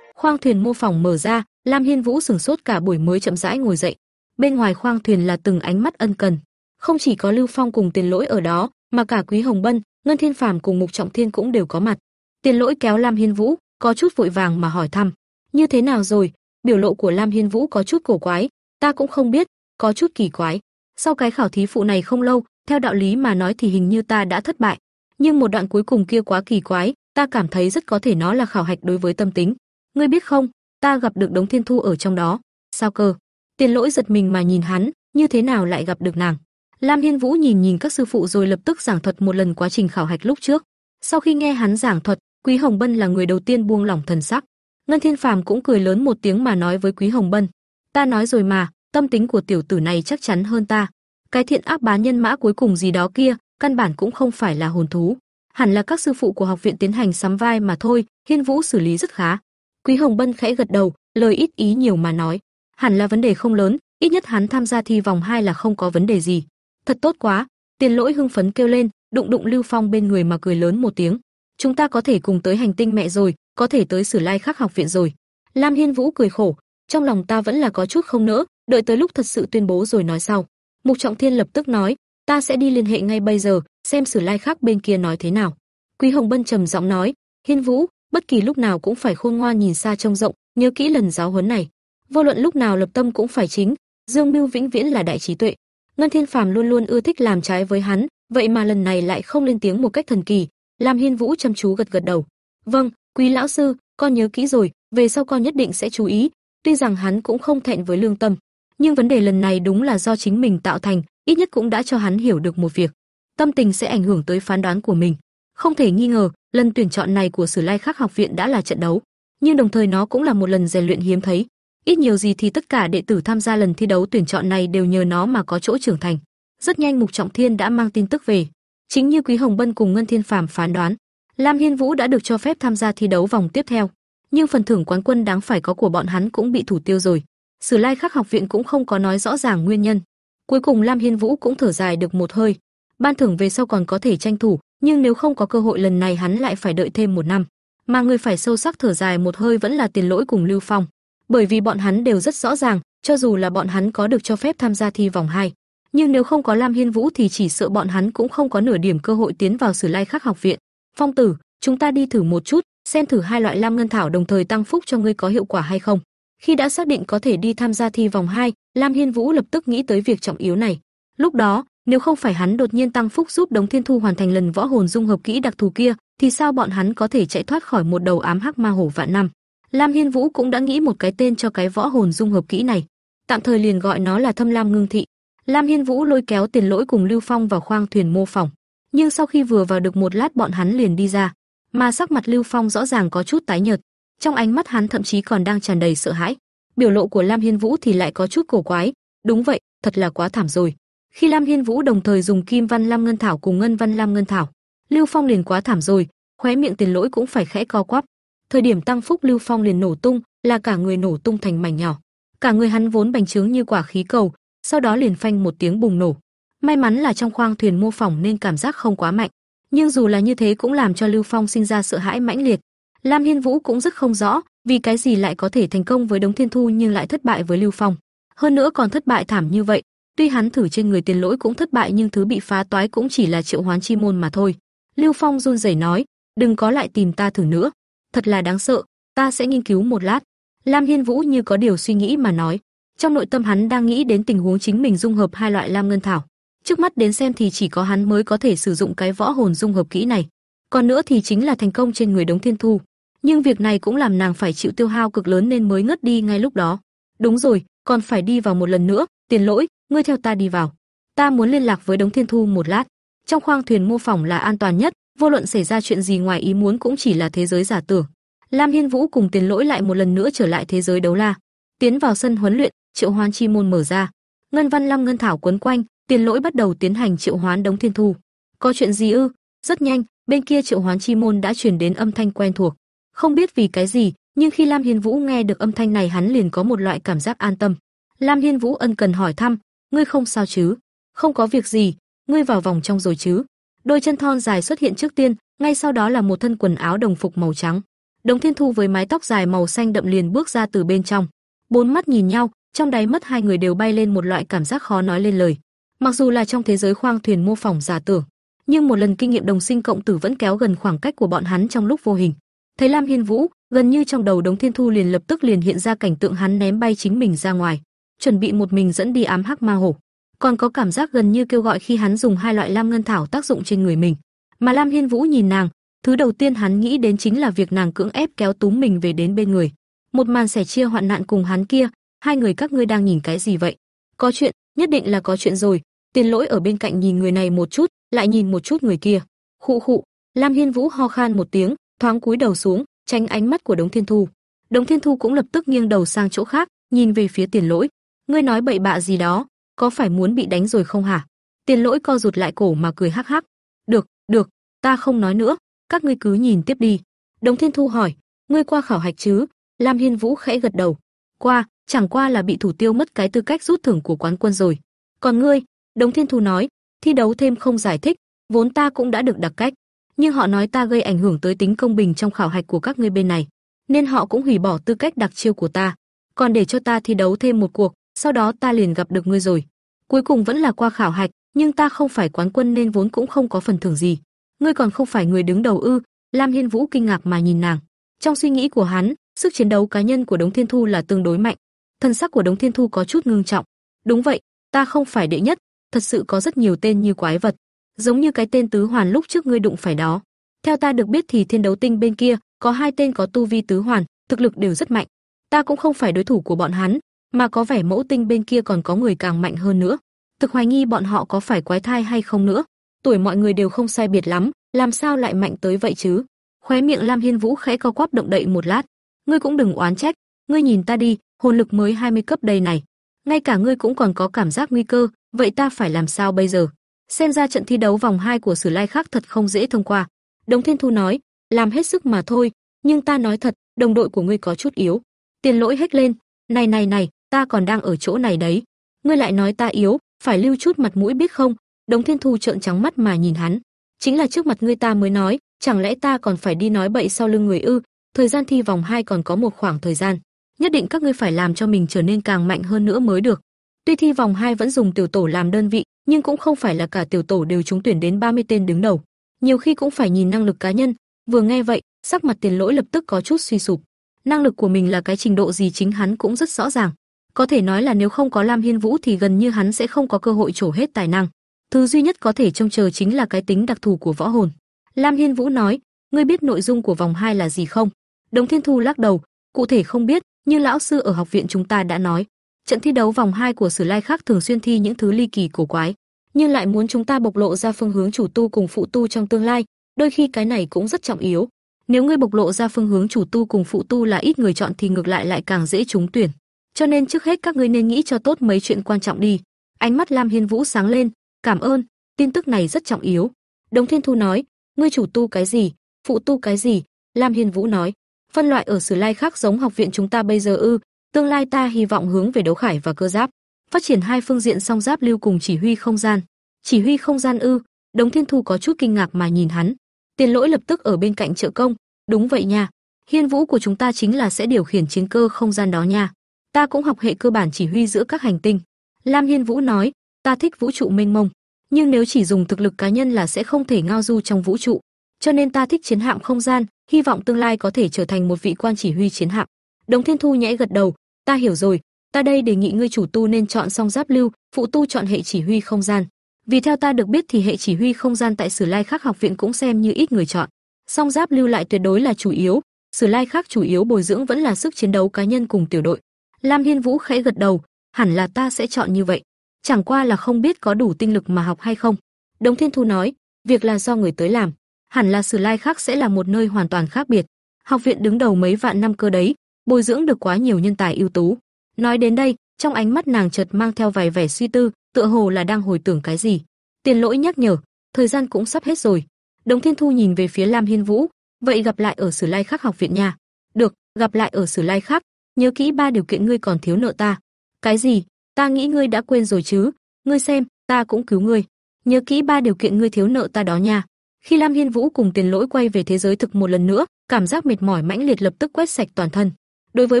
Khoang thuyền mô phỏng mở ra, Lam Hiên Vũ sừng sốt cả buổi mới chậm rãi ngồi dậy. Bên ngoài khoang thuyền là từng ánh mắt ân cần, không chỉ có Lưu Phong cùng Tiền Lỗi ở đó, mà cả Quý Hồng Bân, Ngân Thiên Phàm cùng Mục Trọng Thiên cũng đều có mặt. Tiền Lỗi kéo Lam Hiên Vũ, có chút vội vàng mà hỏi thăm, "Như thế nào rồi?" Biểu lộ của Lam Hiên Vũ có chút cổ quái, "Ta cũng không biết, có chút kỳ quái. Sau cái khảo thí phụ này không lâu, theo đạo lý mà nói thì hình như ta đã thất bại, nhưng một đoạn cuối cùng kia quá kỳ quái, ta cảm thấy rất có thể nó là khảo hạch đối với tâm tính. Ngươi biết không, ta gặp được Đống Thiên Thu ở trong đó. Sao cơ? Tiền Lỗi giật mình mà nhìn hắn, như thế nào lại gặp được nàng? Lam Hiên Vũ nhìn nhìn các sư phụ rồi lập tức giảng thuật một lần quá trình khảo hạch lúc trước. Sau khi nghe hắn giảng thuật, Quý Hồng Bân là người đầu tiên buông lỏng thần sắc. Ngân Thiên Phàm cũng cười lớn một tiếng mà nói với Quý Hồng Bân, "Ta nói rồi mà, tâm tính của tiểu tử này chắc chắn hơn ta. Cái thiện ác bá nhân mã cuối cùng gì đó kia, căn bản cũng không phải là hồn thú, hẳn là các sư phụ của học viện tiến hành sắm vai mà thôi." Hiên Vũ xử lý rất khá. Quý Hồng Bân khẽ gật đầu, lời ít ý nhiều mà nói, hẳn là vấn đề không lớn, ít nhất hắn tham gia thi vòng 2 là không có vấn đề gì. Thật tốt quá, Tiền Lỗi hưng phấn kêu lên, đụng đụng Lưu Phong bên người mà cười lớn một tiếng. Chúng ta có thể cùng tới hành tinh mẹ rồi, có thể tới Sử Lai Khắc học viện rồi. Lam Hiên Vũ cười khổ, trong lòng ta vẫn là có chút không nỡ, đợi tới lúc thật sự tuyên bố rồi nói sau. Mục Trọng Thiên lập tức nói, ta sẽ đi liên hệ ngay bây giờ, xem Sử Lai Khắc bên kia nói thế nào. Quý Hồng Bân trầm giọng nói, Hiên Vũ, bất kỳ lúc nào cũng phải khôn ngoan nhìn xa trông rộng, nhớ kỹ lần giáo huấn này. Vô luận lúc nào lập tâm cũng phải chính, Dương Mưu vĩnh viễn là đại trí tuệ. Ngân Thiên Phàm luôn luôn ưa thích làm trái với hắn, vậy mà lần này lại không lên tiếng một cách thần kỳ. Lam Hiên Vũ chăm chú gật gật đầu. "Vâng, quý lão sư, con nhớ kỹ rồi, về sau con nhất định sẽ chú ý." Tuy rằng hắn cũng không thẹn với lương tâm, nhưng vấn đề lần này đúng là do chính mình tạo thành, ít nhất cũng đã cho hắn hiểu được một việc. Tâm tình sẽ ảnh hưởng tới phán đoán của mình. Không thể nghi ngờ, lần tuyển chọn này của Sử Lai Khắc học viện đã là trận đấu, nhưng đồng thời nó cũng là một lần rèn luyện hiếm thấy. Ít nhiều gì thì tất cả đệ tử tham gia lần thi đấu tuyển chọn này đều nhờ nó mà có chỗ trưởng thành. Rất nhanh Mục Trọng Thiên đã mang tin tức về, chính như Quý Hồng Bân cùng Ngân Thiên Phàm phán đoán, Lam Hiên Vũ đã được cho phép tham gia thi đấu vòng tiếp theo, nhưng phần thưởng quán quân đáng phải có của bọn hắn cũng bị thủ tiêu rồi. Sử Lai Khắc học viện cũng không có nói rõ ràng nguyên nhân. Cuối cùng Lam Hiên Vũ cũng thở dài được một hơi. Ban thưởng về sau còn có thể tranh thủ, nhưng nếu không có cơ hội lần này hắn lại phải đợi thêm một năm. Mà người phải sâu sắc thở dài một hơi vẫn là Tiền Lỗi cùng Lưu Phong, bởi vì bọn hắn đều rất rõ ràng, cho dù là bọn hắn có được cho phép tham gia thi vòng 2, nhưng nếu không có Lam Hiên Vũ thì chỉ sợ bọn hắn cũng không có nửa điểm cơ hội tiến vào Sử Lai Khắc học viện. Phong tử, chúng ta đi thử một chút, xem thử hai loại lam ngân thảo đồng thời tăng phúc cho ngươi có hiệu quả hay không. Khi đã xác định có thể đi tham gia thi vòng 2, Lam Hiên Vũ lập tức nghĩ tới việc trọng yếu này. Lúc đó, nếu không phải hắn đột nhiên tăng phúc giúp Đống Thiên Thu hoàn thành lần võ hồn dung hợp kỹ đặc thù kia, thì sao bọn hắn có thể chạy thoát khỏi một đầu ám hắc ma hổ vạn năm? Lam Hiên Vũ cũng đã nghĩ một cái tên cho cái võ hồn dung hợp kỹ này, tạm thời liền gọi nó là Thâm Lam Ngưng Thị. Lam Hiên Vũ lôi kéo Tiền Lỗi cùng Lưu Phong vào khoang thuyền mô phỏng. nhưng sau khi vừa vào được một lát bọn hắn liền đi ra, mà sắc mặt Lưu Phong rõ ràng có chút tái nhợt, trong ánh mắt hắn thậm chí còn đang tràn đầy sợ hãi. Biểu lộ của Lam Hiên Vũ thì lại có chút cổ quái, đúng vậy, thật là quá thảm rồi. Khi Lam Hiên Vũ đồng thời dùng Kim Văn Lam Ngân Thảo cùng Ngân Văn Lam Ngân Thảo, Lưu Phong liền quá thảm rồi, khóe miệng Tiền Lỗi cũng phải khẽ co quắp. Thời điểm tăng phúc Lưu Phong liền nổ tung, là cả người nổ tung thành mảnh nhỏ. Cả người hắn vốn bành trướng như quả khí cầu, sau đó liền phanh một tiếng bùng nổ. May mắn là trong khoang thuyền mô phỏng nên cảm giác không quá mạnh, nhưng dù là như thế cũng làm cho Lưu Phong sinh ra sợ hãi mãnh liệt. Lam Hiên Vũ cũng rất không rõ, vì cái gì lại có thể thành công với Đống Thiên Thu nhưng lại thất bại với Lưu Phong. Hơn nữa còn thất bại thảm như vậy, tuy hắn thử trên người tiền lỗi cũng thất bại nhưng thứ bị phá toái cũng chỉ là triệu hoán chi môn mà thôi. Lưu Phong run rẩy nói, đừng có lại tìm ta thử nữa, thật là đáng sợ, ta sẽ nghiên cứu một lát. Lam Hiên Vũ như có điều suy nghĩ mà nói, trong nội tâm hắn đang nghĩ đến tình huống chính mình dung hợp hai loại lam ngân thảo. Trước mắt đến xem thì chỉ có hắn mới có thể sử dụng cái võ hồn dung hợp kỹ này. Còn nữa thì chính là thành công trên người Đống Thiên Thu. Nhưng việc này cũng làm nàng phải chịu tiêu hao cực lớn nên mới ngất đi ngay lúc đó. Đúng rồi, còn phải đi vào một lần nữa, tiền lỗi, ngươi theo ta đi vào. Ta muốn liên lạc với Đống Thiên Thu một lát. Trong khoang thuyền mô phỏng là an toàn nhất, vô luận xảy ra chuyện gì ngoài ý muốn cũng chỉ là thế giới giả tưởng. Lam Hiên Vũ cùng Tiền Lỗi lại một lần nữa trở lại thế giới đấu la. Tiến vào sân huấn luyện, triệu hoán chi môn mở ra. Ngân Văn Lam ngân thảo quấn quanh, Tiền Lỗi bắt đầu tiến hành triệu hoán Đống Thiên Thu. Có chuyện gì ư? Rất nhanh, bên kia triệu hoán chi môn đã truyền đến âm thanh quen thuộc. Không biết vì cái gì, nhưng khi Lam Hiên Vũ nghe được âm thanh này hắn liền có một loại cảm giác an tâm. Lam Hiên Vũ ân cần hỏi thăm, "Ngươi không sao chứ? Không có việc gì, ngươi vào vòng trong rồi chứ?" Đôi chân thon dài xuất hiện trước tiên, ngay sau đó là một thân quần áo đồng phục màu trắng. Đồng Thiên Thu với mái tóc dài màu xanh đậm liền bước ra từ bên trong. Bốn mắt nhìn nhau, trong đáy mắt hai người đều bay lên một loại cảm giác khó nói lên lời. Mặc dù là trong thế giới khoang thuyền mô phỏng giả tưởng, nhưng một lần kinh nghiệm đồng sinh cộng tử vẫn kéo gần khoảng cách của bọn hắn trong lúc vô hình. Thấy Lam Hiên Vũ, gần như trong đầu Đống Thiên Thu liền lập tức liền hiện ra cảnh tượng hắn ném bay chính mình ra ngoài, chuẩn bị một mình dẫn đi ám hắc ma hổ. Còn có cảm giác gần như kêu gọi khi hắn dùng hai loại lam ngân thảo tác dụng trên người mình. Mà Lam Hiên Vũ nhìn nàng, thứ đầu tiên hắn nghĩ đến chính là việc nàng cưỡng ép kéo túm mình về đến bên người. Một màn sẻ chia hoạn nạn cùng hắn kia, hai người các ngươi đang nhìn cái gì vậy? Có chuyện, nhất định là có chuyện rồi. Tiền Lỗi ở bên cạnh nhìn người này một chút, lại nhìn một chút người kia. Khụ khụ, Lam Hiên Vũ ho khan một tiếng, thoáng cúi đầu xuống, tránh ánh mắt của Đống Thiên Thu. Đống Thiên Thu cũng lập tức nghiêng đầu sang chỗ khác, nhìn về phía Tiền Lỗi. Ngươi nói bậy bạ gì đó, có phải muốn bị đánh rồi không hả? Tiền Lỗi co rụt lại cổ mà cười hắc hắc. Được, được, ta không nói nữa, các ngươi cứ nhìn tiếp đi. Đồng Thiên Thu hỏi, ngươi qua khảo hạch chứ? Lam Hiên Vũ khẽ gật đầu. Qua, chẳng qua là bị thủ tiêu mất cái tư cách rút thưởng của quán quân rồi. Còn ngươi, Đồng Thiên Thu nói, thi đấu thêm không giải thích, vốn ta cũng đã được đặc cách, nhưng họ nói ta gây ảnh hưởng tới tính công bình trong khảo hạch của các ngươi bên này, nên họ cũng hủy bỏ tư cách đặc chiêu của ta, còn để cho ta thi đấu thêm một cuộc, sau đó ta liền gặp được ngươi rồi. Cuối cùng vẫn là qua khảo hạch, nhưng ta không phải quán quân nên vốn cũng không có phần thưởng gì. Ngươi còn không phải người đứng đầu ư? Lam Hiên Vũ kinh ngạc mà nhìn nàng. Trong suy nghĩ của hắn, sức chiến đấu cá nhân của Đống Thiên Thu là tương đối mạnh. Thân sắc của Đống Thiên Thu có chút ngưng trọng. Đúng vậy, ta không phải đệ nhất, thật sự có rất nhiều tên như quái vật, giống như cái tên tứ hoàn lúc trước ngươi đụng phải đó. Theo ta được biết thì thiên đấu tinh bên kia có hai tên có tu vi tứ hoàn, thực lực đều rất mạnh. Ta cũng không phải đối thủ của bọn hắn, mà có vẻ mẫu tinh bên kia còn có người càng mạnh hơn nữa. Thực hoài nghi bọn họ có phải quái thai hay không nữa. Tuổi mọi người đều không sai biệt lắm, làm sao lại mạnh tới vậy chứ? Khóe miệng Lam Hiên Vũ khẽ co quắp động đậy một lát. Ngươi cũng đừng oán trách, ngươi nhìn ta đi, hồn lực mới 20 cấp đây này. Ngay cả ngươi cũng còn có cảm giác nguy cơ, vậy ta phải làm sao bây giờ? Xem ra trận thi đấu vòng 2 của Sử Lai khác thật không dễ thông qua. Đồng Thiên Thu nói, làm hết sức mà thôi, nhưng ta nói thật, đồng đội của ngươi có chút yếu. Tiền lỗi hết lên, này này này, ta còn đang ở chỗ này đấy. Ngươi lại nói ta yếu, phải lưu chút mặt mũi biết không? Đống Thiên Thu trợn trắng mắt mà nhìn hắn. Chính là trước mặt ngươi ta mới nói, chẳng lẽ ta còn phải đi nói bậy sau lưng người ư? Thời gian thi vòng 2 còn có một khoảng thời gian, nhất định các ngươi phải làm cho mình trở nên càng mạnh hơn nữa mới được. Tuy thi vòng 2 vẫn dùng tiểu tổ làm đơn vị, nhưng cũng không phải là cả tiểu tổ đều trúng tuyển đến 30 tên đứng đầu. Nhiều khi cũng phải nhìn năng lực cá nhân. Vừa nghe vậy, sắc mặt Tiền Lỗi lập tức có chút suy sụp. Năng lực của mình là cái trình độ gì chính hắn cũng rất rõ ràng. Có thể nói là nếu không có Lam Hiên Vũ thì gần như hắn sẽ không có cơ hội trổ hết tài năng. Thứ duy nhất có thể trông chờ chính là cái tính đặc thù của võ hồn. Lam Hiên Vũ nói, ngươi biết nội dung của vòng 2 là gì không? Đồng Thiên Thu lắc đầu, cụ thể không biết, nhưng lão sư ở học viện chúng ta đã nói, trận thi đấu vòng 2 của Sử Lai khác thường xuyên thi những thứ ly kỳ cổ quái. nhưng lại muốn chúng ta bộc lộ ra phương hướng chủ tu cùng phụ tu trong tương lai, đôi khi cái này cũng rất trọng yếu. Nếu ngươi bộc lộ ra phương hướng chủ tu cùng phụ tu là ít người chọn thì ngược lại lại càng dễ trúng tuyển. Cho nên trước hết các ngươi nên nghĩ cho tốt mấy chuyện quan trọng đi. Ánh mắt Lam Hiên Vũ sáng lên, cảm ơn, tin tức này rất trọng yếu. Đồng Thiên Thu nói, ngươi chủ tu cái gì, phụ tu cái gì? Lam Hiên Vũ nói, phân loại ở Sử Lai khác giống học viện chúng ta bây giờ ư? Tương lai ta hy vọng hướng về đấu khải và cơ giáp, phát triển hai phương diện song giáp lưu cùng chỉ huy không gian. Chỉ huy không gian ư? Đồng Thiên Thu có chút kinh ngạc mà nhìn hắn. Tiền Lỗi lập tức ở bên cạnh trợ công, đúng vậy nha. Hiên Vũ của chúng ta chính là sẽ điều khiển chiến cơ không gian đó nha. Ta cũng học hệ cơ bản chỉ huy giữa các hành tinh. Lam Hiên Vũ nói, ta thích vũ trụ mênh mông, nhưng nếu chỉ dùng thực lực cá nhân là sẽ không thể ngao du trong vũ trụ, cho nên ta thích chiến hạm không gian, hy vọng tương lai có thể trở thành một vị quan chỉ huy chiến hạm. Đồng Thiên Thu nhẽ gật đầu, ta hiểu rồi, ta đây đề nghị ngươi chủ tu nên chọn song giáp lưu, phụ tu chọn hệ chỉ huy không gian. Vì theo ta được biết thì hệ chỉ huy không gian tại Sử Lai Khắc học viện cũng xem như ít người chọn. Song giáp lưu lại tuyệt đối là chủ yếu, Sử Lai Khắc chủ yếu bồi dưỡng vẫn là sức chiến đấu cá nhân cùng tiểu đội. Lam Hiên Vũ khẽ gật đầu, hẳn là ta sẽ chọn như vậy. Chẳng qua là không biết có đủ tinh lực mà học hay không. Đống Thiên Thu nói, việc là do người tới làm, hẳn là Sử Lai khác sẽ là một nơi hoàn toàn khác biệt. Học viện đứng đầu mấy vạn năm cơ đấy, bồi dưỡng được quá nhiều nhân tài ưu tú. Nói đến đây, trong ánh mắt nàng chợt mang theo vài vẻ suy tư, tựa hồ là đang hồi tưởng cái gì. Tiền Lỗi nhắc nhở, thời gian cũng sắp hết rồi. Đống Thiên Thu nhìn về phía Lam Hiên Vũ, vậy gặp lại ở Sử Lai Khắc học viện nha. Được, gặp lại ở Sử Lai Khắc, nhớ kỹ ba điều kiện ngươi còn thiếu nợ ta. Cái gì? Ta nghĩ ngươi đã quên rồi chứ? Ngươi xem, ta cũng cứu ngươi. Nhớ kỹ ba điều kiện ngươi thiếu nợ ta đó nha. Khi Lam Hiên Vũ cùng Tiền Lỗi quay về thế giới thực một lần nữa, cảm giác mệt mỏi mãnh liệt lập tức quét sạch toàn thân. Đối với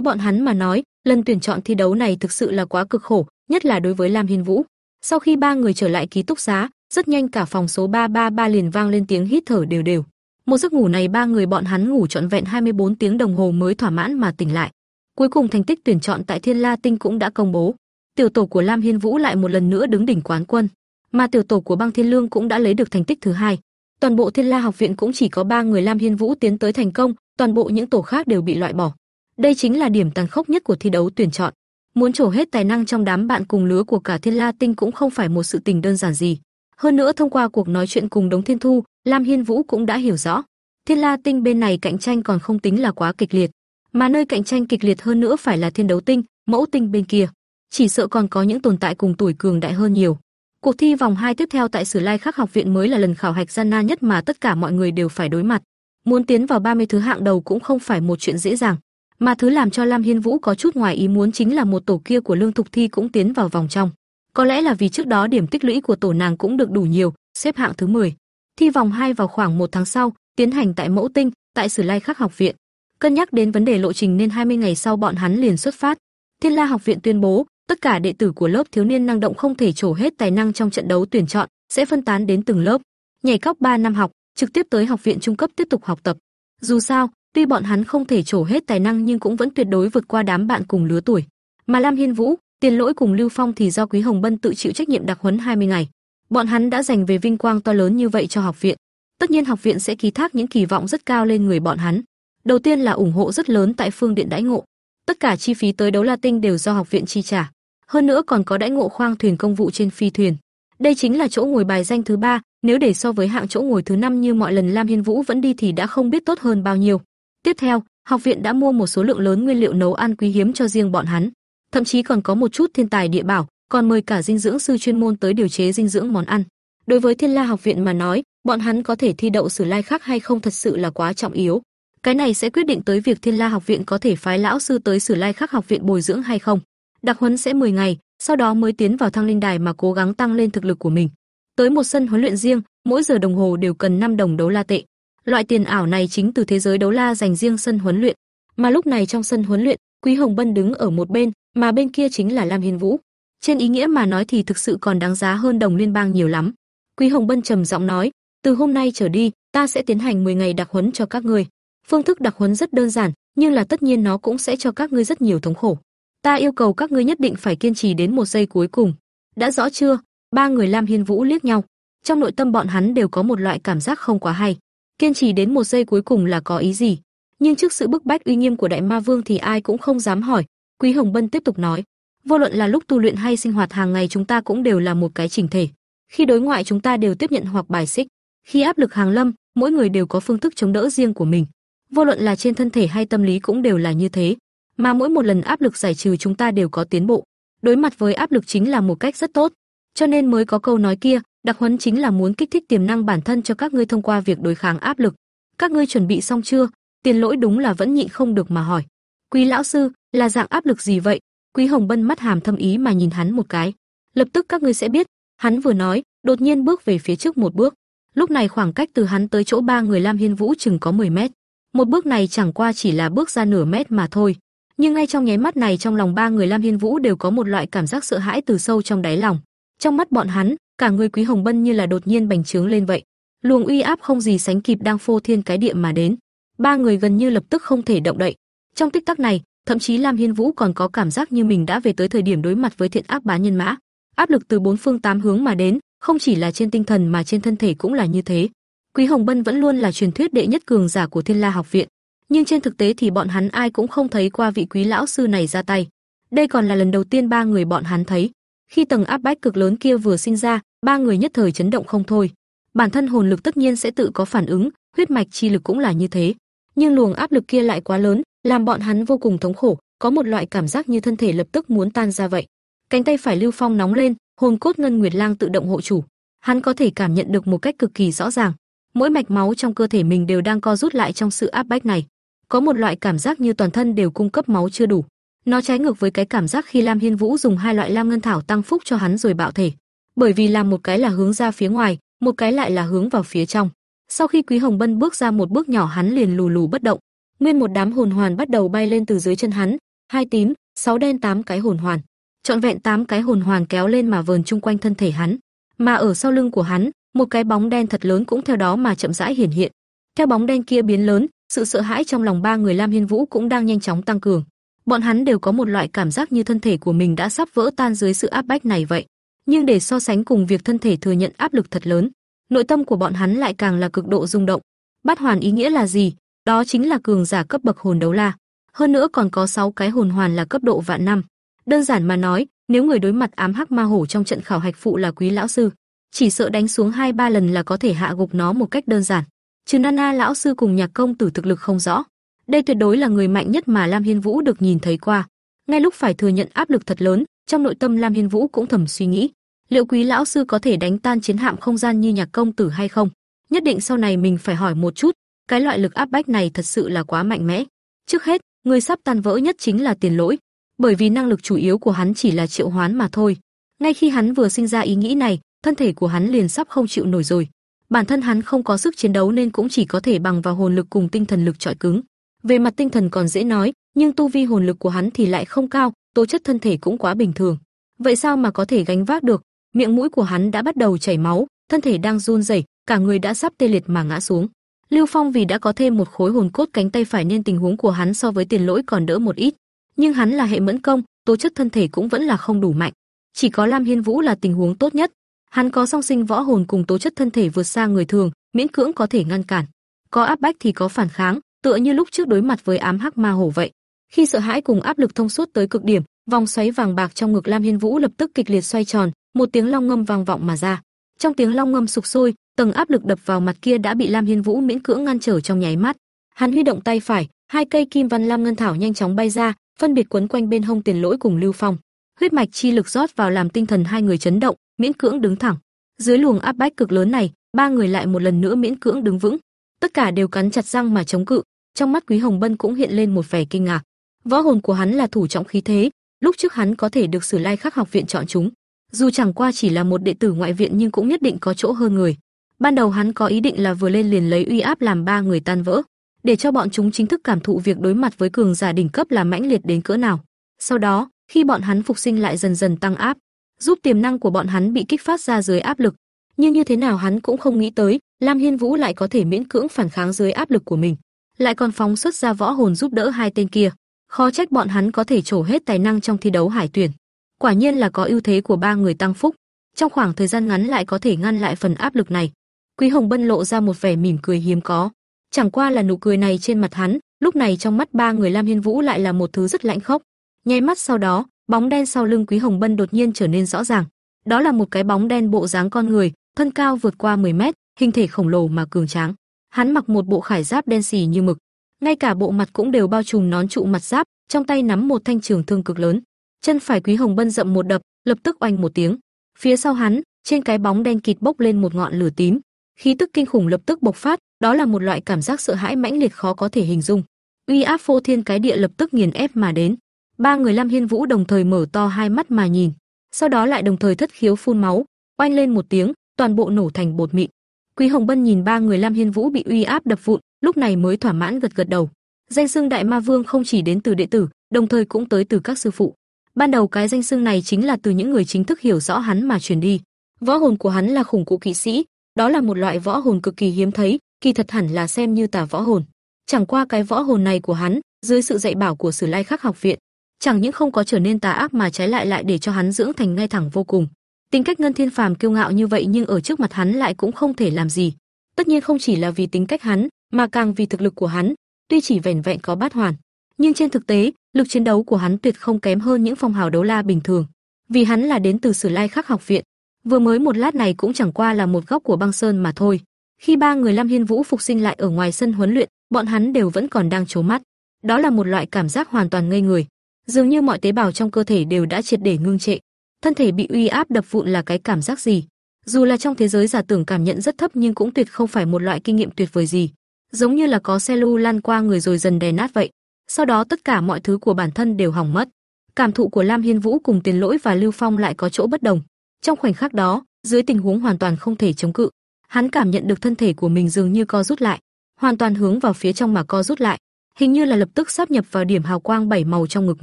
bọn hắn mà nói, lần tuyển chọn thi đấu này thực sự là quá cực khổ, nhất là đối với Lam Hiên Vũ. Sau khi ba người trở lại ký túc xá, rất nhanh cả phòng số 333 liền vang lên tiếng hít thở đều đều. Một giấc ngủ này ba người bọn hắn ngủ trọn vẹn 24 tiếng đồng hồ mới thỏa mãn mà tỉnh lại. Cuối cùng thành tích tuyển chọn tại Thiên La Tinh cũng đã công bố. Tiểu tổ của Lam Hiên Vũ lại một lần nữa đứng đỉnh quán quân, mà tiểu tổ của Băng Thiên Lương cũng đã lấy được thành tích thứ hai. Toàn bộ Thiên La học viện cũng chỉ có ba người Lam Hiên Vũ tiến tới thành công, toàn bộ những tổ khác đều bị loại bỏ. Đây chính là điểm tàn khốc nhất của thi đấu tuyển chọn. Muốn trổ hết tài năng trong đám bạn cùng lứa của cả Thiên La Tinh cũng không phải một sự tình đơn giản gì. Hơn nữa thông qua cuộc nói chuyện cùng Đống Thiên Thu, Lam Hiên Vũ cũng đã hiểu rõ, Thiên La Tinh bên này cạnh tranh còn không tính là quá kịch liệt, mà nơi cạnh tranh kịch liệt hơn nữa phải là Thiên Đấu Tinh, Mẫu Tinh bên kia, chỉ sợ còn có những tồn tại cùng tuổi cường đại hơn nhiều. Cuộc thi vòng 2 tiếp theo tại Sử Lai Khắc học viện mới là lần khảo hạch gian nan nhất mà tất cả mọi người đều phải đối mặt. Muốn tiến vào 30 thứ hạng đầu cũng không phải một chuyện dễ dàng, mà thứ làm cho Lam Hiên Vũ có chút ngoài ý muốn chính là một tổ kia của Lương Thục Thi cũng tiến vào vòng trong. Có lẽ là vì trước đó điểm tích lũy của tổ nàng cũng được đủ nhiều, xếp hạng thứ 10. Thi vòng 2 vào khoảng một tháng sau, tiến hành tại Mẫu Tinh, tại Sử Lai Khắc học viện. Cân nhắc đến vấn đề lộ trình nên 20 ngày sau bọn hắn liền xuất phát. Thiên La học viện tuyên bố, tất cả đệ tử của lớp thiếu niên năng động không thể trổ hết tài năng trong trận đấu tuyển chọn, sẽ phân tán đến từng lớp, nhảy cóc 3 năm học, trực tiếp tới học viện trung cấp tiếp tục học tập. Dù sao, tuy bọn hắn không thể trổ hết tài năng nhưng cũng vẫn tuyệt đối vượt qua đám bạn cùng lứa tuổi. Mà Lam Hiên Vũ, Tiền Lỗi cùng Lưu Phong thì do Quý Hồng Bân tự chịu trách nhiệm đặc huấn 20 ngày. Bọn hắn đã dành về vinh quang to lớn như vậy cho học viện. Tất nhiên học viện sẽ ký thác những kỳ vọng rất cao lên người bọn hắn. Đầu tiên là ủng hộ rất lớn tại phương điện đãi ngộ. Tất cả chi phí tới đấu La Tinh đều do học viện chi trả. Hơn nữa còn có đãi ngộ khoang thuyền công vụ trên phi thuyền. Đây chính là chỗ ngồi bài danh thứ ba, nếu để so với hạng chỗ ngồi thứ năm như mọi lần Lam Hiên Vũ vẫn đi thì đã không biết tốt hơn bao nhiêu. Tiếp theo, học viện đã mua một số lượng lớn nguyên liệu nấu ăn quý hiếm cho riêng bọn hắn, thậm chí còn có một chút thiên tài địa bảo, còn mời cả dinh dưỡng sư chuyên môn tới điều chế dinh dưỡng món ăn. Đối với Thiên La học viện mà nói, bọn hắn có thể thi đậu Sử Lai khác hay không thật sự là quá trọng yếu. Cái này sẽ quyết định tới việc Thiên La học viện có thể phái lão sư tới Sử Lai Khắc học viện bồi dưỡng hay không. Đặc huấn sẽ 10 ngày, sau đó mới tiến vào thăng linh đài mà cố gắng tăng lên thực lực của mình. Tới một sân huấn luyện riêng, mỗi giờ đồng hồ đều cần 5 đồng đấu la tệ. Loại tiền ảo này chính từ thế giới đấu la dành riêng sân huấn luyện, mà lúc này trong sân huấn luyện, Quý Hồng Bân đứng ở một bên, mà bên kia chính là Lam Hiên Vũ. Trên ý nghĩa mà nói thì thực sự còn đáng giá hơn đồng liên bang nhiều lắm. Quý Hồng Bân trầm giọng nói, từ hôm nay trở đi, ta sẽ tiến hành 10 ngày đặc huấn cho các ngươi. Phương thức đặc huấn rất đơn giản, nhưng là tất nhiên nó cũng sẽ cho các ngươi rất nhiều thống khổ. Ta yêu cầu các ngươi nhất định phải kiên trì đến một giây cuối cùng. Đã rõ chưa? Ba người Lam Hiên Vũ liếc nhau. Trong nội tâm bọn hắn đều có một loại cảm giác không quá hay. Kiên trì đến một giây cuối cùng là có ý gì? Nhưng trước sự bức bách uy nghiêm của Đại Ma Vương thì ai cũng không dám hỏi. Quý Hồng Bân tiếp tục nói, vô luận là lúc tu luyện hay sinh hoạt hàng ngày chúng ta cũng đều là một cái chỉnh thể. Khi đối ngoại chúng ta đều tiếp nhận hoặc bài xích, khi áp lực hàng lâm, mỗi người đều có phương thức chống đỡ riêng của mình. Vô luận là trên thân thể hay tâm lý cũng đều là như thế, mà mỗi một lần áp lực giải trừ chúng ta đều có tiến bộ. Đối mặt với áp lực chính là một cách rất tốt, cho nên mới có câu nói kia, đặc huấn chính là muốn kích thích tiềm năng bản thân cho các ngươi thông qua việc đối kháng áp lực. Các ngươi chuẩn bị xong chưa? Tiền Lỗi đúng là vẫn nhịn không được mà hỏi. Quý lão sư, là dạng áp lực gì vậy? Quý Hồng Bân mắt hàm thâm ý mà nhìn hắn một cái. Lập tức các ngươi sẽ biết, hắn vừa nói, đột nhiên bước về phía trước một bước. Lúc này khoảng cách từ hắn tới chỗ ba người Lam Hiên Vũ chừng có 10 mét. Một bước này chẳng qua chỉ là bước ra nửa mét mà thôi, nhưng ngay trong nháy mắt này trong lòng ba người Lam Hiên Vũ đều có một loại cảm giác sợ hãi từ sâu trong đáy lòng. Trong mắt bọn hắn, cả người Quý Hồng Bân như là đột nhiên bành trướng lên vậy. Luồng uy áp không gì sánh kịp đang phô thiên cái địa mà đến. Ba người gần như lập tức không thể động đậy. Trong tích tắc này, thậm chí Lam Hiên Vũ còn có cảm giác như mình đã về tới thời điểm đối mặt với thiện ác bá nhân mã. Áp lực từ bốn phương tám hướng mà đến, không chỉ là trên tinh thần mà trên thân thể cũng là như thế. Quý Hồng Bân vẫn luôn là truyền thuyết đệ nhất cường giả của Thiên La học viện, nhưng trên thực tế thì bọn hắn ai cũng không thấy qua vị quý lão sư này ra tay. Đây còn là lần đầu tiên ba người bọn hắn thấy. Khi tầng áp bách cực lớn kia vừa sinh ra, ba người nhất thời chấn động không thôi. Bản thân hồn lực tất nhiên sẽ tự có phản ứng, huyết mạch chi lực cũng là như thế. Nhưng luồng áp lực kia lại quá lớn, làm bọn hắn vô cùng thống khổ, có một loại cảm giác như thân thể lập tức muốn tan ra vậy. Cánh tay phải Lưu Phong nóng lên, hồn cốt ngân nguyệt lang tự động hộ chủ. Hắn có thể cảm nhận được một cách cực kỳ rõ ràng, mỗi mạch máu trong cơ thể mình đều đang co rút lại trong sự áp bách này có một loại cảm giác như toàn thân đều cung cấp máu chưa đủ. Nó trái ngược với cái cảm giác khi Lam Hiên Vũ dùng hai loại lam ngân thảo tăng phúc cho hắn rồi bạo thể. Bởi vì làm một cái là hướng ra phía ngoài, một cái lại là hướng vào phía trong. Sau khi Quý Hồng Bân bước ra một bước nhỏ hắn liền lù lù bất động. Nguyên một đám hồn hoàn bắt đầu bay lên từ dưới chân hắn, hai tím, sáu đen tám cái hồn hoàn. Trọn vẹn tám cái hồn hoàn kéo lên mà vờn chung quanh thân thể hắn, mà ở sau lưng của hắn, một cái bóng đen thật lớn cũng theo đó mà chậm rãi hiển hiện. Theo bóng đen kia biến lớn, sự sợ hãi trong lòng ba người Lam Hiên Vũ cũng đang nhanh chóng tăng cường. Bọn hắn đều có một loại cảm giác như thân thể của mình đã sắp vỡ tan dưới sự áp bách này vậy. Nhưng để so sánh cùng việc thân thể thừa nhận áp lực thật lớn, nội tâm của bọn hắn lại càng là cực độ rung động. Bát hoàn ý nghĩa là gì? Đó chính là cường giả cấp bậc hồn đấu la. Hơn nữa còn có 6 cái hồn hoàn là cấp độ vạn năm. Đơn giản mà nói, nếu người đối mặt ám hắc ma hổ trong trận khảo hạch phụ là quý lão sư, chỉ sợ đánh xuống hai ba lần là có thể hạ gục nó một cách đơn giản. Trừ Nana lão sư cùng Nhạc công tử thực lực không rõ, đây tuyệt đối là người mạnh nhất mà Lam Hiên Vũ được nhìn thấy qua. Ngay lúc phải thừa nhận áp lực thật lớn, trong nội tâm Lam Hiên Vũ cũng thầm suy nghĩ, liệu quý lão sư có thể đánh tan chiến hạm không gian như Nhạc công tử hay không? Nhất định sau này mình phải hỏi một chút, cái loại lực áp bách này thật sự là quá mạnh mẽ. Trước hết, người sắp tan vỡ nhất chính là Tiền Lỗi, bởi vì năng lực chủ yếu của hắn chỉ là triệu hoán mà thôi. Ngay khi hắn vừa sinh ra ý nghĩ này, thân thể của hắn liền sắp không chịu nổi rồi. Bản thân hắn không có sức chiến đấu nên cũng chỉ có thể bằng vào hồn lực cùng tinh thần lực trọi cứng. Về mặt tinh thần còn dễ nói, nhưng tu vi hồn lực của hắn thì lại không cao, tố chất thân thể cũng quá bình thường. Vậy sao mà có thể gánh vác được? Miệng mũi của hắn đã bắt đầu chảy máu, thân thể đang run rẩy, cả người đã sắp tê liệt mà ngã xuống. Lưu Phong vì đã có thêm một khối hồn cốt cánh tay phải nên tình huống của hắn so với Tiền Lỗi còn đỡ một ít, nhưng hắn là hệ mẫn công, tố chất thân thể cũng vẫn là không đủ mạnh. Chỉ có Lam Hiên Vũ là tình huống tốt nhất, Hắn có song sinh võ hồn cùng tố chất thân thể vượt xa người thường, miễn cưỡng có thể ngăn cản. Có áp bách thì có phản kháng, tựa như lúc trước đối mặt với ám hắc ma hổ vậy. Khi sợ hãi cùng áp lực thông suốt tới cực điểm, vòng xoáy vàng bạc trong ngực Lam Hiên Vũ lập tức kịch liệt xoay tròn, một tiếng long ngâm vang vọng mà ra. Trong tiếng long ngâm sục sôi, tầng áp lực đập vào mặt kia đã bị Lam Hiên Vũ miễn cưỡng ngăn trở trong nháy mắt. Hắn huy động tay phải, hai cây kim văn lam ngân thảo nhanh chóng bay ra, phân biệt quấn quanh bên hông Tiền Lỗi cùng Lưu Phong. Huyết mạch chi lực rót vào làm tinh thần hai người chấn động, miễn cưỡng đứng thẳng. Dưới luồng áp bách cực lớn này, ba người lại một lần nữa miễn cưỡng đứng vững, tất cả đều cắn chặt răng mà chống cự. Trong mắt Quý Hồng Bân cũng hiện lên một vẻ kinh ngạc. Võ hồn của hắn là thủ trọng khí thế, lúc trước hắn có thể được Sử Lai Khắc học viện chọn chúng, dù chẳng qua chỉ là một đệ tử ngoại viện nhưng cũng nhất định có chỗ hơn người. Ban đầu hắn có ý định là vừa lên liền lấy uy áp làm ba người tan vỡ, để cho bọn chúng chính thức cảm thụ việc đối mặt với cường giả đỉnh cấp là mãnh liệt đến cỡ nào. Sau đó, khi bọn hắn phục sinh lại dần dần tăng áp, giúp tiềm năng của bọn hắn bị kích phát ra dưới áp lực. Nhưng như thế nào hắn cũng không nghĩ tới, Lam Hiên Vũ lại có thể miễn cưỡng phản kháng dưới áp lực của mình, lại còn phóng xuất ra võ hồn giúp đỡ hai tên kia. Khó trách bọn hắn có thể trổ hết tài năng trong thi đấu hải tuyển. Quả nhiên là có ưu thế của ba người tăng phúc, trong khoảng thời gian ngắn lại có thể ngăn lại phần áp lực này. Quý Hồng Bân lộ ra một vẻ mỉm cười hiếm có, chẳng qua là nụ cười này trên mặt hắn, lúc này trong mắt ba người Lam Hiên Vũ lại là một thứ rất lạnh khốc. Nháy mắt sau đó, bóng đen sau lưng Quý Hồng Bân đột nhiên trở nên rõ ràng. Đó là một cái bóng đen bộ dáng con người, thân cao vượt qua 10 mét, hình thể khổng lồ mà cường tráng. Hắn mặc một bộ khải giáp đen xì như mực, ngay cả bộ mặt cũng đều bao trùm nón trụ mặt giáp, trong tay nắm một thanh trường thương cực lớn. Chân phải Quý Hồng Bân dậm một đập, lập tức oanh một tiếng. Phía sau hắn, trên cái bóng đen kịt bốc lên một ngọn lửa tím, khí tức kinh khủng lập tức bộc phát, đó là một loại cảm giác sợ hãi mãnh liệt khó có thể hình dung. Uy áp phô thiên cái địa lập tức nghiền ép mà đến. Ba người Lam Hiên Vũ đồng thời mở to hai mắt mà nhìn, sau đó lại đồng thời thất khiếu phun máu, oanh lên một tiếng, toàn bộ nổ thành bột mịn. Quý Hồng Bân nhìn ba người Lam Hiên Vũ bị uy áp đập vụn, lúc này mới thỏa mãn gật gật đầu. Danh xưng Đại Ma Vương không chỉ đến từ đệ tử, đồng thời cũng tới từ các sư phụ. Ban đầu cái danh xưng này chính là từ những người chính thức hiểu rõ hắn mà truyền đi. Võ hồn của hắn là khủng cụ kỵ sĩ, đó là một loại võ hồn cực kỳ hiếm thấy, kỳ thật hẳn là xem như tà võ hồn. Chẳng qua cái võ hồn này của hắn, dưới sự dạy bảo của Sử Lai Khắc học viện, chẳng những không có trở nên tà ác mà trái lại lại để cho hắn dưỡng thành ngay thẳng vô cùng. Tính cách Ngân Thiên Phàm kiêu ngạo như vậy nhưng ở trước mặt hắn lại cũng không thể làm gì. Tất nhiên không chỉ là vì tính cách hắn, mà càng vì thực lực của hắn, tuy chỉ vẻn vẹn có bát hoàn, nhưng trên thực tế, lực chiến đấu của hắn tuyệt không kém hơn những phong hào đấu la bình thường. Vì hắn là đến từ Sử Lai Khắc học viện, vừa mới một lát này cũng chẳng qua là một góc của băng sơn mà thôi. Khi ba người Lam Hiên Vũ phục sinh lại ở ngoài sân huấn luyện, bọn hắn đều vẫn còn đang trố mắt. Đó là một loại cảm giác hoàn toàn ngây người, dường như mọi tế bào trong cơ thể đều đã triệt để ngưng trệ. Thân thể bị uy áp đập vụn là cái cảm giác gì? Dù là trong thế giới giả tưởng cảm nhận rất thấp nhưng cũng tuyệt không phải một loại kinh nghiệm tuyệt vời gì, giống như là có xe lưu lan qua người rồi dần đè nát vậy. Sau đó tất cả mọi thứ của bản thân đều hỏng mất. Cảm thụ của Lam Hiên Vũ cùng Tiền Lỗi và Lưu Phong lại có chỗ bất đồng. Trong khoảnh khắc đó, dưới tình huống hoàn toàn không thể chống cự, hắn cảm nhận được thân thể của mình dường như co rút lại, hoàn toàn hướng vào phía trong mà co rút lại, hình như là lập tức sáp nhập vào điểm hào quang bảy màu trong ngực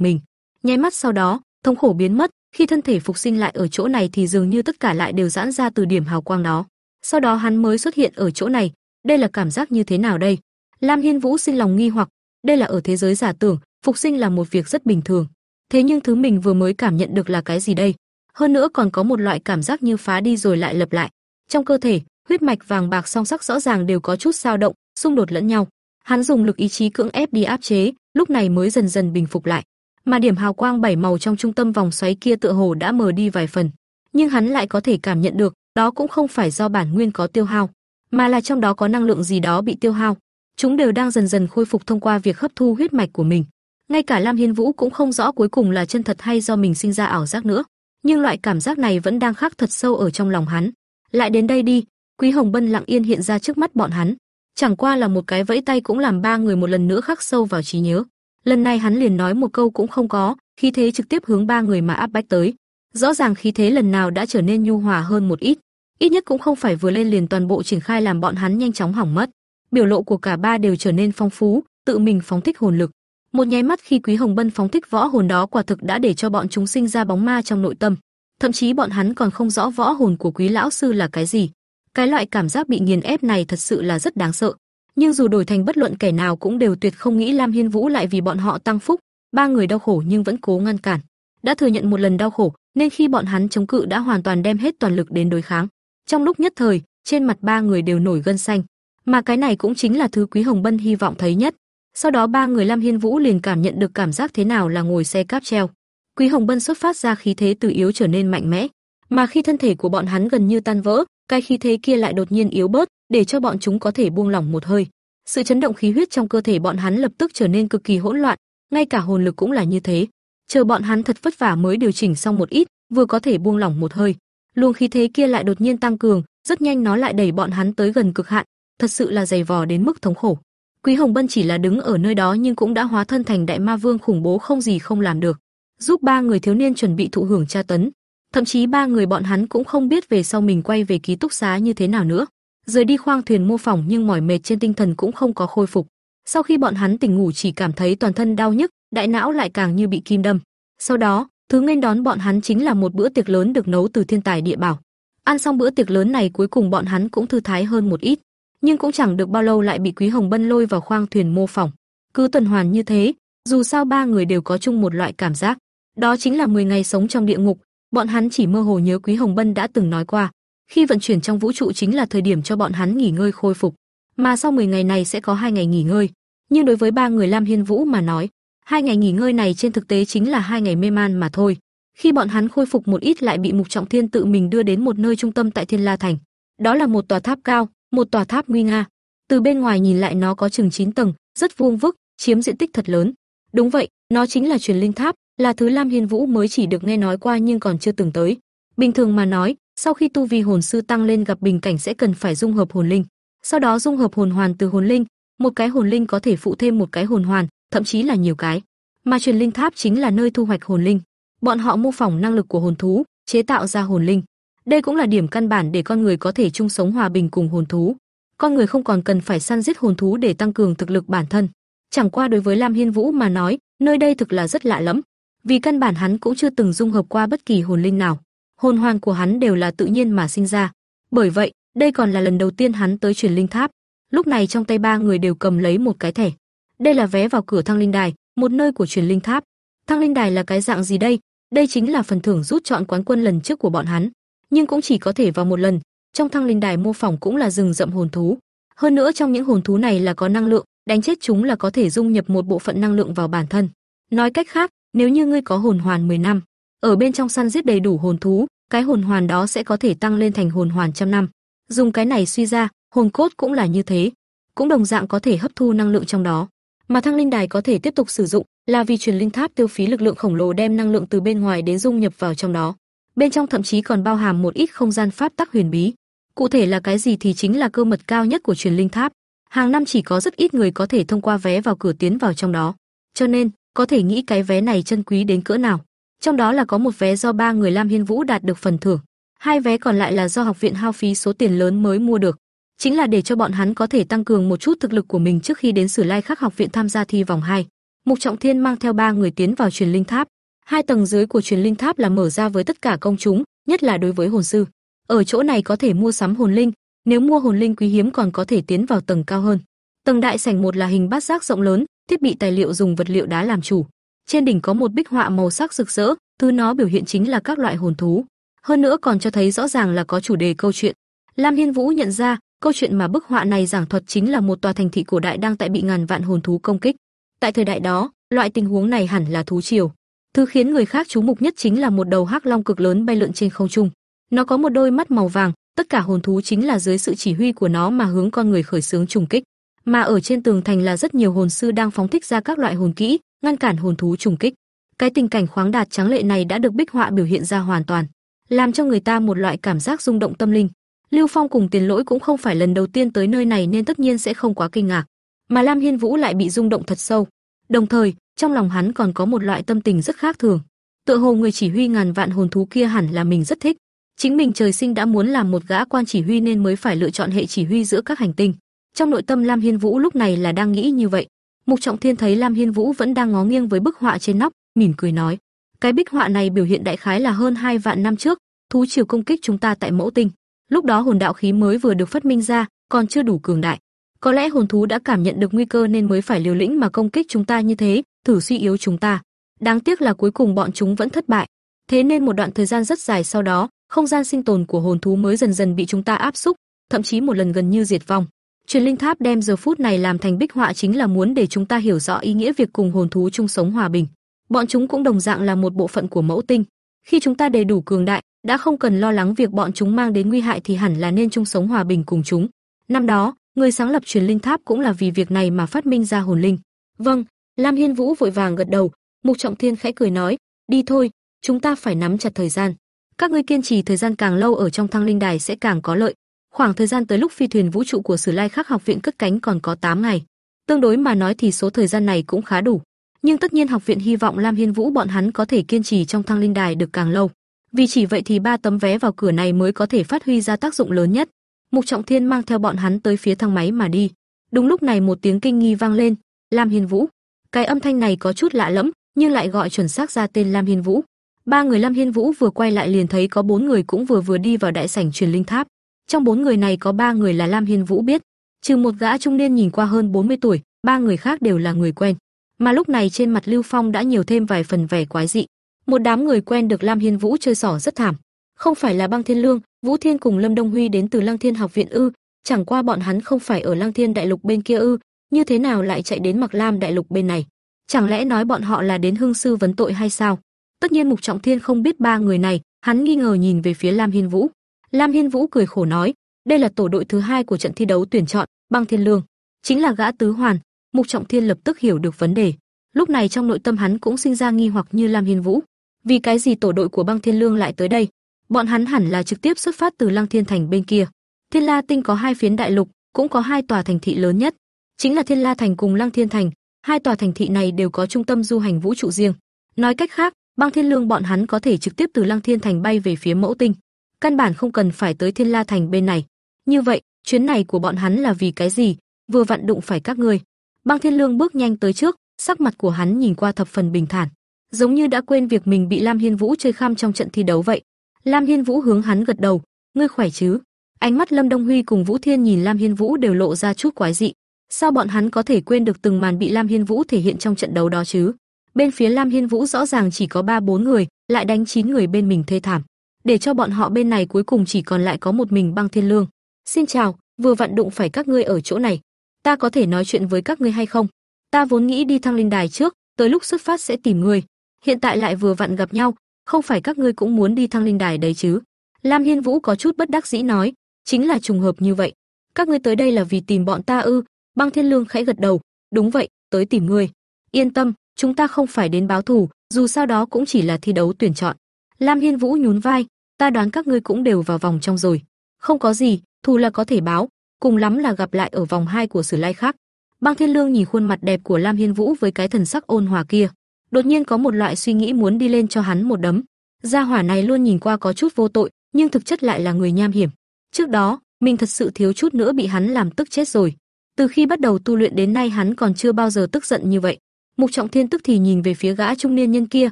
mình. Nháy mắt sau đó, thống khổ biến mất, khi thân thể phục sinh lại ở chỗ này thì dường như tất cả lại đều giãn ra từ điểm hào quang đó. Sau đó hắn mới xuất hiện ở chỗ này, đây là cảm giác như thế nào đây? Lam Hiên Vũ xin lòng nghi hoặc, đây là ở thế giới giả tưởng, phục sinh là một việc rất bình thường. Thế nhưng thứ mình vừa mới cảm nhận được là cái gì đây? Hơn nữa còn có một loại cảm giác như phá đi rồi lại lập lại. Trong cơ thể, huyết mạch vàng bạc song sắc rõ ràng đều có chút dao động, xung đột lẫn nhau. Hắn dùng lực ý chí cưỡng ép đi áp chế, lúc này mới dần dần bình phục lại. Mà điểm hào quang bảy màu trong trung tâm vòng xoáy kia tựa hồ đã mờ đi vài phần, nhưng hắn lại có thể cảm nhận được, đó cũng không phải do bản nguyên có tiêu hao, mà là trong đó có năng lượng gì đó bị tiêu hao. Chúng đều đang dần dần khôi phục thông qua việc hấp thu huyết mạch của mình. Ngay cả Lam Hiên Vũ cũng không rõ cuối cùng là chân thật hay do mình sinh ra ảo giác nữa, nhưng loại cảm giác này vẫn đang khắc thật sâu ở trong lòng hắn. Lại đến đây đi, Quý Hồng Bân lặng yên hiện ra trước mắt bọn hắn, chẳng qua là một cái vẫy tay cũng làm ba người một lần nữa khắc sâu vào trí nhớ. Lần này hắn liền nói một câu cũng không có, khí thế trực tiếp hướng ba người mà áp bách tới. Rõ ràng khí thế lần nào đã trở nên nhu hòa hơn một ít, ít nhất cũng không phải vừa lên liền toàn bộ triển khai làm bọn hắn nhanh chóng hỏng mất. Biểu lộ của cả ba đều trở nên phong phú, tự mình phóng thích hồn lực. Một nháy mắt khi Quý Hồng Bân phóng thích võ hồn đó quả thực đã để cho bọn chúng sinh ra bóng ma trong nội tâm. Thậm chí bọn hắn còn không rõ võ hồn của Quý lão sư là cái gì. Cái loại cảm giác bị nghiền ép này thật sự là rất đáng sợ. Nhưng dù đổi thành bất luận kẻ nào cũng đều tuyệt không nghĩ Lam Hiên Vũ lại vì bọn họ tăng phúc, ba người đau khổ nhưng vẫn cố ngăn cản. Đã thừa nhận một lần đau khổ, nên khi bọn hắn chống cự đã hoàn toàn đem hết toàn lực đến đối kháng. Trong lúc nhất thời, trên mặt ba người đều nổi gân xanh, mà cái này cũng chính là thứ Quý Hồng Bân hy vọng thấy nhất. Sau đó ba người Lam Hiên Vũ liền cảm nhận được cảm giác thế nào là ngồi xe cáp treo. Quý Hồng Bân xuất phát ra khí thế từ yếu trở nên mạnh mẽ, mà khi thân thể của bọn hắn gần như tan vỡ, cái khí thế kia lại đột nhiên yếu bớt, để cho bọn chúng có thể buông lỏng một hơi. Sự chấn động khí huyết trong cơ thể bọn hắn lập tức trở nên cực kỳ hỗn loạn, ngay cả hồn lực cũng là như thế. Chờ bọn hắn thật vất vả mới điều chỉnh xong một ít, vừa có thể buông lỏng một hơi, luồng khí thế kia lại đột nhiên tăng cường, rất nhanh nó lại đẩy bọn hắn tới gần cực hạn, thật sự là dày vò đến mức thống khổ. Quý Hồng Bân chỉ là đứng ở nơi đó nhưng cũng đã hóa thân thành đại ma vương khủng bố không gì không làm được, giúp ba người thiếu niên chuẩn bị thụ hưởng tra tấn. Thậm chí ba người bọn hắn cũng không biết về sau mình quay về ký túc xá như thế nào nữa. Rời đi khoang thuyền mô phỏng nhưng mỏi mệt trên tinh thần cũng không có khôi phục. Sau khi bọn hắn tỉnh ngủ chỉ cảm thấy toàn thân đau nhức, đại não lại càng như bị kim đâm. Sau đó, thứ nghênh đón bọn hắn chính là một bữa tiệc lớn được nấu từ thiên tài địa bảo. Ăn xong bữa tiệc lớn này cuối cùng bọn hắn cũng thư thái hơn một ít, nhưng cũng chẳng được bao lâu lại bị Quý Hồng Bân lôi vào khoang thuyền mô phỏng. Cứ tuần hoàn như thế, dù sao ba người đều có chung một loại cảm giác, đó chính là 10 ngày sống trong địa ngục, bọn hắn chỉ mơ hồ nhớ Quý Hồng Bân đã từng nói qua, khi vận chuyển trong vũ trụ chính là thời điểm cho bọn hắn nghỉ ngơi khôi phục, mà sau 10 ngày này sẽ có hai ngày nghỉ ngơi. Nhưng đối với ba người Lam Hiên Vũ mà nói, hai ngày nghỉ ngơi này trên thực tế chính là hai ngày mê man mà thôi. Khi bọn hắn khôi phục một ít lại bị Mục Trọng Thiên tự mình đưa đến một nơi trung tâm tại Thiên La Thành. Đó là một tòa tháp cao, một tòa tháp nguy nga. Từ bên ngoài nhìn lại nó có chừng 9 tầng, rất vuông vức, chiếm diện tích thật lớn. Đúng vậy, nó chính là truyền linh tháp, là thứ Lam Hiên Vũ mới chỉ được nghe nói qua nhưng còn chưa từng tới. Bình thường mà nói, sau khi tu vi hồn sư tăng lên gặp bình cảnh sẽ cần phải dung hợp hồn linh, sau đó dung hợp hồn hoàn từ hồn linh, một cái hồn linh có thể phụ thêm một cái hồn hoàn, thậm chí là nhiều cái. Mà truyền linh tháp chính là nơi thu hoạch hồn linh. Bọn họ mô phỏng năng lực của hồn thú, chế tạo ra hồn linh. Đây cũng là điểm căn bản để con người có thể chung sống hòa bình cùng hồn thú. Con người không còn cần phải săn giết hồn thú để tăng cường thực lực bản thân. Chẳng qua đối với Lam Hiên Vũ mà nói, nơi đây thực là rất lạ lẫm, vì căn bản hắn cũng chưa từng dung hợp qua bất kỳ hồn linh nào. Hồn hoàn của hắn đều là tự nhiên mà sinh ra. Bởi vậy, đây còn là lần đầu tiên hắn tới truyền linh tháp. Lúc này trong tay ba người đều cầm lấy một cái thẻ. Đây là vé vào cửa thăng linh đài, một nơi của truyền linh tháp. Thăng linh đài là cái dạng gì đây? Đây chính là phần thưởng rút chọn quán quân lần trước của bọn hắn, nhưng cũng chỉ có thể vào một lần. Trong thăng linh đài mô phỏng cũng là rừng rậm hồn thú. Hơn nữa trong những hồn thú này là có năng lượng, đánh chết chúng là có thể dung nhập một bộ phận năng lượng vào bản thân. Nói cách khác, nếu như ngươi có hồn hoàn 10 năm, ở bên trong săn giết đầy đủ hồn thú, cái hồn hoàn đó sẽ có thể tăng lên thành hồn hoàn trăm năm. Dùng cái này suy ra, hồn cốt cũng là như thế, cũng đồng dạng có thể hấp thu năng lượng trong đó. Mà thăng linh đài có thể tiếp tục sử dụng, là vì truyền linh tháp tiêu phí lực lượng khổng lồ đem năng lượng từ bên ngoài đến dung nhập vào trong đó. Bên trong thậm chí còn bao hàm một ít không gian pháp tắc huyền bí. Cụ thể là cái gì thì chính là cơ mật cao nhất của truyền linh tháp. Hàng năm chỉ có rất ít người có thể thông qua vé vào cửa tiến vào trong đó. Cho nên, có thể nghĩ cái vé này chân quý đến cỡ nào. Trong đó là có một vé do ba người Lam Hiên Vũ đạt được phần thưởng, hai vé còn lại là do học viện hao phí số tiền lớn mới mua được, chính là để cho bọn hắn có thể tăng cường một chút thực lực của mình trước khi đến Sử Lai Khắc học viện tham gia thi vòng 2. Mục Trọng Thiên mang theo ba người tiến vào truyền linh tháp. Hai tầng dưới của truyền linh tháp là mở ra với tất cả công chúng, nhất là đối với hồn sư. Ở chỗ này có thể mua sắm hồn linh, nếu mua hồn linh quý hiếm còn có thể tiến vào tầng cao hơn. Tầng đại sảnh một là hình bát giác rộng lớn, thiết bị tài liệu dùng vật liệu đá làm chủ. Trên đỉnh có một bích họa màu sắc rực rỡ, thứ nó biểu hiện chính là các loại hồn thú. Hơn nữa còn cho thấy rõ ràng là có chủ đề câu chuyện. Lam Hiên Vũ nhận ra, câu chuyện mà bức họa này giảng thuật chính là một tòa thành thị cổ đại đang tại bị ngàn vạn hồn thú công kích. Tại thời đại đó, loại tình huống này hẳn là thú triều. Thứ khiến người khác chú mục nhất chính là một đầu hắc long cực lớn bay lượn trên không trung. Nó có một đôi mắt màu vàng, tất cả hồn thú chính là dưới sự chỉ huy của nó mà hướng con người khởi xướng trùng kích mà ở trên tường thành là rất nhiều hồn sư đang phóng thích ra các loại hồn kỹ, ngăn cản hồn thú trùng kích. Cái tình cảnh khoáng đạt trắng lệ này đã được bích họa biểu hiện ra hoàn toàn, làm cho người ta một loại cảm giác rung động tâm linh. Lưu Phong cùng Tiền Lỗi cũng không phải lần đầu tiên tới nơi này nên tất nhiên sẽ không quá kinh ngạc, mà Lam Hiên Vũ lại bị rung động thật sâu. Đồng thời, trong lòng hắn còn có một loại tâm tình rất khác thường. Tựa hồ người chỉ huy ngàn vạn hồn thú kia hẳn là mình rất thích. Chính mình trời sinh đã muốn làm một gã quan chỉ huy nên mới phải lựa chọn hệ chỉ huy giữa các hành tinh. Trong nội tâm Lam Hiên Vũ lúc này là đang nghĩ như vậy. Mục Trọng Thiên thấy Lam Hiên Vũ vẫn đang ngó nghiêng với bức họa trên nóc, mỉm cười nói: "Cái bích họa này biểu hiện đại khái là hơn hai vạn năm trước, thú triều công kích chúng ta tại Mẫu Tinh. Lúc đó hồn đạo khí mới vừa được phát minh ra, còn chưa đủ cường đại. Có lẽ hồn thú đã cảm nhận được nguy cơ nên mới phải liều lĩnh mà công kích chúng ta như thế, thử suy yếu chúng ta. Đáng tiếc là cuối cùng bọn chúng vẫn thất bại. Thế nên một đoạn thời gian rất dài sau đó, không gian sinh tồn của hồn thú mới dần dần bị chúng ta áp xúc, thậm chí một lần gần như diệt vong. Truyền linh tháp đem giờ phút này làm thành bích họa chính là muốn để chúng ta hiểu rõ ý nghĩa việc cùng hồn thú chung sống hòa bình. Bọn chúng cũng đồng dạng là một bộ phận của mẫu tinh. Khi chúng ta đầy đủ cường đại, đã không cần lo lắng việc bọn chúng mang đến nguy hại thì hẳn là nên chung sống hòa bình cùng chúng. Năm đó, người sáng lập truyền linh tháp cũng là vì việc này mà phát minh ra hồn linh. Vâng, Lam Hiên Vũ vội vàng gật đầu, Mục Trọng Thiên khẽ cười nói, đi thôi, chúng ta phải nắm chặt thời gian. Các ngươi kiên trì thời gian càng lâu ở trong thăng linh đài sẽ càng có lợi. Khoảng thời gian tới lúc phi thuyền vũ trụ của Sử Lai Khắc học viện cất cánh còn có 8 ngày. Tương đối mà nói thì số thời gian này cũng khá đủ, nhưng tất nhiên học viện hy vọng Lam Hiên Vũ bọn hắn có thể kiên trì trong thăng linh đài được càng lâu. Vì chỉ vậy thì ba tấm vé vào cửa này mới có thể phát huy ra tác dụng lớn nhất. Mục Trọng Thiên mang theo bọn hắn tới phía thang máy mà đi. Đúng lúc này một tiếng kinh nghi vang lên, Lam Hiên Vũ. Cái âm thanh này có chút lạ lẫm, nhưng lại gọi chuẩn xác ra tên Lam Hiên Vũ. Ba người Lam Hiên Vũ vừa quay lại liền thấy có bốn người cũng vừa vừa đi vào đại sảnh truyền linh tháp. Trong bốn người này có ba người là Lam Hiên Vũ biết, trừ một gã trung niên nhìn qua hơn 40 tuổi, ba người khác đều là người quen. Mà lúc này trên mặt Lưu Phong đã nhiều thêm vài phần vẻ quái dị. Một đám người quen được Lam Hiên Vũ chơi xỏ rất thảm. Không phải là Băng Thiên Lương, Vũ Thiên cùng Lâm Đông Huy đến từ Lăng Thiên học viện ư? Chẳng qua bọn hắn không phải ở Lăng Thiên đại lục bên kia ư? Như thế nào lại chạy đến Mặc Lam đại lục bên này? Chẳng lẽ nói bọn họ là đến hương sư vấn tội hay sao? Tất nhiên Mục Trọng Thiên không biết ba người này, hắn nghi ngờ nhìn về phía Lam Hiên Vũ. Lam Hiên Vũ cười khổ nói, đây là tổ đội thứ hai của trận thi đấu tuyển chọn, Băng Thiên Lương, chính là gã tứ hoàn. Mục Trọng Thiên lập tức hiểu được vấn đề. Lúc này trong nội tâm hắn cũng sinh ra nghi hoặc như Lam Hiên Vũ, vì cái gì tổ đội của Băng Thiên Lương lại tới đây? Bọn hắn hẳn là trực tiếp xuất phát từ Lăng Thiên Thành bên kia. Thiên La Tinh có hai phiến đại lục, cũng có hai tòa thành thị lớn nhất, chính là Thiên La Thành cùng Lăng Thiên Thành. Hai tòa thành thị này đều có trung tâm du hành vũ trụ riêng. Nói cách khác, Băng Thiên Lương bọn hắn có thể trực tiếp từ Lăng Thiên Thành bay về phía Mẫu Tinh, căn bản không cần phải tới Thiên La Thành bên này. Như vậy, chuyến này của bọn hắn là vì cái gì? Vừa vặn đụng phải các ngươi. Băng Thiên Lương bước nhanh tới trước, sắc mặt của hắn nhìn qua thập phần bình thản, giống như đã quên việc mình bị Lam Hiên Vũ chơi kham trong trận thi đấu vậy. Lam Hiên Vũ hướng hắn gật đầu, "Ngươi khỏe chứ?" Ánh mắt Lâm Đông Huy cùng Vũ Thiên nhìn Lam Hiên Vũ đều lộ ra chút quái dị. Sao bọn hắn có thể quên được từng màn bị Lam Hiên Vũ thể hiện trong trận đấu đó chứ? Bên phía Lam Hiên Vũ rõ ràng chỉ có 3 4 người, lại đánh 9 người bên mình thê thảm. Để cho bọn họ bên này cuối cùng chỉ còn lại có một mình Băng Thiên Lương. "Xin chào, vừa vặn đụng phải các ngươi ở chỗ này. Ta có thể nói chuyện với các ngươi hay không? Ta vốn nghĩ đi thăng linh đài trước, tới lúc xuất phát sẽ tìm ngươi, hiện tại lại vừa vặn gặp nhau, không phải các ngươi cũng muốn đi thăng linh đài đấy chứ?" Lam Hiên Vũ có chút bất đắc dĩ nói, chính là trùng hợp như vậy. Các ngươi tới đây là vì tìm bọn ta ư? Băng Thiên Lương khẽ gật đầu, đúng vậy, tới tìm ngươi. Yên tâm, chúng ta không phải đến báo thù, dù sao đó cũng chỉ là thi đấu tuyển chọn. Lam Hiên Vũ nhún vai, ta đoán các ngươi cũng đều vào vòng trong rồi. Không có gì, thù là có thể báo, cùng lắm là gặp lại ở vòng 2 của Sử Lai khác. Băng Thiên Lương nhìn khuôn mặt đẹp của Lam Hiên Vũ với cái thần sắc ôn hòa kia, đột nhiên có một loại suy nghĩ muốn đi lên cho hắn một đấm. Gia hỏa này luôn nhìn qua có chút vô tội, nhưng thực chất lại là người nham hiểm. Trước đó, mình thật sự thiếu chút nữa bị hắn làm tức chết rồi. Từ khi bắt đầu tu luyện đến nay hắn còn chưa bao giờ tức giận như vậy. Mục Trọng Thiên tức thì nhìn về phía gã trung niên nhân kia,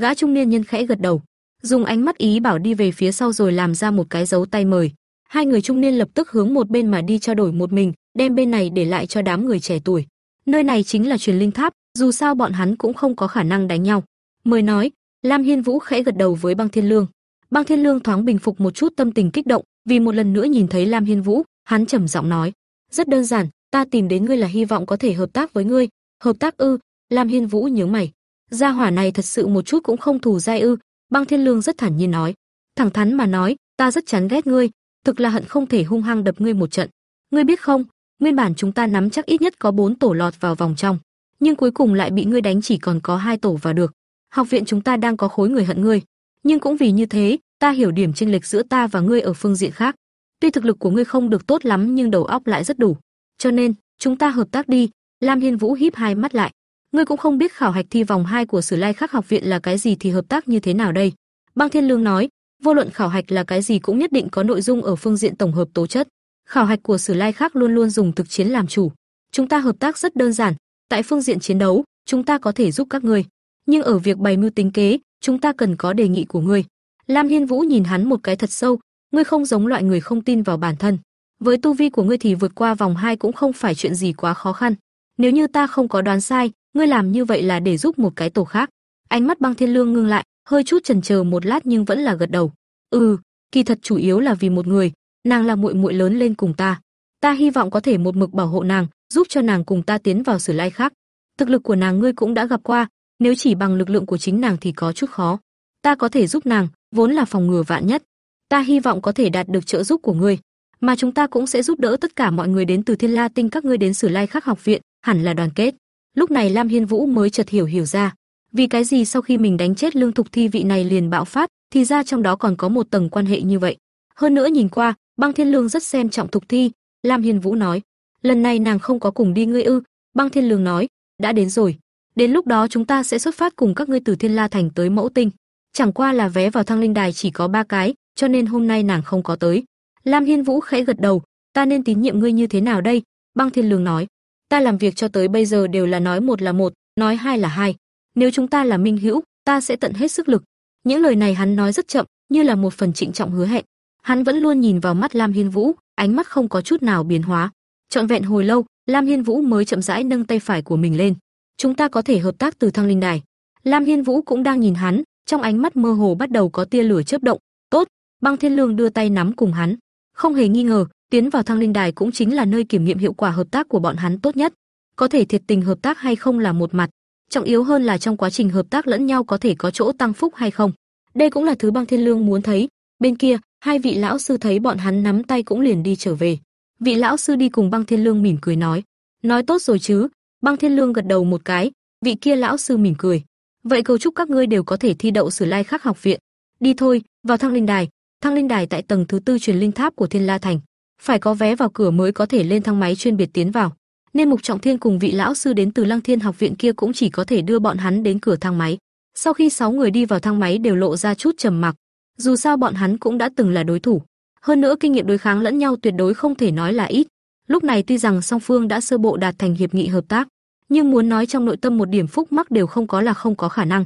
gã trung niên nhân khẽ gật đầu, dùng ánh mắt ý bảo đi về phía sau rồi làm ra một cái dấu tay mời. Hai người trung niên lập tức hướng một bên mà đi trao đổi một mình, đem bên này để lại cho đám người trẻ tuổi. Nơi này chính là truyền linh tháp, dù sao bọn hắn cũng không có khả năng đánh nhau. Mời nói, Lam Hiên Vũ khẽ gật đầu với Băng Thiên Lương. Băng Thiên Lương thoáng bình phục một chút tâm tình kích động, vì một lần nữa nhìn thấy Lam Hiên Vũ, hắn trầm giọng nói: "Rất đơn giản, ta tìm đến ngươi là hy vọng có thể hợp tác với ngươi." "Hợp tác ư?" Lam Hiên Vũ nhướng mày. Gia hỏa này thật sự một chút cũng không thù dai ư? Băng Thiên Lương rất thản nhiên nói. Thẳng thắn mà nói, ta rất chán ghét ngươi, thực là hận không thể hung hăng đập ngươi một trận. Ngươi biết không, nguyên bản chúng ta nắm chắc ít nhất có bốn tổ lọt vào vòng trong, nhưng cuối cùng lại bị ngươi đánh chỉ còn có hai tổ vào được. Học viện chúng ta đang có khối người hận ngươi, nhưng cũng vì như thế, ta hiểu điểm chênh lệch giữa ta và ngươi ở phương diện khác. Tuy thực lực của ngươi không được tốt lắm nhưng đầu óc lại rất đủ, cho nên chúng ta hợp tác đi." Lam Hiên Vũ híp hai mắt lại. "Ngươi cũng không biết khảo hạch thi vòng 2 của Sử Lai Khắc học viện là cái gì thì hợp tác như thế nào đây?" Băng Thiên Lương nói, "Vô luận khảo hạch là cái gì cũng nhất định có nội dung ở phương diện tổng hợp tố chất. Khảo hạch của Sử Lai Khắc luôn luôn dùng thực chiến làm chủ. Chúng ta hợp tác rất đơn giản, tại phương diện chiến đấu, chúng ta có thể giúp các ngươi, nhưng ở việc bày mưu tính kế, chúng ta cần có đề nghị của ngươi." Lam Hiên Vũ nhìn hắn một cái thật sâu, ngươi không giống loại người không tin vào bản thân. Với tu vi của ngươi thì vượt qua vòng 2 cũng không phải chuyện gì quá khó khăn. Nếu như ta không có đoán sai, ngươi làm như vậy là để giúp một cái tổ khác. Ánh mắt Băng Thiên Lương ngưng lại, hơi chút chần chờ một lát nhưng vẫn là gật đầu. Ừ, kỳ thật chủ yếu là vì một người, nàng là muội muội lớn lên cùng ta. Ta hy vọng có thể một mực bảo hộ nàng, giúp cho nàng cùng ta tiến vào sử lai khác. Thực lực của nàng ngươi cũng đã gặp qua, nếu chỉ bằng lực lượng của chính nàng thì có chút khó. Ta có thể giúp nàng, vốn là phòng ngừa vạn nhất. Ta hy vọng có thể đạt được trợ giúp của ngươi, mà chúng ta cũng sẽ giúp đỡ tất cả mọi người đến từ Thiên La Tinh các ngươi đến Sử Lai Khắc học viện, hẳn là đoàn kết. Lúc này Lam Hiên Vũ mới chợt hiểu hiểu ra, vì cái gì sau khi mình đánh chết Lương Thục Thi vị này liền bạo phát, thì ra trong đó còn có một tầng quan hệ như vậy. Hơn nữa nhìn qua, Băng Thiên Lương rất xem trọng Thục Thi, Lam Hiên Vũ nói, lần này nàng không có cùng đi ngươi ư? Băng Thiên Lương nói, đã đến rồi. Đến lúc đó chúng ta sẽ xuất phát cùng các ngươi từ Thiên La thành tới Mẫu Tinh. Chẳng qua là vé vào thăng linh đài chỉ có ba cái, cho nên hôm nay nàng không có tới. Lam Hiên Vũ khẽ gật đầu, ta nên tín nhiệm ngươi như thế nào đây? Băng Thiên Lương nói, ta làm việc cho tới bây giờ đều là nói một là một, nói hai là hai. Nếu chúng ta là minh hữu, ta sẽ tận hết sức lực. Những lời này hắn nói rất chậm, như là một phần trịnh trọng hứa hẹn. Hắn vẫn luôn nhìn vào mắt Lam Hiên Vũ, ánh mắt không có chút nào biến hóa. Trọn vẹn hồi lâu, Lam Hiên Vũ mới chậm rãi nâng tay phải của mình lên. Chúng ta có thể hợp tác từ thăng linh đài. Lam Hiên Vũ cũng đang nhìn hắn, trong ánh mắt mơ hồ bắt đầu có tia lửa chớp động. "Tốt." Băng Thiên Lương đưa tay nắm cùng hắn. Không hề nghi ngờ, tiến vào Thăng Linh Đài cũng chính là nơi kiểm nghiệm hiệu quả hợp tác của bọn hắn tốt nhất. Có thể thiệt tình hợp tác hay không là một mặt, trọng yếu hơn là trong quá trình hợp tác lẫn nhau có thể có chỗ tăng phúc hay không. Đây cũng là thứ Băng Thiên Lương muốn thấy. Bên kia, hai vị lão sư thấy bọn hắn nắm tay cũng liền đi trở về. Vị lão sư đi cùng Băng Thiên Lương mỉm cười nói, nói tốt rồi chứ? Băng Thiên Lương gật đầu một cái, vị kia lão sư mỉm cười, vậy cầu chúc các ngươi đều có thể thi đậu Sử Lai Khắc học viện. Đi thôi, vào Thăng Linh Đài. Thăng Linh Đài tại tầng thứ tư truyền linh tháp của Thiên La Thành, phải có vé vào cửa mới có thể lên thang máy chuyên biệt tiến vào. Nên Mục Trọng Thiên cùng vị lão sư đến từ Lăng Thiên học viện kia cũng chỉ có thể đưa bọn hắn đến cửa thang máy. Sau khi sáu người đi vào thang máy đều lộ ra chút trầm mặc, dù sao bọn hắn cũng đã từng là đối thủ, hơn nữa kinh nghiệm đối kháng lẫn nhau tuyệt đối không thể nói là ít. Lúc này tuy rằng song phương đã sơ bộ đạt thành hiệp nghị hợp tác, nhưng muốn nói trong nội tâm một điểm phúc mắc đều không có là không có khả năng.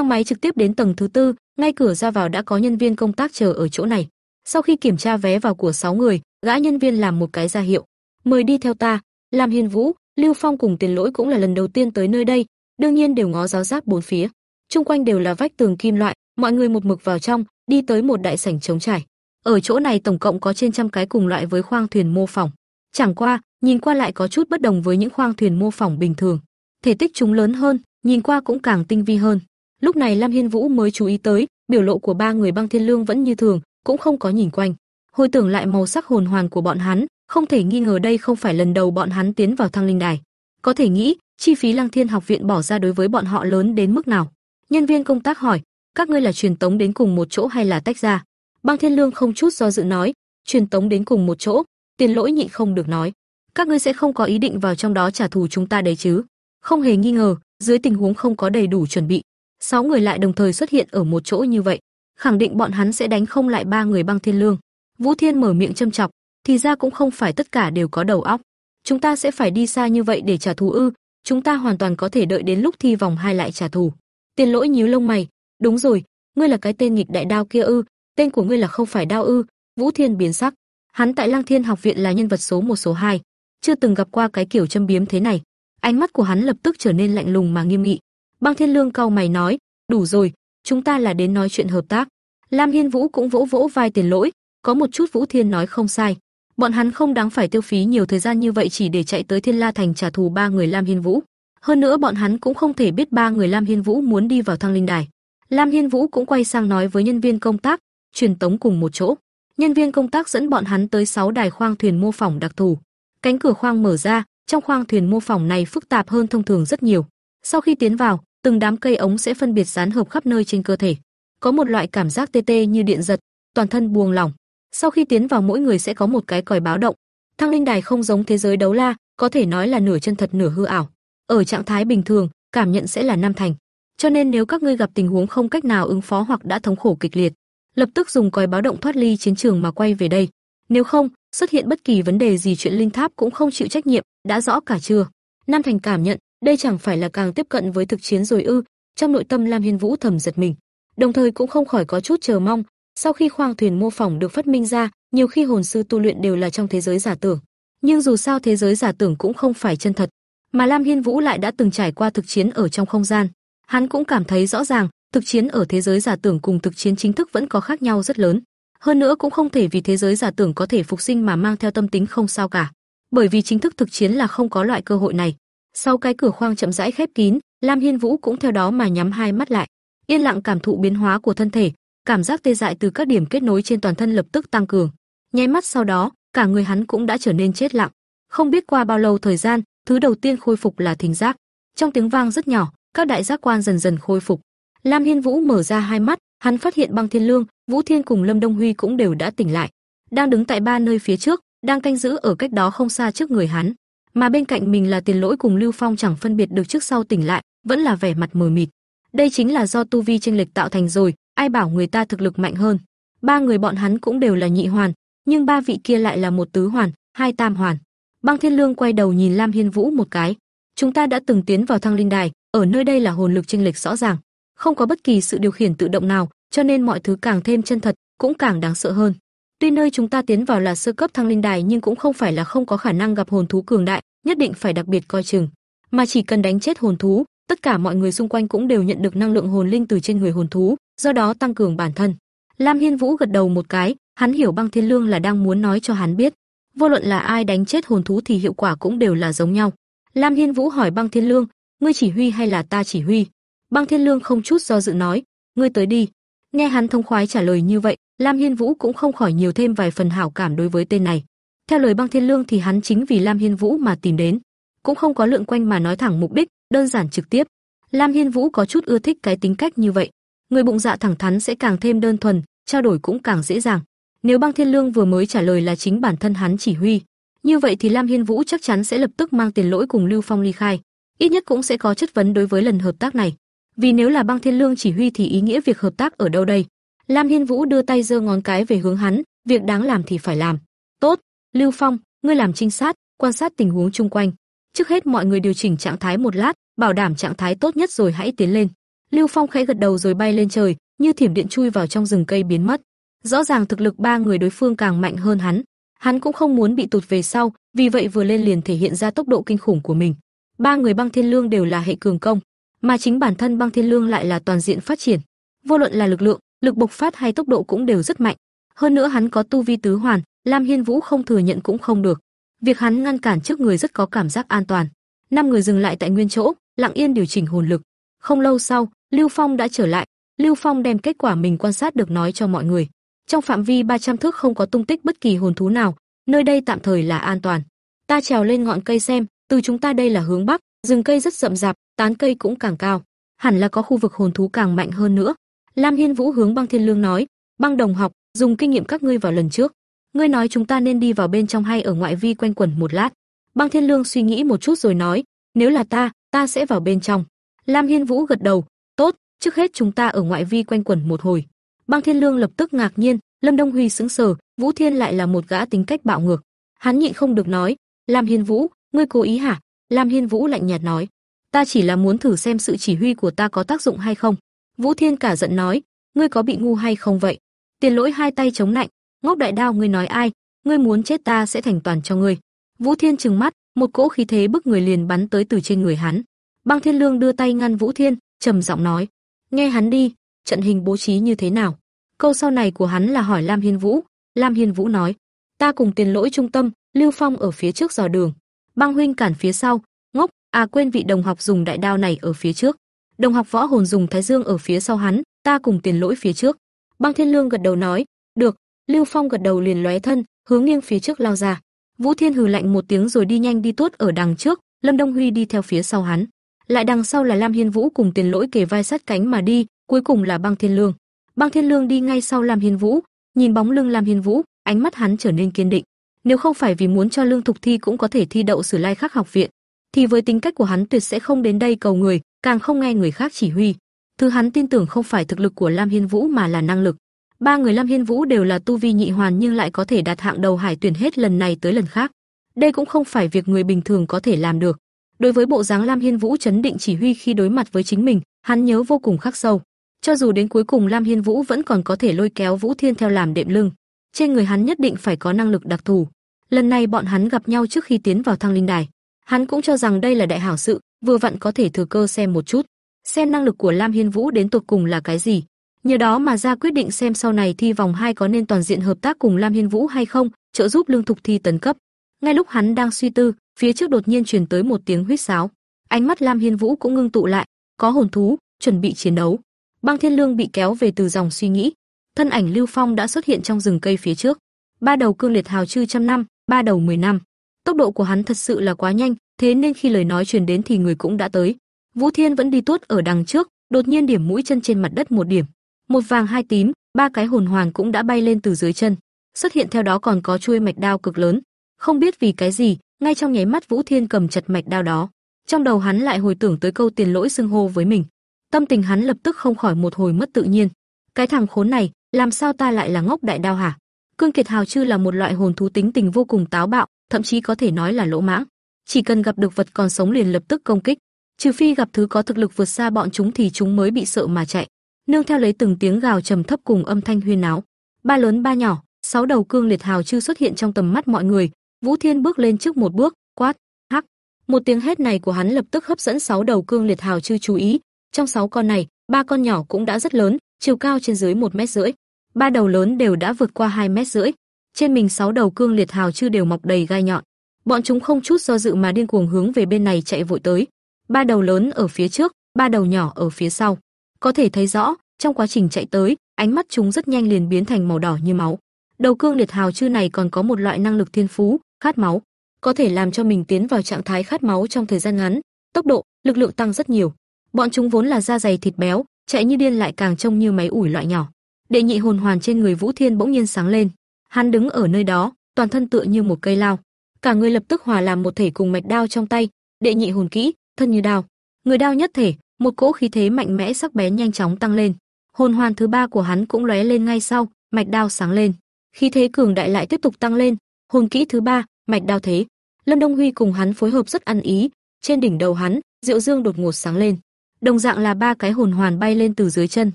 Thang máy trực tiếp đến tầng thứ tư, ngay cửa ra vào đã có nhân viên công tác chờ ở chỗ này. Sau khi kiểm tra vé vào của 6 người, gã nhân viên làm một cái ra hiệu, "Mời đi theo ta." Lam Hiên Vũ, Lưu Phong cùng Tiền Lỗi cũng là lần đầu tiên tới nơi đây, đương nhiên đều ngó giáo giác bốn phía. Trung quanh đều là vách tường kim loại, mọi người một mực vào trong, đi tới một đại sảnh trống trải. Ở chỗ này tổng cộng có trên trăm cái cùng loại với khoang thuyền mô phỏng. Chẳng qua, nhìn qua lại có chút bất đồng với những khoang thuyền mô phỏng bình thường. Thể tích chúng lớn hơn, nhìn qua cũng càng tinh vi hơn. Lúc này Lam Hiên Vũ mới chú ý tới, biểu lộ của ba người băng thiên lương vẫn như thường, cũng không có nhìn quanh. Hồi tưởng lại màu sắc hồn hoàn của bọn hắn, không thể nghi ngờ đây không phải lần đầu bọn hắn tiến vào thăng linh đài. Có thể nghĩ, chi phí Lăng Thiên học viện bỏ ra đối với bọn họ lớn đến mức nào. Nhân viên công tác hỏi, các ngươi là truyền tống đến cùng một chỗ hay là tách ra? Băng Thiên Lương không chút do dự nói, truyền tống đến cùng một chỗ, tiền lỗi nhịn không được nói, các ngươi sẽ không có ý định vào trong đó trả thù chúng ta đấy chứ? Không hề nghi ngờ, dưới tình huống không có đầy đủ chuẩn bị, sáu người lại đồng thời xuất hiện ở một chỗ như vậy, khẳng định bọn hắn sẽ đánh không lại ba người Băng Thiên Lương. Vũ Thiên mở miệng châm chọc, thì ra cũng không phải tất cả đều có đầu óc. Chúng ta sẽ phải đi xa như vậy để trả thù ư? Chúng ta hoàn toàn có thể đợi đến lúc thi vòng hai lại trả thù. Tiền Lỗi nhíu lông mày, đúng rồi, ngươi là cái tên nghịch đại đao kia ư? Tên của ngươi là không phải đao ư? Vũ Thiên biến sắc. Hắn tại Lăng Thiên học viện là nhân vật số một số hai, chưa từng gặp qua cái kiểu châm biếm thế này. Ánh mắt của hắn lập tức trở nên lạnh lùng mà nghiêm nghị. Băng Thiên Lương cau mày nói, đủ rồi, chúng ta là đến nói chuyện hợp tác. Lam Hiên Vũ cũng vỗ vỗ vai Tiền Lỗi, có một chút Vũ Thiên nói không sai. Bọn hắn không đáng phải tiêu phí nhiều thời gian như vậy chỉ để chạy tới Thiên La Thành trả thù ba người Lam Hiên Vũ. Hơn nữa bọn hắn cũng không thể biết ba người Lam Hiên Vũ muốn đi vào Thăng Linh Đài. Lam Hiên Vũ cũng quay sang nói với nhân viên công tác, truyền tống cùng một chỗ. Nhân viên công tác dẫn bọn hắn tới 6 đài khoang thuyền mô phỏng đặc thù. Cánh cửa khoang mở ra, trong khoang thuyền mô phỏng này phức tạp hơn thông thường rất nhiều. Sau khi tiến vào, từng đám cây ống sẽ phân biệt dán hợp khắp nơi trên cơ thể. Có một loại cảm giác tê tê như điện giật, toàn thân buông lỏng. Sau khi tiến vào mỗi người sẽ có một cái còi báo động. Thăng linh đài không giống thế giới đấu la, có thể nói là nửa chân thật nửa hư ảo. Ở trạng thái bình thường, cảm nhận sẽ là năm thành. Cho nên nếu các ngươi gặp tình huống không cách nào ứng phó hoặc đã thống khổ kịch liệt, lập tức dùng còi báo động thoát ly chiến trường mà quay về đây. Nếu không, xuất hiện bất kỳ vấn đề gì chuyện linh tháp cũng không chịu trách nhiệm, đã rõ cả chưa? Nam Thành cảm nhận, đây chẳng phải là càng tiếp cận với thực chiến rồi ư? Trong nội tâm Lam Hiên Vũ thầm giật mình, đồng thời cũng không khỏi có chút chờ mong, sau khi khoang thuyền mô phỏng được phát minh ra, nhiều khi hồn sư tu luyện đều là trong thế giới giả tưởng, nhưng dù sao thế giới giả tưởng cũng không phải chân thật, mà Lam Hiên Vũ lại đã từng trải qua thực chiến ở trong không gian, hắn cũng cảm thấy rõ ràng, thực chiến ở thế giới giả tưởng cùng thực chiến chính thức vẫn có khác nhau rất lớn. Hơn nữa cũng không thể vì thế giới giả tưởng có thể phục sinh mà mang theo tâm tính không sao cả, bởi vì chính thức thực chiến là không có loại cơ hội này. Sau cái cửa khoang chậm rãi khép kín, Lam Hiên Vũ cũng theo đó mà nhắm hai mắt lại, yên lặng cảm thụ biến hóa của thân thể, cảm giác tê dại từ các điểm kết nối trên toàn thân lập tức tăng cường. Nháy mắt sau đó, cả người hắn cũng đã trở nên chết lặng. Không biết qua bao lâu thời gian, thứ đầu tiên khôi phục là thính giác. Trong tiếng vang rất nhỏ, các đại giác quan dần dần khôi phục. Lam Hiên Vũ mở ra hai mắt, hắn phát hiện Băng Thiên Lương, Vũ Thiên cùng Lâm Đông Huy cũng đều đã tỉnh lại, đang đứng tại ba nơi phía trước, đang canh giữ ở cách đó không xa trước người hắn, mà bên cạnh mình là Tiền Lỗi cùng Lưu Phong chẳng phân biệt được trước sau tỉnh lại, vẫn là vẻ mặt mờ mịt. Đây chính là do tu vi chênh lệch tạo thành rồi, ai bảo người ta thực lực mạnh hơn. Ba người bọn hắn cũng đều là nhị hoàn, nhưng ba vị kia lại là một tứ hoàn, hai tam hoàn. Băng Thiên Lương quay đầu nhìn Lam Hiên Vũ một cái. Chúng ta đã từng tiến vào thăng linh đài, ở nơi đây là hồn lực chênh lệch rõ ràng, không có bất kỳ sự điều khiển tự động nào, cho nên mọi thứ càng thêm chân thật, cũng càng đáng sợ hơn. Tuy nơi chúng ta tiến vào là sơ cấp thăng linh đài nhưng cũng không phải là không có khả năng gặp hồn thú cường đại, nhất định phải đặc biệt coi chừng. Mà chỉ cần đánh chết hồn thú, tất cả mọi người xung quanh cũng đều nhận được năng lượng hồn linh từ trên người hồn thú, do đó tăng cường bản thân. Lam Hiên Vũ gật đầu một cái, Hắn hiểu Băng Thiên Lương là đang muốn nói cho hắn biết, vô luận là ai đánh chết hồn thú thì hiệu quả cũng đều là giống nhau. Lam Hiên Vũ hỏi Băng Thiên Lương, ngươi chỉ huy hay là ta chỉ huy? Băng Thiên Lương không chút do dự nói, ngươi tới đi. Nghe hắn thông khoái trả lời như vậy, Lam Hiên Vũ cũng không khỏi nhiều thêm vài phần hảo cảm đối với tên này. Theo lời Băng Thiên Lương thì hắn chính vì Lam Hiên Vũ mà tìm đến, cũng không có lượn quanh mà nói thẳng mục đích, đơn giản trực tiếp. Lam Hiên Vũ có chút ưa thích cái tính cách như vậy, người bụng dạ thẳng thắn sẽ càng thêm đơn thuần, trao đổi cũng càng dễ dàng. Nếu Băng Thiên Lương vừa mới trả lời là chính bản thân hắn chỉ huy, như vậy thì Lam Hiên Vũ chắc chắn sẽ lập tức mang tiền lỗi cùng Lưu Phong ly khai, ít nhất cũng sẽ có chất vấn đối với lần hợp tác này. Vì nếu là Băng Thiên Lương chỉ huy thì ý nghĩa việc hợp tác ở đâu đây? Lam Hiên Vũ đưa tay giơ ngón cái về hướng hắn, việc đáng làm thì phải làm. Tốt, Lưu Phong, ngươi làm trinh sát, quan sát tình huống chung quanh. Trước hết mọi người điều chỉnh trạng thái một lát, bảo đảm trạng thái tốt nhất rồi hãy tiến lên. Lưu Phong khẽ gật đầu rồi bay lên trời, như thiểm điện chui vào trong rừng cây biến mất. Rõ ràng thực lực ba người đối phương càng mạnh hơn hắn, hắn cũng không muốn bị tụt về sau, vì vậy vừa lên liền thể hiện ra tốc độ kinh khủng của mình. Ba người Băng Thiên Lương đều là hệ cường công, mà chính bản thân Băng Thiên Lương lại là toàn diện phát triển. Vô luận là lực lượng, lực bộc phát hay tốc độ cũng đều rất mạnh. Hơn nữa hắn có tu vi tứ hoàn, Lam Hiên Vũ không thừa nhận cũng không được. Việc hắn ngăn cản trước người rất có cảm giác an toàn. Năm người dừng lại tại nguyên chỗ, lặng yên điều chỉnh hồn lực. Không lâu sau, Lưu Phong đã trở lại. Lưu Phong đem kết quả mình quan sát được nói cho mọi người. Trong phạm vi 300 thước không có tung tích bất kỳ hồn thú nào, nơi đây tạm thời là an toàn. Ta trèo lên ngọn cây xem, từ chúng ta đây là hướng bắc, rừng cây rất rậm rạp, tán cây cũng càng cao, hẳn là có khu vực hồn thú càng mạnh hơn nữa. Lam Hiên Vũ hướng Băng Thiên Lương nói, "Băng đồng học, dùng kinh nghiệm các ngươi vào lần trước, ngươi nói chúng ta nên đi vào bên trong hay ở ngoại vi quanh quẩn một lát?" Băng Thiên Lương suy nghĩ một chút rồi nói, "Nếu là ta, ta sẽ vào bên trong." Lam Hiên Vũ gật đầu, "Tốt, trước hết chúng ta ở ngoại vi quanh quẩn một hồi." Băng Thiên Lương lập tức ngạc nhiên, Lâm Đông Huy sững sờ, Vũ Thiên lại là một gã tính cách bạo ngược. Hắn nhịn không được nói, "Lam Hiên Vũ, ngươi cố ý hả?" Lam Hiên Vũ lạnh nhạt nói, "Ta chỉ là muốn thử xem sự chỉ huy của ta có tác dụng hay không." Vũ Thiên cả giận nói, "Ngươi có bị ngu hay không vậy?" Tiền Lỗi hai tay chống nạnh, "Ngốc đại đao ngươi nói ai? Ngươi muốn chết ta sẽ thành toàn cho ngươi." Vũ Thiên trừng mắt, một cỗ khí thế bức người liền bắn tới từ trên người hắn. Băng Thiên Lương đưa tay ngăn Vũ Thiên, trầm giọng nói, "Nghe hắn đi, trận hình bố trí như thế nào?" Câu sau này của hắn là hỏi Lam Hiên Vũ, Lam Hiên Vũ nói, "Ta cùng Tiền Lỗi trung tâm, Lưu Phong ở phía trước dò đường, Băng huynh cản phía sau." Ngốc, à quên vị đồng học dùng đại đao này ở phía trước. Đồng học võ hồn dùng Thái Dương ở phía sau hắn, ta cùng Tiền Lỗi phía trước. Băng Thiên Lương gật đầu nói, "Được." Lưu Phong gật đầu liền lóe thân, hướng nghiêng phía trước lao ra. Vũ Thiên hừ lạnh một tiếng rồi đi nhanh đi tuốt ở đằng trước, Lâm Đông Huy đi theo phía sau hắn. Lại đằng sau là Lam Hiên Vũ cùng Tiền Lỗi kề vai sát cánh mà đi, cuối cùng là Băng Thiên Lương. Băng Thiên Lương đi ngay sau Lam Hiên Vũ, nhìn bóng lưng Lam Hiên Vũ, ánh mắt hắn trở nên kiên định. Nếu không phải vì muốn cho Lương Thục Thi cũng có thể thi đậu Sử Lai Khắc học viện, thì với tính cách của hắn tuyệt sẽ không đến đây cầu người, càng không nghe người khác chỉ huy. Thứ hắn tin tưởng không phải thực lực của Lam Hiên Vũ mà là năng lực. Ba người Lam Hiên Vũ đều là tu vi nhị hoàn nhưng lại có thể đạt hạng đầu hải tuyển hết lần này tới lần khác. Đây cũng không phải việc người bình thường có thể làm được. Đối với bộ dáng Lam Hiên Vũ chấn định chỉ huy khi đối mặt với chính mình, hắn nhớ vô cùng khắc sâu. Cho dù đến cuối cùng Lam Hiên Vũ vẫn còn có thể lôi kéo Vũ Thiên theo làm đệm lưng, trên người hắn nhất định phải có năng lực đặc thù. Lần này bọn hắn gặp nhau trước khi tiến vào Thăng Linh Đài, hắn cũng cho rằng đây là đại hảo sự, vừa vặn có thể thừa cơ xem một chút, xem năng lực của Lam Hiên Vũ đến tột cùng là cái gì. Nhờ đó mà ra quyết định xem sau này thi vòng 2 có nên toàn diện hợp tác cùng Lam Hiên Vũ hay không, trợ giúp Lương Thục Thi tấn cấp. Ngay lúc hắn đang suy tư, phía trước đột nhiên truyền tới một tiếng huýt sáo. Ánh mắt Lam Hiên Vũ cũng ngưng tụ lại, có hồn thú, chuẩn bị chiến đấu. Băng Thiên Lương bị kéo về từ dòng suy nghĩ, thân ảnh Lưu Phong đã xuất hiện trong rừng cây phía trước. Ba đầu cương liệt hào chư trăm năm, ba đầu mười năm. Tốc độ của hắn thật sự là quá nhanh, thế nên khi lời nói truyền đến thì người cũng đã tới. Vũ Thiên vẫn đi tuốt ở đằng trước, đột nhiên điểm mũi chân trên mặt đất một điểm. Một vàng hai tím, ba cái hồn hoàng cũng đã bay lên từ dưới chân. Xuất hiện theo đó còn có chuôi mạch đao cực lớn. Không biết vì cái gì, ngay trong nháy mắt Vũ Thiên cầm chặt mạch đao đó. Trong đầu hắn lại hồi tưởng tới câu tiền lỗi xưng hô với mình. Tâm tình hắn lập tức không khỏi một hồi mất tự nhiên. Cái thằng khốn này, làm sao ta lại là ngốc đại đao hả? Cương Kiệt Hào Chư là một loại hồn thú tính tình vô cùng táo bạo, thậm chí có thể nói là lỗ mãng. Chỉ cần gặp được vật còn sống liền lập tức công kích, trừ phi gặp thứ có thực lực vượt xa bọn chúng thì chúng mới bị sợ mà chạy. Nương theo lấy từng tiếng gào trầm thấp cùng âm thanh huyên náo, ba lớn ba nhỏ, sáu đầu cương liệt hào chư xuất hiện trong tầm mắt mọi người. Vũ Thiên bước lên trước một bước, quát, hắc. Một tiếng hét này của hắn lập tức hấp dẫn sáu đầu cương liệt hào chư chú ý. Trong sáu con này, ba con nhỏ cũng đã rất lớn, chiều cao trên dưới một mét rưỡi. Ba đầu lớn đều đã vượt qua 2 mét rưỡi. Trên mình sáu đầu cương liệt hào chư đều mọc đầy gai nhọn. Bọn chúng không chút do dự mà điên cuồng hướng về bên này chạy vội tới. Ba đầu lớn ở phía trước, ba đầu nhỏ ở phía sau. Có thể thấy rõ, trong quá trình chạy tới, ánh mắt chúng rất nhanh liền biến thành màu đỏ như máu. Đầu cương liệt hào chư này còn có một loại năng lực thiên phú, khát máu, có thể làm cho mình tiến vào trạng thái khát máu trong thời gian ngắn, tốc độ, lực lượng tăng rất nhiều. Bọn chúng vốn là da dày thịt béo, chạy như điên lại càng trông như máy ủi loại nhỏ. Đệ nhị hồn hoàn trên người Vũ Thiên bỗng nhiên sáng lên, hắn đứng ở nơi đó, toàn thân tựa như một cây lao, cả người lập tức hòa làm một thể cùng mạch đao trong tay, đệ nhị hồn kỹ, thân như đao. Người đao nhất thể, một cỗ khí thế mạnh mẽ sắc bén nhanh chóng tăng lên. Hồn hoàn thứ ba của hắn cũng lóe lên ngay sau, mạch đao sáng lên. Khí thế cường đại lại tiếp tục tăng lên, hồn kỹ thứ ba, mạch đao thế. Lâm Đông Huy cùng hắn phối hợp rất ăn ý, trên đỉnh đầu hắn, Diệu Dương đột ngột sáng lên. Đồng dạng là ba cái hồn hoàn bay lên từ dưới chân.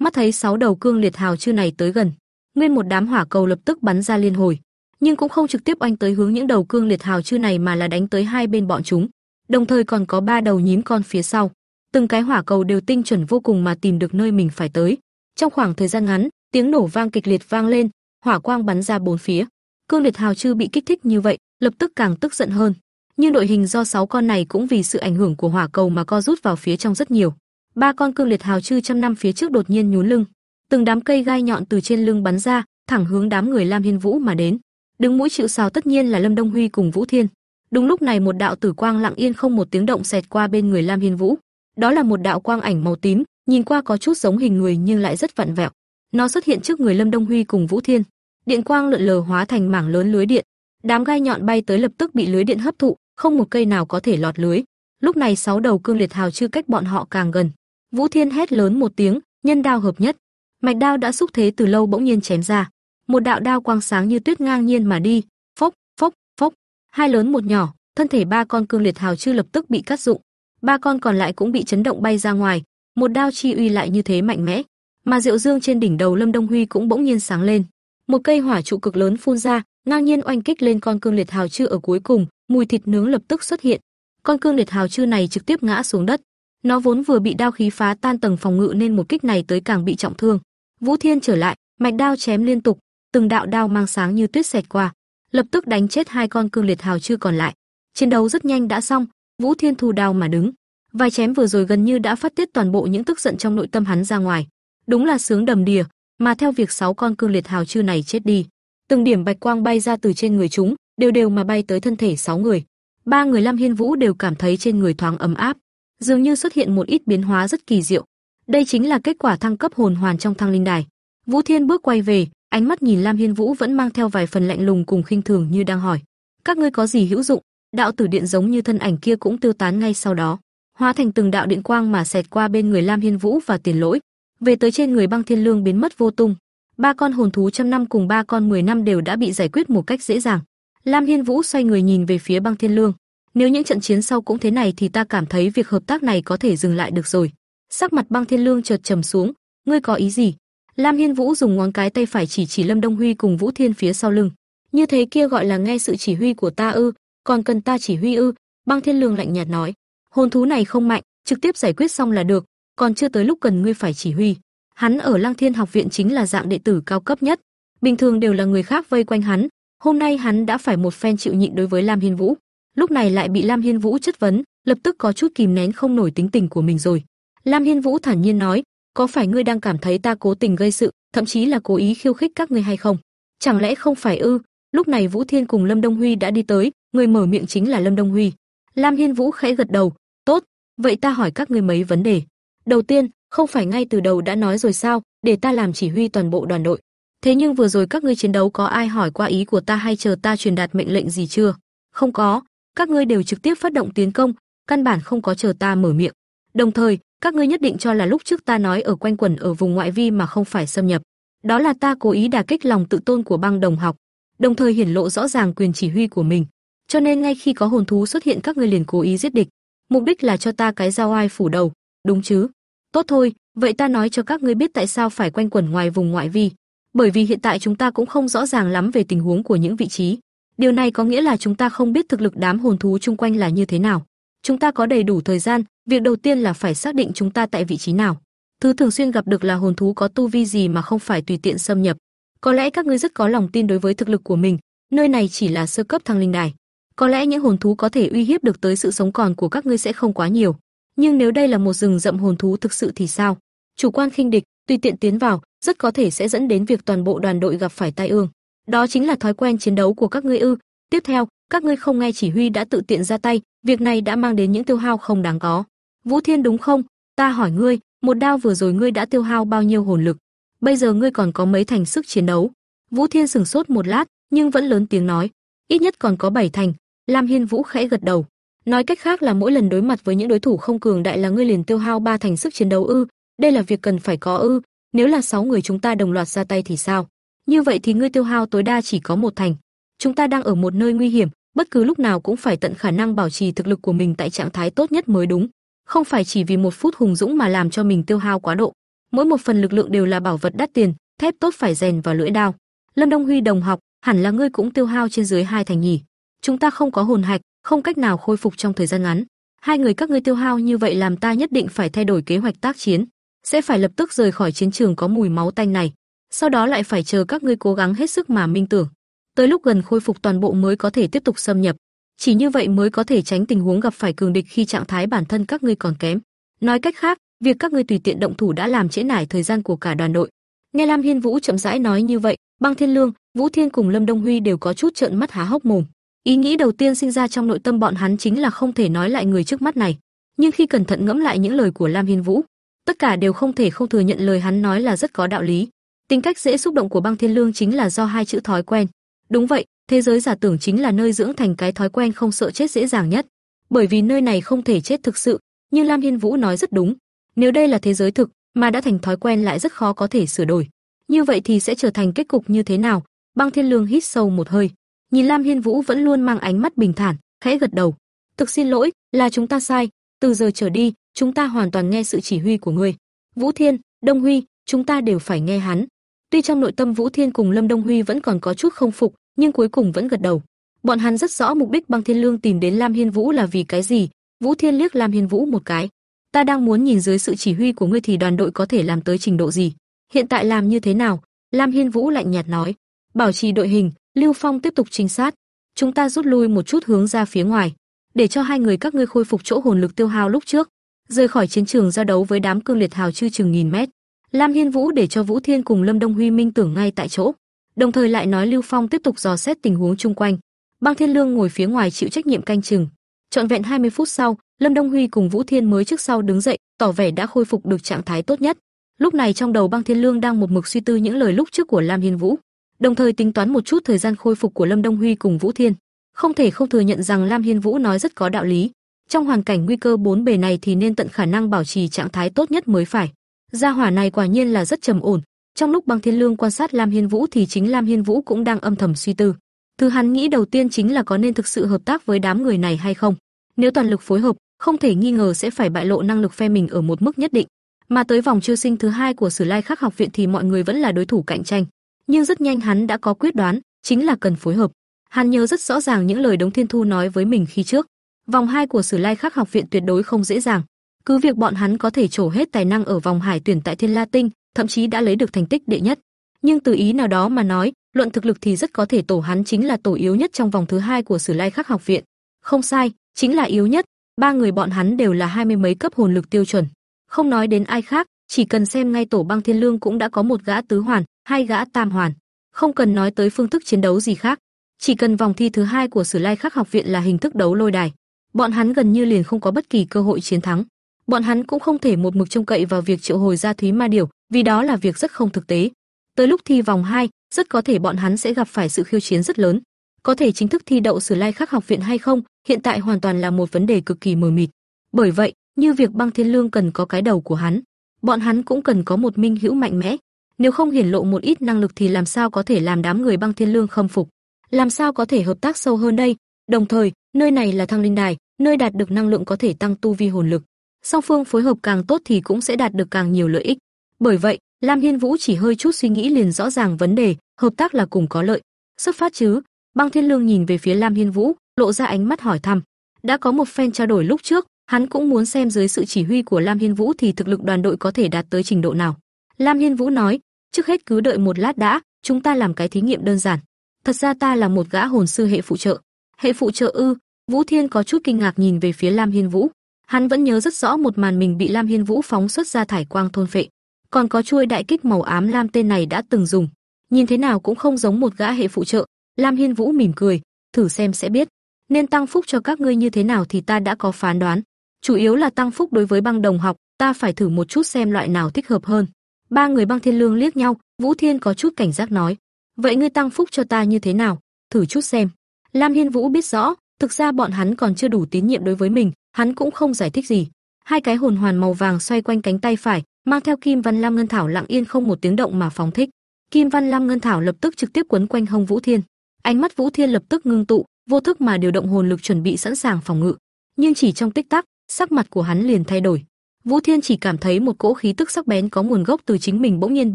Mắt thấy sáu đầu cương liệt hào chư này tới gần, nguyên một đám hỏa cầu lập tức bắn ra liên hồi, nhưng cũng không trực tiếp oanh tới hướng những đầu cương liệt hào chư này mà là đánh tới hai bên bọn chúng. Đồng thời còn có ba đầu nhím con phía sau, từng cái hỏa cầu đều tinh chuẩn vô cùng mà tìm được nơi mình phải tới. Trong khoảng thời gian ngắn, tiếng nổ vang kịch liệt vang lên, hỏa quang bắn ra bốn phía. Cương liệt hào chư bị kích thích như vậy, lập tức càng tức giận hơn. Nhưng đội hình do sáu con này cũng vì sự ảnh hưởng của hỏa cầu mà co rút vào phía trong rất nhiều. Ba con cương liệt hào chư trăm năm phía trước đột nhiên nhún lưng, từng đám cây gai nhọn từ trên lưng bắn ra, thẳng hướng đám người Lam Hiên Vũ mà đến. Đứng mũi chịu sào tất nhiên là Lâm Đông Huy cùng Vũ Thiên. Đúng lúc này một đạo tử quang lặng yên không một tiếng động xẹt qua bên người Lam Hiên Vũ. Đó là một đạo quang ảnh màu tím, nhìn qua có chút giống hình người nhưng lại rất vặn vẹo. Nó xuất hiện trước người Lâm Đông Huy cùng Vũ Thiên. Điện quang lượn lờ hóa thành mảng lớn lưới điện, đám gai nhọn bay tới lập tức bị lưới điện hấp thụ, không một cây nào có thể lọt lưới. Lúc này sáu đầu cương liệt hào chưa cách bọn họ càng gần. Vũ Thiên hét lớn một tiếng, nhân đao hợp nhất. Mạch đao đã xúc thế từ lâu bỗng nhiên chém ra. Một đạo đao quang sáng như tuyết ngang nhiên mà đi, phốc, phốc, phốc. Hai lớn một nhỏ, thân thể ba con cương liệt hào chư lập tức bị cắt dụng. Ba con còn lại cũng bị chấn động bay ra ngoài, một đao chi uy lại như thế mạnh mẽ. Mà Diệu Dương trên đỉnh đầu Lâm Đông Huy cũng bỗng nhiên sáng lên. Một cây hỏa trụ cực lớn phun ra, ngang nhiên oanh kích lên con cương liệt hào chư ở cuối cùng, mùi thịt nướng lập tức xuất hiện. Con cương liệt hào chư này trực tiếp ngã xuống đất. Nó vốn vừa bị đao khí phá tan tầng phòng ngự nên một kích này tới càng bị trọng thương. Vũ Thiên trở lại, mạch đao chém liên tục, từng đạo đao mang sáng như tuyết xẹt qua, lập tức đánh chết hai con cương liệt hào chư còn lại. Chiến đấu rất nhanh đã xong, Vũ Thiên thu đao mà đứng. Vài chém vừa rồi gần như đã phát tiết toàn bộ những tức giận trong nội tâm hắn ra ngoài. Đúng là sướng đầm đìa, mà theo việc sáu con cương liệt hào chư này chết đi, từng điểm bạch quang bay ra từ trên người chúng, đều đều mà bay tới thân thể sáu người. Ba người Lam Hiên Vũ đều cảm thấy trên người thoáng ấm áp, dường như xuất hiện một ít biến hóa rất kỳ diệu. Đây chính là kết quả thăng cấp hồn hoàn trong thăng linh đài. Vũ Thiên bước quay về, ánh mắt nhìn Lam Hiên Vũ vẫn mang theo vài phần lạnh lùng cùng khinh thường như đang hỏi: "Các ngươi có gì hữu dụng?" Đạo tử điện giống như thân ảnh kia cũng tiêu tán ngay sau đó, hóa thành từng đạo điện quang mà xẹt qua bên người Lam Hiên Vũ và Tiền Lỗi, về tới trên người Băng Thiên Lương biến mất vô tung. Ba con hồn thú trăm năm cùng ba con mười năm đều đã bị giải quyết một cách dễ dàng. Lam Hiên Vũ xoay người nhìn về phía Băng Thiên Lương, nếu những trận chiến sau cũng thế này thì ta cảm thấy việc hợp tác này có thể dừng lại được rồi. Sắc mặt Băng Thiên Lương chợt trầm xuống, ngươi có ý gì? Lam Hiên Vũ dùng ngón cái tay phải chỉ chỉ Lâm Đông Huy cùng Vũ Thiên phía sau lưng. Như thế kia gọi là nghe sự chỉ huy của ta ư, còn cần ta chỉ huy ư? Băng Thiên Lương lạnh nhạt nói. Hồn thú này không mạnh, trực tiếp giải quyết xong là được, còn chưa tới lúc cần ngươi phải chỉ huy. Hắn ở Lăng Thiên học viện chính là dạng đệ tử cao cấp nhất, bình thường đều là người khác vây quanh hắn, hôm nay hắn đã phải một phen chịu nhịn đối với Lam Hiên Vũ, lúc này lại bị Lam Hiên Vũ chất vấn, lập tức có chút kìm nén không nổi tính tình của mình rồi. Lam Hiên Vũ thản nhiên nói, có phải ngươi đang cảm thấy ta cố tình gây sự, thậm chí là cố ý khiêu khích các ngươi hay không? Chẳng lẽ không phải ư? Lúc này Vũ Thiên cùng Lâm Đông Huy đã đi tới, người mở miệng chính là Lâm Đông Huy. Lam Hiên Vũ khẽ gật đầu, "Tốt, vậy ta hỏi các ngươi mấy vấn đề. Đầu tiên, không phải ngay từ đầu đã nói rồi sao, để ta làm chỉ huy toàn bộ đoàn đội. Thế nhưng vừa rồi các ngươi chiến đấu có ai hỏi qua ý của ta hay chờ ta truyền đạt mệnh lệnh gì chưa? Không có, các ngươi đều trực tiếp phát động tiến công, căn bản không có chờ ta mở miệng. Đồng thời, các ngươi nhất định cho là lúc trước ta nói ở quanh quẩn ở vùng ngoại vi mà không phải xâm nhập. Đó là ta cố ý đả kích lòng tự tôn của băng đồng học, đồng thời hiển lộ rõ ràng quyền chỉ huy của mình. Cho nên ngay khi có hồn thú xuất hiện các ngươi liền cố ý giết địch, mục đích là cho ta cái dao ai phủ đầu, đúng chứ? Tốt thôi, vậy ta nói cho các ngươi biết tại sao phải quanh quẩn ngoài vùng ngoại vi. Bởi vì hiện tại chúng ta cũng không rõ ràng lắm về tình huống của những vị trí. Điều này có nghĩa là chúng ta không biết thực lực đám hồn thú chung quanh là như thế nào. Chúng ta có đầy đủ thời gian, việc đầu tiên là phải xác định chúng ta tại vị trí nào. Thứ thường xuyên gặp được là hồn thú có tu vi gì mà không phải tùy tiện xâm nhập. Có lẽ các ngươi rất có lòng tin đối với thực lực của mình, nơi này chỉ là sơ cấp thăng linh đài. Có lẽ những hồn thú có thể uy hiếp được tới sự sống còn của các ngươi sẽ không quá nhiều. Nhưng nếu đây là một rừng rậm hồn thú thực sự thì sao? Chủ quan khinh địch, tùy tiện tiến vào, rất có thể sẽ dẫn đến việc toàn bộ đoàn đội gặp phải tai ương. Đó chính là thói quen chiến đấu của các ngươi ư? Tiếp theo, các ngươi không nghe chỉ huy đã tự tiện ra tay, việc này đã mang đến những tiêu hao không đáng có. Vũ Thiên đúng không? Ta hỏi ngươi, một đao vừa rồi ngươi đã tiêu hao bao nhiêu hồn lực? Bây giờ ngươi còn có mấy thành sức chiến đấu? Vũ Thiên sừng sốt một lát, nhưng vẫn lớn tiếng nói, ít nhất còn có bảy thành. Lam Hiên Vũ khẽ gật đầu. Nói cách khác là mỗi lần đối mặt với những đối thủ không cường đại là ngươi liền tiêu hao ba thành sức chiến đấu ư? Đây là việc cần phải có ư? Nếu là sáu người chúng ta đồng loạt ra tay thì sao? Như vậy thì ngươi tiêu hao tối đa chỉ có một thành. Chúng ta đang ở một nơi nguy hiểm, bất cứ lúc nào cũng phải tận khả năng bảo trì thực lực của mình tại trạng thái tốt nhất mới đúng, không phải chỉ vì một phút hùng dũng mà làm cho mình tiêu hao quá độ. Mỗi một phần lực lượng đều là bảo vật đắt tiền, thép tốt phải rèn vào lưỡi đao. Lâm Đông Huy đồng học, hẳn là ngươi cũng tiêu hao trên dưới hai thành nhỉ? Chúng ta không có hồn hạch, không cách nào khôi phục trong thời gian ngắn. Hai người các ngươi tiêu hao như vậy làm ta nhất định phải thay đổi kế hoạch tác chiến, sẽ phải lập tức rời khỏi chiến trường có mùi máu tanh này. Sau đó lại phải chờ các ngươi cố gắng hết sức mà minh tưởng, tới lúc gần khôi phục toàn bộ mới có thể tiếp tục xâm nhập. Chỉ như vậy mới có thể tránh tình huống gặp phải cường địch khi trạng thái bản thân các ngươi còn kém. Nói cách khác, việc các ngươi tùy tiện động thủ đã làm trễ nải thời gian của cả đoàn đội. Nghe Lam Hiên Vũ chậm rãi nói như vậy, Băng Thiên Lương, Vũ Thiên cùng Lâm Đông Huy đều có chút trợn mắt há hốc mồm. Ý nghĩ đầu tiên sinh ra trong nội tâm bọn hắn chính là không thể nói lại người trước mắt này, nhưng khi cẩn thận ngẫm lại những lời của Lam Hiên Vũ, tất cả đều không thể không thừa nhận lời hắn nói là rất có đạo lý. Tính cách dễ xúc động của Băng Thiên Lương chính là do hai chữ thói quen. Đúng vậy, thế giới giả tưởng chính là nơi dưỡng thành cái thói quen không sợ chết dễ dàng nhất, bởi vì nơi này không thể chết thực sự, nhưng Lam Hiên Vũ nói rất đúng. Nếu đây là thế giới thực, mà đã thành thói quen lại rất khó có thể sửa đổi. Như vậy thì sẽ trở thành kết cục như thế nào? Băng Thiên Lương hít sâu một hơi, nhìn Lam Hiên Vũ vẫn luôn mang ánh mắt bình thản, khẽ gật đầu. "Thực xin lỗi, là chúng ta sai, từ giờ trở đi, chúng ta hoàn toàn nghe sự chỉ huy của ngươi." Vũ Thiên, Đông Huy, chúng ta đều phải nghe hắn. Tuy trong nội tâm Vũ Thiên cùng Lâm Đông Huy vẫn còn có chút không phục, nhưng cuối cùng vẫn gật đầu. Bọn hắn rất rõ mục đích Băng Thiên Lương tìm đến Lam Hiên Vũ là vì cái gì. Vũ Thiên liếc Lam Hiên Vũ một cái. Ta đang muốn nhìn dưới sự chỉ huy của ngươi thì đoàn đội có thể làm tới trình độ gì. Hiện tại làm như thế nào? Lam Hiên Vũ lạnh nhạt nói. Bảo trì đội hình, Lưu Phong tiếp tục trinh sát. Chúng ta rút lui một chút hướng ra phía ngoài, để cho hai người các ngươi khôi phục chỗ hồn lực tiêu hao lúc trước, rời khỏi chiến trường giao đấu với đám cương liệt hào chư chừng nghìn mét. Lam Hiên Vũ để cho Vũ Thiên cùng Lâm Đông Huy minh tưởng ngay tại chỗ đồng thời lại nói Lưu Phong tiếp tục dò xét tình huống chung quanh. Băng Thiên Lương ngồi phía ngoài chịu trách nhiệm canh chừng. Trọn vẹn 20 phút sau, Lâm Đông Huy cùng Vũ Thiên mới trước sau đứng dậy, tỏ vẻ đã khôi phục được trạng thái tốt nhất. Lúc này trong đầu Băng Thiên Lương đang một mực suy tư những lời lúc trước của Lam Hiên Vũ, đồng thời tính toán một chút thời gian khôi phục của Lâm Đông Huy cùng Vũ Thiên. Không thể không thừa nhận rằng Lam Hiên Vũ nói rất có đạo lý. Trong hoàn cảnh nguy cơ bốn bề này thì nên tận khả năng bảo trì trạng thái tốt nhất mới phải. Gia hỏa này quả nhiên là rất trầm ổn, trong lúc Băng Thiên Lương quan sát Lam Hiên Vũ thì chính Lam Hiên Vũ cũng đang âm thầm suy tư. Thứ hắn nghĩ đầu tiên chính là có nên thực sự hợp tác với đám người này hay không. Nếu toàn lực phối hợp, không thể nghi ngờ sẽ phải bại lộ năng lực phe mình ở một mức nhất định. Mà tới vòng chiêu sinh thứ hai của Sử Lai Khắc học viện thì mọi người vẫn là đối thủ cạnh tranh, nhưng rất nhanh hắn đã có quyết đoán, chính là cần phối hợp. Hắn nhớ rất rõ ràng những lời Đống Thiên Thu nói với mình khi trước. Vòng hai của Sử Lai Khắc học viện tuyệt đối không dễ dàng. Cứ việc bọn hắn có thể trổ hết tài năng ở vòng hải tuyển tại Thiên La Tinh, thậm chí đã lấy được thành tích đệ nhất. Nhưng từ ý nào đó mà nói, luận thực lực thì rất có thể tổ hắn chính là tổ yếu nhất trong vòng thứ hai của Sử Lai Khắc học viện. Không sai, chính là yếu nhất, ba người bọn hắn đều là hai mươi mấy cấp hồn lực tiêu chuẩn. Không nói đến ai khác, chỉ cần xem ngay tổ băng thiên lương cũng đã có một gã tứ hoàn, hai gã tam hoàn. Không cần nói tới phương thức chiến đấu gì khác, chỉ cần vòng thi thứ hai của Sử Lai Khắc học viện là hình thức đấu lôi đài, bọn hắn gần như liền không có bất kỳ cơ hội chiến thắng. Bọn hắn cũng không thể một mực trông cậy vào việc triệu hồi ra Thúy Ma Điểu, vì đó là việc rất không thực tế. Tới lúc thi vòng 2, rất có thể bọn hắn sẽ gặp phải sự khiêu chiến rất lớn. Có thể chính thức thi đậu Sử Lai Khắc học viện hay không, hiện tại hoàn toàn là một vấn đề cực kỳ mờ mịt. Bởi vậy, như việc Băng Thiên Lương cần có cái đầu của hắn, bọn hắn cũng cần có một minh hữu mạnh mẽ. Nếu không hiển lộ một ít năng lực thì làm sao có thể làm đám người Băng Thiên Lương khâm phục? Làm sao có thể hợp tác sâu hơn đây? Đồng thời, nơi này là thăng linh đài, nơi đạt được năng lượng có thể tăng tu vi hồn lực. Song phương phối hợp càng tốt thì cũng sẽ đạt được càng nhiều lợi ích. Bởi vậy, Lam Hiên Vũ chỉ hơi chút suy nghĩ liền rõ ràng vấn đề, hợp tác là cùng có lợi. Xuất phát chứ? Băng Thiên Lương nhìn về phía Lam Hiên Vũ, lộ ra ánh mắt hỏi thăm. Đã có một phen trao đổi lúc trước, hắn cũng muốn xem dưới sự chỉ huy của Lam Hiên Vũ thì thực lực đoàn đội có thể đạt tới trình độ nào. Lam Hiên Vũ nói, trước hết cứ đợi một lát đã, chúng ta làm cái thí nghiệm đơn giản. Thật ra ta là một gã hồn sư hệ phụ trợ. Hệ phụ trợ ư? Vũ Thiên có chút kinh ngạc nhìn về phía Lam Hiên Vũ. Hắn vẫn nhớ rất rõ một màn mình bị Lam Hiên Vũ phóng xuất ra thải quang thôn phệ, còn có chuôi đại kích màu ám lam tên này đã từng dùng, nhìn thế nào cũng không giống một gã hệ phụ trợ. Lam Hiên Vũ mỉm cười, thử xem sẽ biết. Nên tăng phúc cho các ngươi như thế nào thì ta đã có phán đoán. Chủ yếu là tăng phúc đối với băng đồng học, ta phải thử một chút xem loại nào thích hợp hơn. Ba người băng thiên lương liếc nhau, Vũ Thiên có chút cảnh giác nói, vậy ngươi tăng phúc cho ta như thế nào? Thử chút xem. Lam Hiên Vũ biết rõ, thực ra bọn hắn còn chưa đủ tín nhiệm đối với mình, hắn cũng không giải thích gì. Hai cái hồn hoàn màu vàng xoay quanh cánh tay phải, mang theo Kim Văn Lam Ngân Thảo lặng yên không một tiếng động mà phóng thích. Kim Văn Lam Ngân Thảo lập tức trực tiếp quấn quanh hông Vũ Thiên. Ánh mắt Vũ Thiên lập tức ngưng tụ, vô thức mà điều động hồn lực chuẩn bị sẵn sàng phòng ngự. Nhưng chỉ trong tích tắc, sắc mặt của hắn liền thay đổi. Vũ Thiên chỉ cảm thấy một cỗ khí tức sắc bén có nguồn gốc từ chính mình bỗng nhiên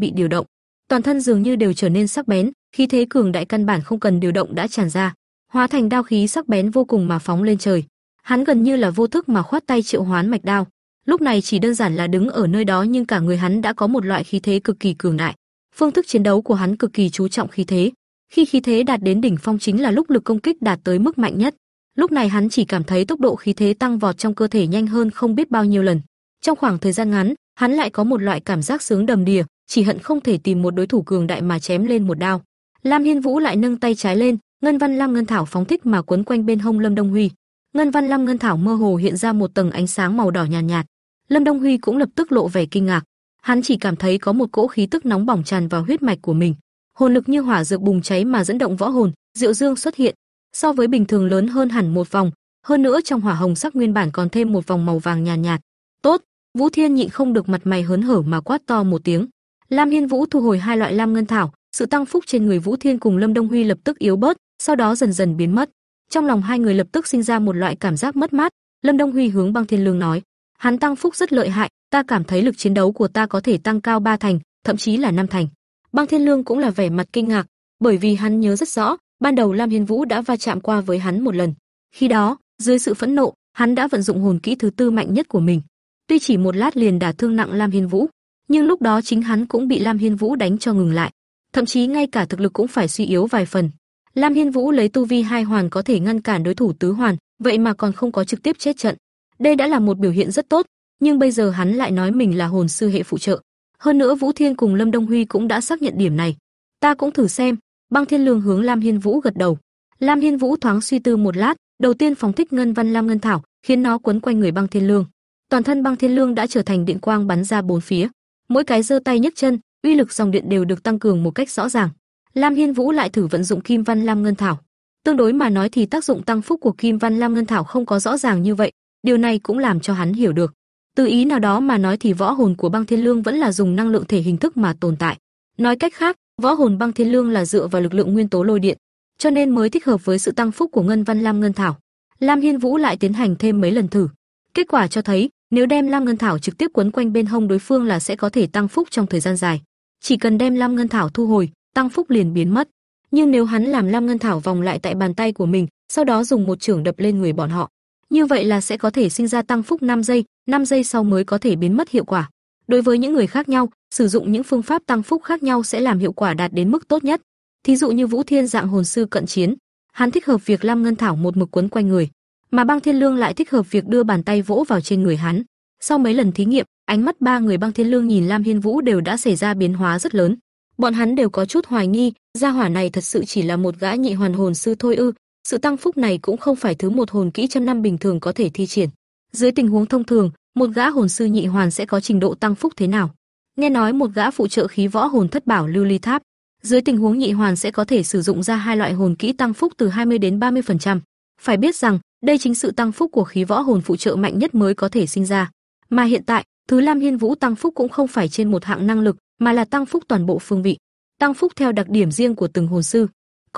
bị điều động, toàn thân dường như đều trở nên sắc bén, khí thế cường đại căn bản không cần điều động đã tràn ra, hóa thành đao khí sắc bén vô cùng mà phóng lên trời. Hắn gần như là vô thức mà khoát tay triệu hoán mạch đao. Lúc này chỉ đơn giản là đứng ở nơi đó nhưng cả người hắn đã có một loại khí thế cực kỳ cường đại. Phương thức chiến đấu của hắn cực kỳ chú trọng khí thế. Khi khí thế đạt đến đỉnh phong chính là lúc lực công kích đạt tới mức mạnh nhất. Lúc này hắn chỉ cảm thấy tốc độ khí thế tăng vọt trong cơ thể nhanh hơn không biết bao nhiêu lần. Trong khoảng thời gian ngắn, hắn lại có một loại cảm giác sướng đầm đìa, chỉ hận không thể tìm một đối thủ cường đại mà chém lên một đao. Lam Hiên Vũ lại nâng tay trái lên, ngân văn lam ngân thảo phóng thích mà quấn quanh bên hông Lâm Đông Huy. Ngân văn lam ngân thảo mơ hồ hiện ra một tầng ánh sáng màu đỏ nhàn nhạt, nhạt. Lâm Đông Huy cũng lập tức lộ vẻ kinh ngạc. Hắn chỉ cảm thấy có một cỗ khí tức nóng bỏng tràn vào huyết mạch của mình, hồn lực như hỏa dược bùng cháy mà dẫn động võ hồn, Diệu Dương xuất hiện, so với bình thường lớn hơn hẳn một vòng, hơn nữa trong hỏa hồng sắc nguyên bản còn thêm một vòng màu vàng nhàn nhạt, nhạt. Tốt, Vũ Thiên nhịn không được mặt mày hớn hở mà quát to một tiếng. Lam Hiên Vũ thu hồi hai loại lam ngân thảo, sự tăng phúc trên người Vũ Thiên cùng Lâm Đông Huy lập tức yếu bớt, sau đó dần dần biến mất. Trong lòng hai người lập tức sinh ra một loại cảm giác mất mát. Lâm Đông Huy hướng Băng Thiên Lương nói: "Hắn tăng phúc rất lợi hại, ta cảm thấy lực chiến đấu của ta có thể tăng cao ba thành, thậm chí là năm thành." Băng Thiên Lương cũng là vẻ mặt kinh ngạc, bởi vì hắn nhớ rất rõ, ban đầu Lam Hiên Vũ đã va chạm qua với hắn một lần. Khi đó, dưới sự phẫn nộ, hắn đã vận dụng hồn kỹ thứ tư mạnh nhất của mình. Tuy chỉ một lát liền đả thương nặng Lam Hiên Vũ, nhưng lúc đó chính hắn cũng bị Lam Hiên Vũ đánh cho ngừng lại, thậm chí ngay cả thực lực cũng phải suy yếu vài phần. Lam Hiên Vũ lấy tu vi hai hoàn có thể ngăn cản đối thủ tứ hoàn, vậy mà còn không có trực tiếp chết trận. Đây đã là một biểu hiện rất tốt, nhưng bây giờ hắn lại nói mình là hồn sư hệ phụ trợ. Hơn nữa Vũ Thiên cùng Lâm Đông Huy cũng đã xác nhận điểm này. Ta cũng thử xem. Băng Thiên Lương hướng Lam Hiên Vũ gật đầu. Lam Hiên Vũ thoáng suy tư một lát, đầu tiên phóng thích ngân văn lam ngân thảo, khiến nó quấn quanh người Băng Thiên Lương. Toàn thân Băng Thiên Lương đã trở thành điện quang bắn ra bốn phía. Mỗi cái giơ tay nhấc chân, uy lực dòng điện đều được tăng cường một cách rõ ràng. Lam Hiên Vũ lại thử vận dụng Kim Văn Lam Ngân Thảo. Tương đối mà nói thì tác dụng tăng phúc của Kim Văn Lam Ngân Thảo không có rõ ràng như vậy, điều này cũng làm cho hắn hiểu được. Từ ý nào đó mà nói thì võ hồn của Băng Thiên Lương vẫn là dùng năng lượng thể hình thức mà tồn tại. Nói cách khác, võ hồn Băng Thiên Lương là dựa vào lực lượng nguyên tố lôi điện, cho nên mới thích hợp với sự tăng phúc của Ngân Văn Lam Ngân Thảo. Lam Hiên Vũ lại tiến hành thêm mấy lần thử. Kết quả cho thấy, nếu đem Lam Ngân Thảo trực tiếp quấn quanh bên hông đối phương là sẽ có thể tăng phúc trong thời gian dài. Chỉ cần đem Lam Ngân Thảo thu hồi, tăng phúc liền biến mất. Nhưng nếu hắn làm Lam Ngân Thảo vòng lại tại bàn tay của mình, sau đó dùng một chưởng đập lên người bọn họ, như vậy là sẽ có thể sinh ra tăng phúc 5 giây, 5 giây sau mới có thể biến mất hiệu quả. Đối với những người khác nhau, sử dụng những phương pháp tăng phúc khác nhau sẽ làm hiệu quả đạt đến mức tốt nhất. Thí dụ như Vũ Thiên dạng hồn sư cận chiến, hắn thích hợp việc Lam Ngân Thảo một mực quấn quanh người, mà Băng Thiên Lương lại thích hợp việc đưa bàn tay vỗ vào trên người hắn. Sau mấy lần thí nghiệm, ánh mắt ba người Băng Thiên Lương nhìn Lam Hiên Vũ đều đã xảy ra biến hóa rất lớn. Bọn hắn đều có chút hoài nghi, gia hỏa này thật sự chỉ là một gã nhị hoàn hồn sư thôi ư? Sự tăng phúc này cũng không phải thứ một hồn kỹ trăm năm bình thường có thể thi triển. Dưới tình huống thông thường, một gã hồn sư nhị hoàn sẽ có trình độ tăng phúc thế nào? Nghe nói một gã phụ trợ khí võ hồn thất bảo lưu ly tháp, dưới tình huống nhị hoàn sẽ có thể sử dụng ra hai loại hồn kỹ tăng phúc từ 20 đến 30%. Phải biết rằng, đây chính sự tăng phúc của khí võ hồn phụ trợ mạnh nhất mới có thể sinh ra. Mà hiện tại, thứ Lam Hiên Vũ tăng phúc cũng không phải trên một hạng năng lực, mà là tăng phúc toàn bộ phương vị. Tăng phúc theo đặc điểm riêng của từng hồn sư.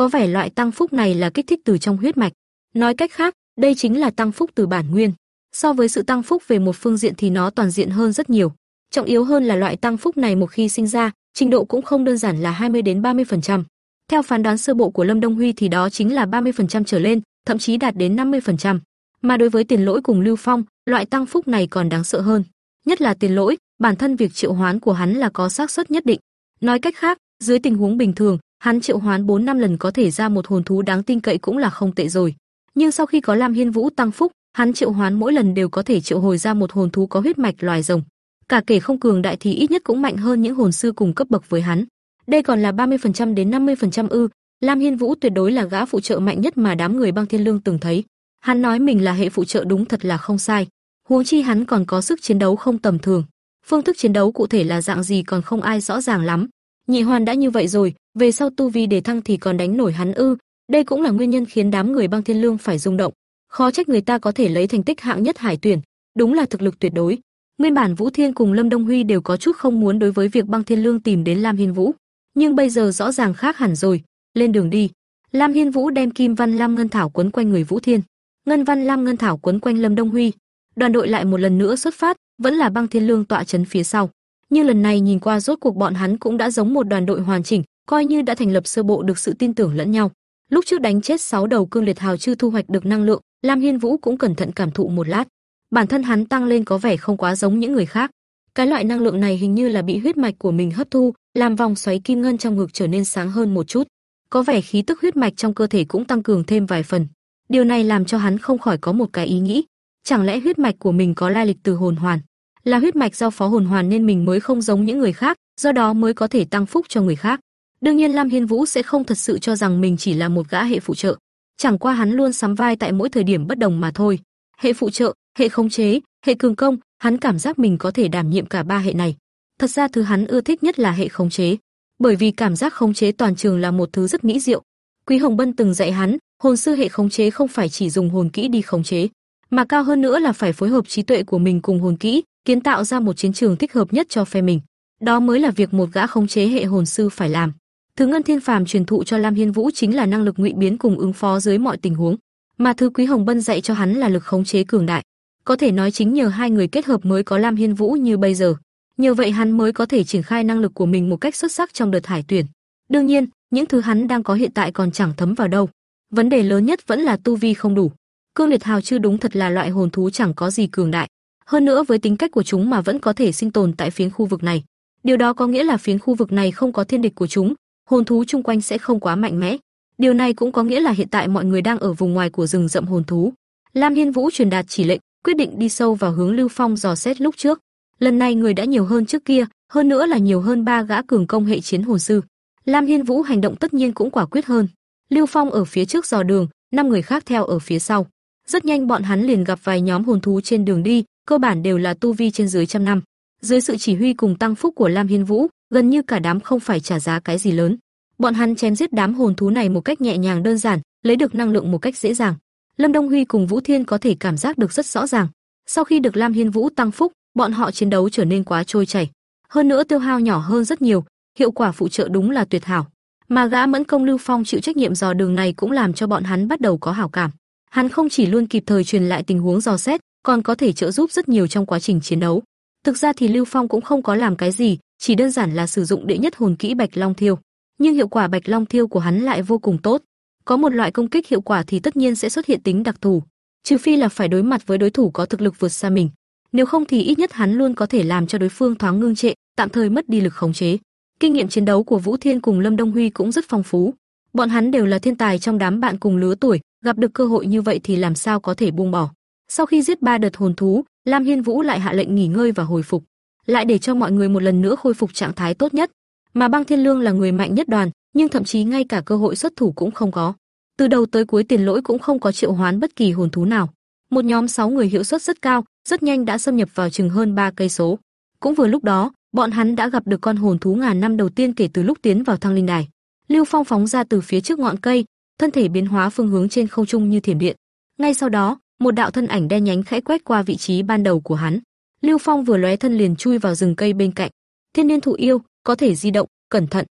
Có vẻ loại tăng phúc này là kích thích từ trong huyết mạch. Nói cách khác, đây chính là tăng phúc từ bản nguyên. So với sự tăng phúc về một phương diện thì nó toàn diện hơn rất nhiều. Trọng yếu hơn là loại tăng phúc này một khi sinh ra, trình độ cũng không đơn giản là 20 đến 30%. Theo phán đoán sơ bộ của Lâm Đông Huy thì đó chính là 30% trở lên, thậm chí đạt đến 50%. Mà đối với Tiền Lỗi cùng Lưu Phong, loại tăng phúc này còn đáng sợ hơn. Nhất là tiền lỗi, bản thân việc triệu hoán của hắn là có xác suất nhất định. Nói cách khác, dưới tình huống bình thường, hắn triệu hoán 4 năm lần có thể ra một hồn thú đáng tin cậy cũng là không tệ rồi. Nhưng sau khi có Lam Hiên Vũ tăng phúc, hắn triệu hoán mỗi lần đều có thể triệu hồi ra một hồn thú có huyết mạch loài rồng. Cả kể không cường đại thì ít nhất cũng mạnh hơn những hồn sư cùng cấp bậc với hắn. Đây còn là 30% đến 50% ư? Lam Hiên Vũ tuyệt đối là gã phụ trợ mạnh nhất mà đám người Băng Thiên Lương từng thấy. Hắn nói mình là hệ phụ trợ đúng thật là không sai. Huống chi hắn còn có sức chiến đấu không tầm thường. Phương thức chiến đấu cụ thể là dạng gì còn không ai rõ ràng lắm. Nhị Hoàn đã như vậy rồi, về sau tu vi để thăng thì còn đánh nổi hắn ư? Đây cũng là nguyên nhân khiến đám người Băng Thiên Lương phải rung động. Khó trách người ta có thể lấy thành tích hạng nhất hải tuyển, đúng là thực lực tuyệt đối. Nguyên bản Vũ Thiên cùng Lâm Đông Huy đều có chút không muốn đối với việc Băng Thiên Lương tìm đến Lam Hiên Vũ, nhưng bây giờ rõ ràng khác hẳn rồi, lên đường đi. Lam Hiên Vũ đem Kim Văn Lam Ngân Thảo quấn quanh người Vũ Thiên, Ngân Văn Lam Ngân Thảo quấn quanh Lâm Đông Huy. Đoàn đội lại một lần nữa xuất phát, vẫn là Băng Thiên Lương tọa chấn phía sau. Nhưng lần này nhìn qua rốt cuộc bọn hắn cũng đã giống một đoàn đội hoàn chỉnh, coi như đã thành lập sơ bộ được sự tin tưởng lẫn nhau. Lúc trước đánh chết sáu đầu cương liệt hào chưa thu hoạch được năng lượng, Lam Hiên Vũ cũng cẩn thận cảm thụ một lát. Bản thân hắn tăng lên có vẻ không quá giống những người khác. Cái loại năng lượng này hình như là bị huyết mạch của mình hấp thu, làm vòng xoáy kim ngân trong ngực trở nên sáng hơn một chút. Có vẻ khí tức huyết mạch trong cơ thể cũng tăng cường thêm vài phần. Điều này làm cho hắn không khỏi có một cái ý nghĩ, chẳng lẽ huyết mạch của mình có lai lịch từ hồn hoàn? Là huyết mạch do phó hồn hoàn nên mình mới không giống những người khác, do đó mới có thể tăng phúc cho người khác. Đương nhiên Lam Hiên Vũ sẽ không thật sự cho rằng mình chỉ là một gã hệ phụ trợ, chẳng qua hắn luôn sắm vai tại mỗi thời điểm bất đồng mà thôi. Hệ phụ trợ, hệ khống chế, hệ cường công, hắn cảm giác mình có thể đảm nhiệm cả ba hệ này. Thật ra thứ hắn ưa thích nhất là hệ khống chế, bởi vì cảm giác khống chế toàn trường là một thứ rất mỹ diệu. Quý Hồng Bân từng dạy hắn, hồn sư hệ khống chế không phải chỉ dùng hồn kỹ đi khống chế, mà cao hơn nữa là phải phối hợp trí tuệ của mình cùng hồn kỹ, kiến tạo ra một chiến trường thích hợp nhất cho phe mình. Đó mới là việc một gã khống chế hệ hồn sư phải làm. Thứ Ngân Thiên Phàm truyền thụ cho Lam Hiên Vũ chính là năng lực ngụy biến cùng ứng phó dưới mọi tình huống, mà thứ Quý Hồng Bân dạy cho hắn là lực khống chế cường đại. Có thể nói chính nhờ hai người kết hợp mới có Lam Hiên Vũ như bây giờ. Nhờ vậy hắn mới có thể triển khai năng lực của mình một cách xuất sắc trong đợt hải tuyển. Đương nhiên, những thứ hắn đang có hiện tại còn chẳng thấm vào đâu. Vấn đề lớn nhất vẫn là tu vi không đủ. Cương liệt hào chưa đúng thật là loại hồn thú chẳng có gì cường đại. Hơn nữa với tính cách của chúng mà vẫn có thể sinh tồn tại phiến khu vực này. Điều đó có nghĩa là phiến khu vực này không có thiên địch của chúng, hồn thú chung quanh sẽ không quá mạnh mẽ. Điều này cũng có nghĩa là hiện tại mọi người đang ở vùng ngoài của rừng rậm hồn thú. Lam Hiên Vũ truyền đạt chỉ lệnh, quyết định đi sâu vào hướng Lưu Phong dò xét lúc trước. Lần này người đã nhiều hơn trước kia, hơn nữa là nhiều hơn ba gã cường công hệ chiến hồn sư. Lam Hiên Vũ hành động tất nhiên cũng quả quyết hơn. Lưu Phong ở phía trước dò đường, năm người khác theo ở phía sau. Rất nhanh bọn hắn liền gặp vài nhóm hồn thú trên đường đi, cơ bản đều là tu vi trên dưới trăm năm. Dưới sự chỉ huy cùng tăng phúc của Lam Hiên Vũ, gần như cả đám không phải trả giá cái gì lớn. Bọn hắn chém giết đám hồn thú này một cách nhẹ nhàng đơn giản, lấy được năng lượng một cách dễ dàng. Lâm Đông Huy cùng Vũ Thiên có thể cảm giác được rất rõ ràng. Sau khi được Lam Hiên Vũ tăng phúc, bọn họ chiến đấu trở nên quá trôi chảy. Hơn nữa tiêu hao nhỏ hơn rất nhiều, hiệu quả phụ trợ đúng là tuyệt hảo. Mà gã Mẫn Công Lưu Phong chịu trách nhiệm dò đường này cũng làm cho bọn hắn bắt đầu có hảo cảm. Hắn không chỉ luôn kịp thời truyền lại tình huống dò xét, còn có thể trợ giúp rất nhiều trong quá trình chiến đấu. Thực ra thì Lưu Phong cũng không có làm cái gì, chỉ đơn giản là sử dụng đệ nhất hồn kỹ Bạch Long Thiêu, nhưng hiệu quả Bạch Long Thiêu của hắn lại vô cùng tốt. Có một loại công kích hiệu quả thì tất nhiên sẽ xuất hiện tính đặc thù, trừ phi là phải đối mặt với đối thủ có thực lực vượt xa mình. Nếu không thì ít nhất hắn luôn có thể làm cho đối phương thoáng ngưng trệ, tạm thời mất đi lực khống chế. Kinh nghiệm chiến đấu của Vũ Thiên cùng Lâm Đông Huy cũng rất phong phú. Bọn hắn đều là thiên tài trong đám bạn cùng lứa tuổi, gặp được cơ hội như vậy thì làm sao có thể buông bỏ. Sau khi giết ba đợt hồn thú, Lam Hiên Vũ lại hạ lệnh nghỉ ngơi và hồi phục, lại để cho mọi người một lần nữa khôi phục trạng thái tốt nhất. Mà Băng Thiên Lương là người mạnh nhất đoàn, nhưng thậm chí ngay cả cơ hội xuất thủ cũng không có. Từ đầu tới cuối Tiền Lỗi cũng không có triệu hoán bất kỳ hồn thú nào. Một nhóm 6 người hiệu suất rất cao, rất nhanh đã xâm nhập vào chừng hơn 3 cây số. Cũng vừa lúc đó, bọn hắn đã gặp được con hồn thú ngàn năm đầu tiên kể từ lúc tiến vào thăng linh đài. Lưu Phong phóng ra từ phía trước ngọn cây, thân thể biến hóa phương hướng trên không trung như thiểm điện. Ngay sau đó, một đạo thân ảnh đen nhánh khẽ quét qua vị trí ban đầu của hắn. Lưu Phong vừa lóe thân liền chui vào rừng cây bên cạnh. Thiên niên thụ yêu, có thể di động, cẩn thận.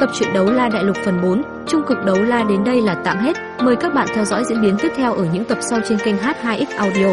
Tập truyện đấu la đại lục phần 4, trung cực đấu la đến đây là tạm hết. Mời các bạn theo dõi diễn biến tiếp theo ở những tập sau trên kênh H2X Audio.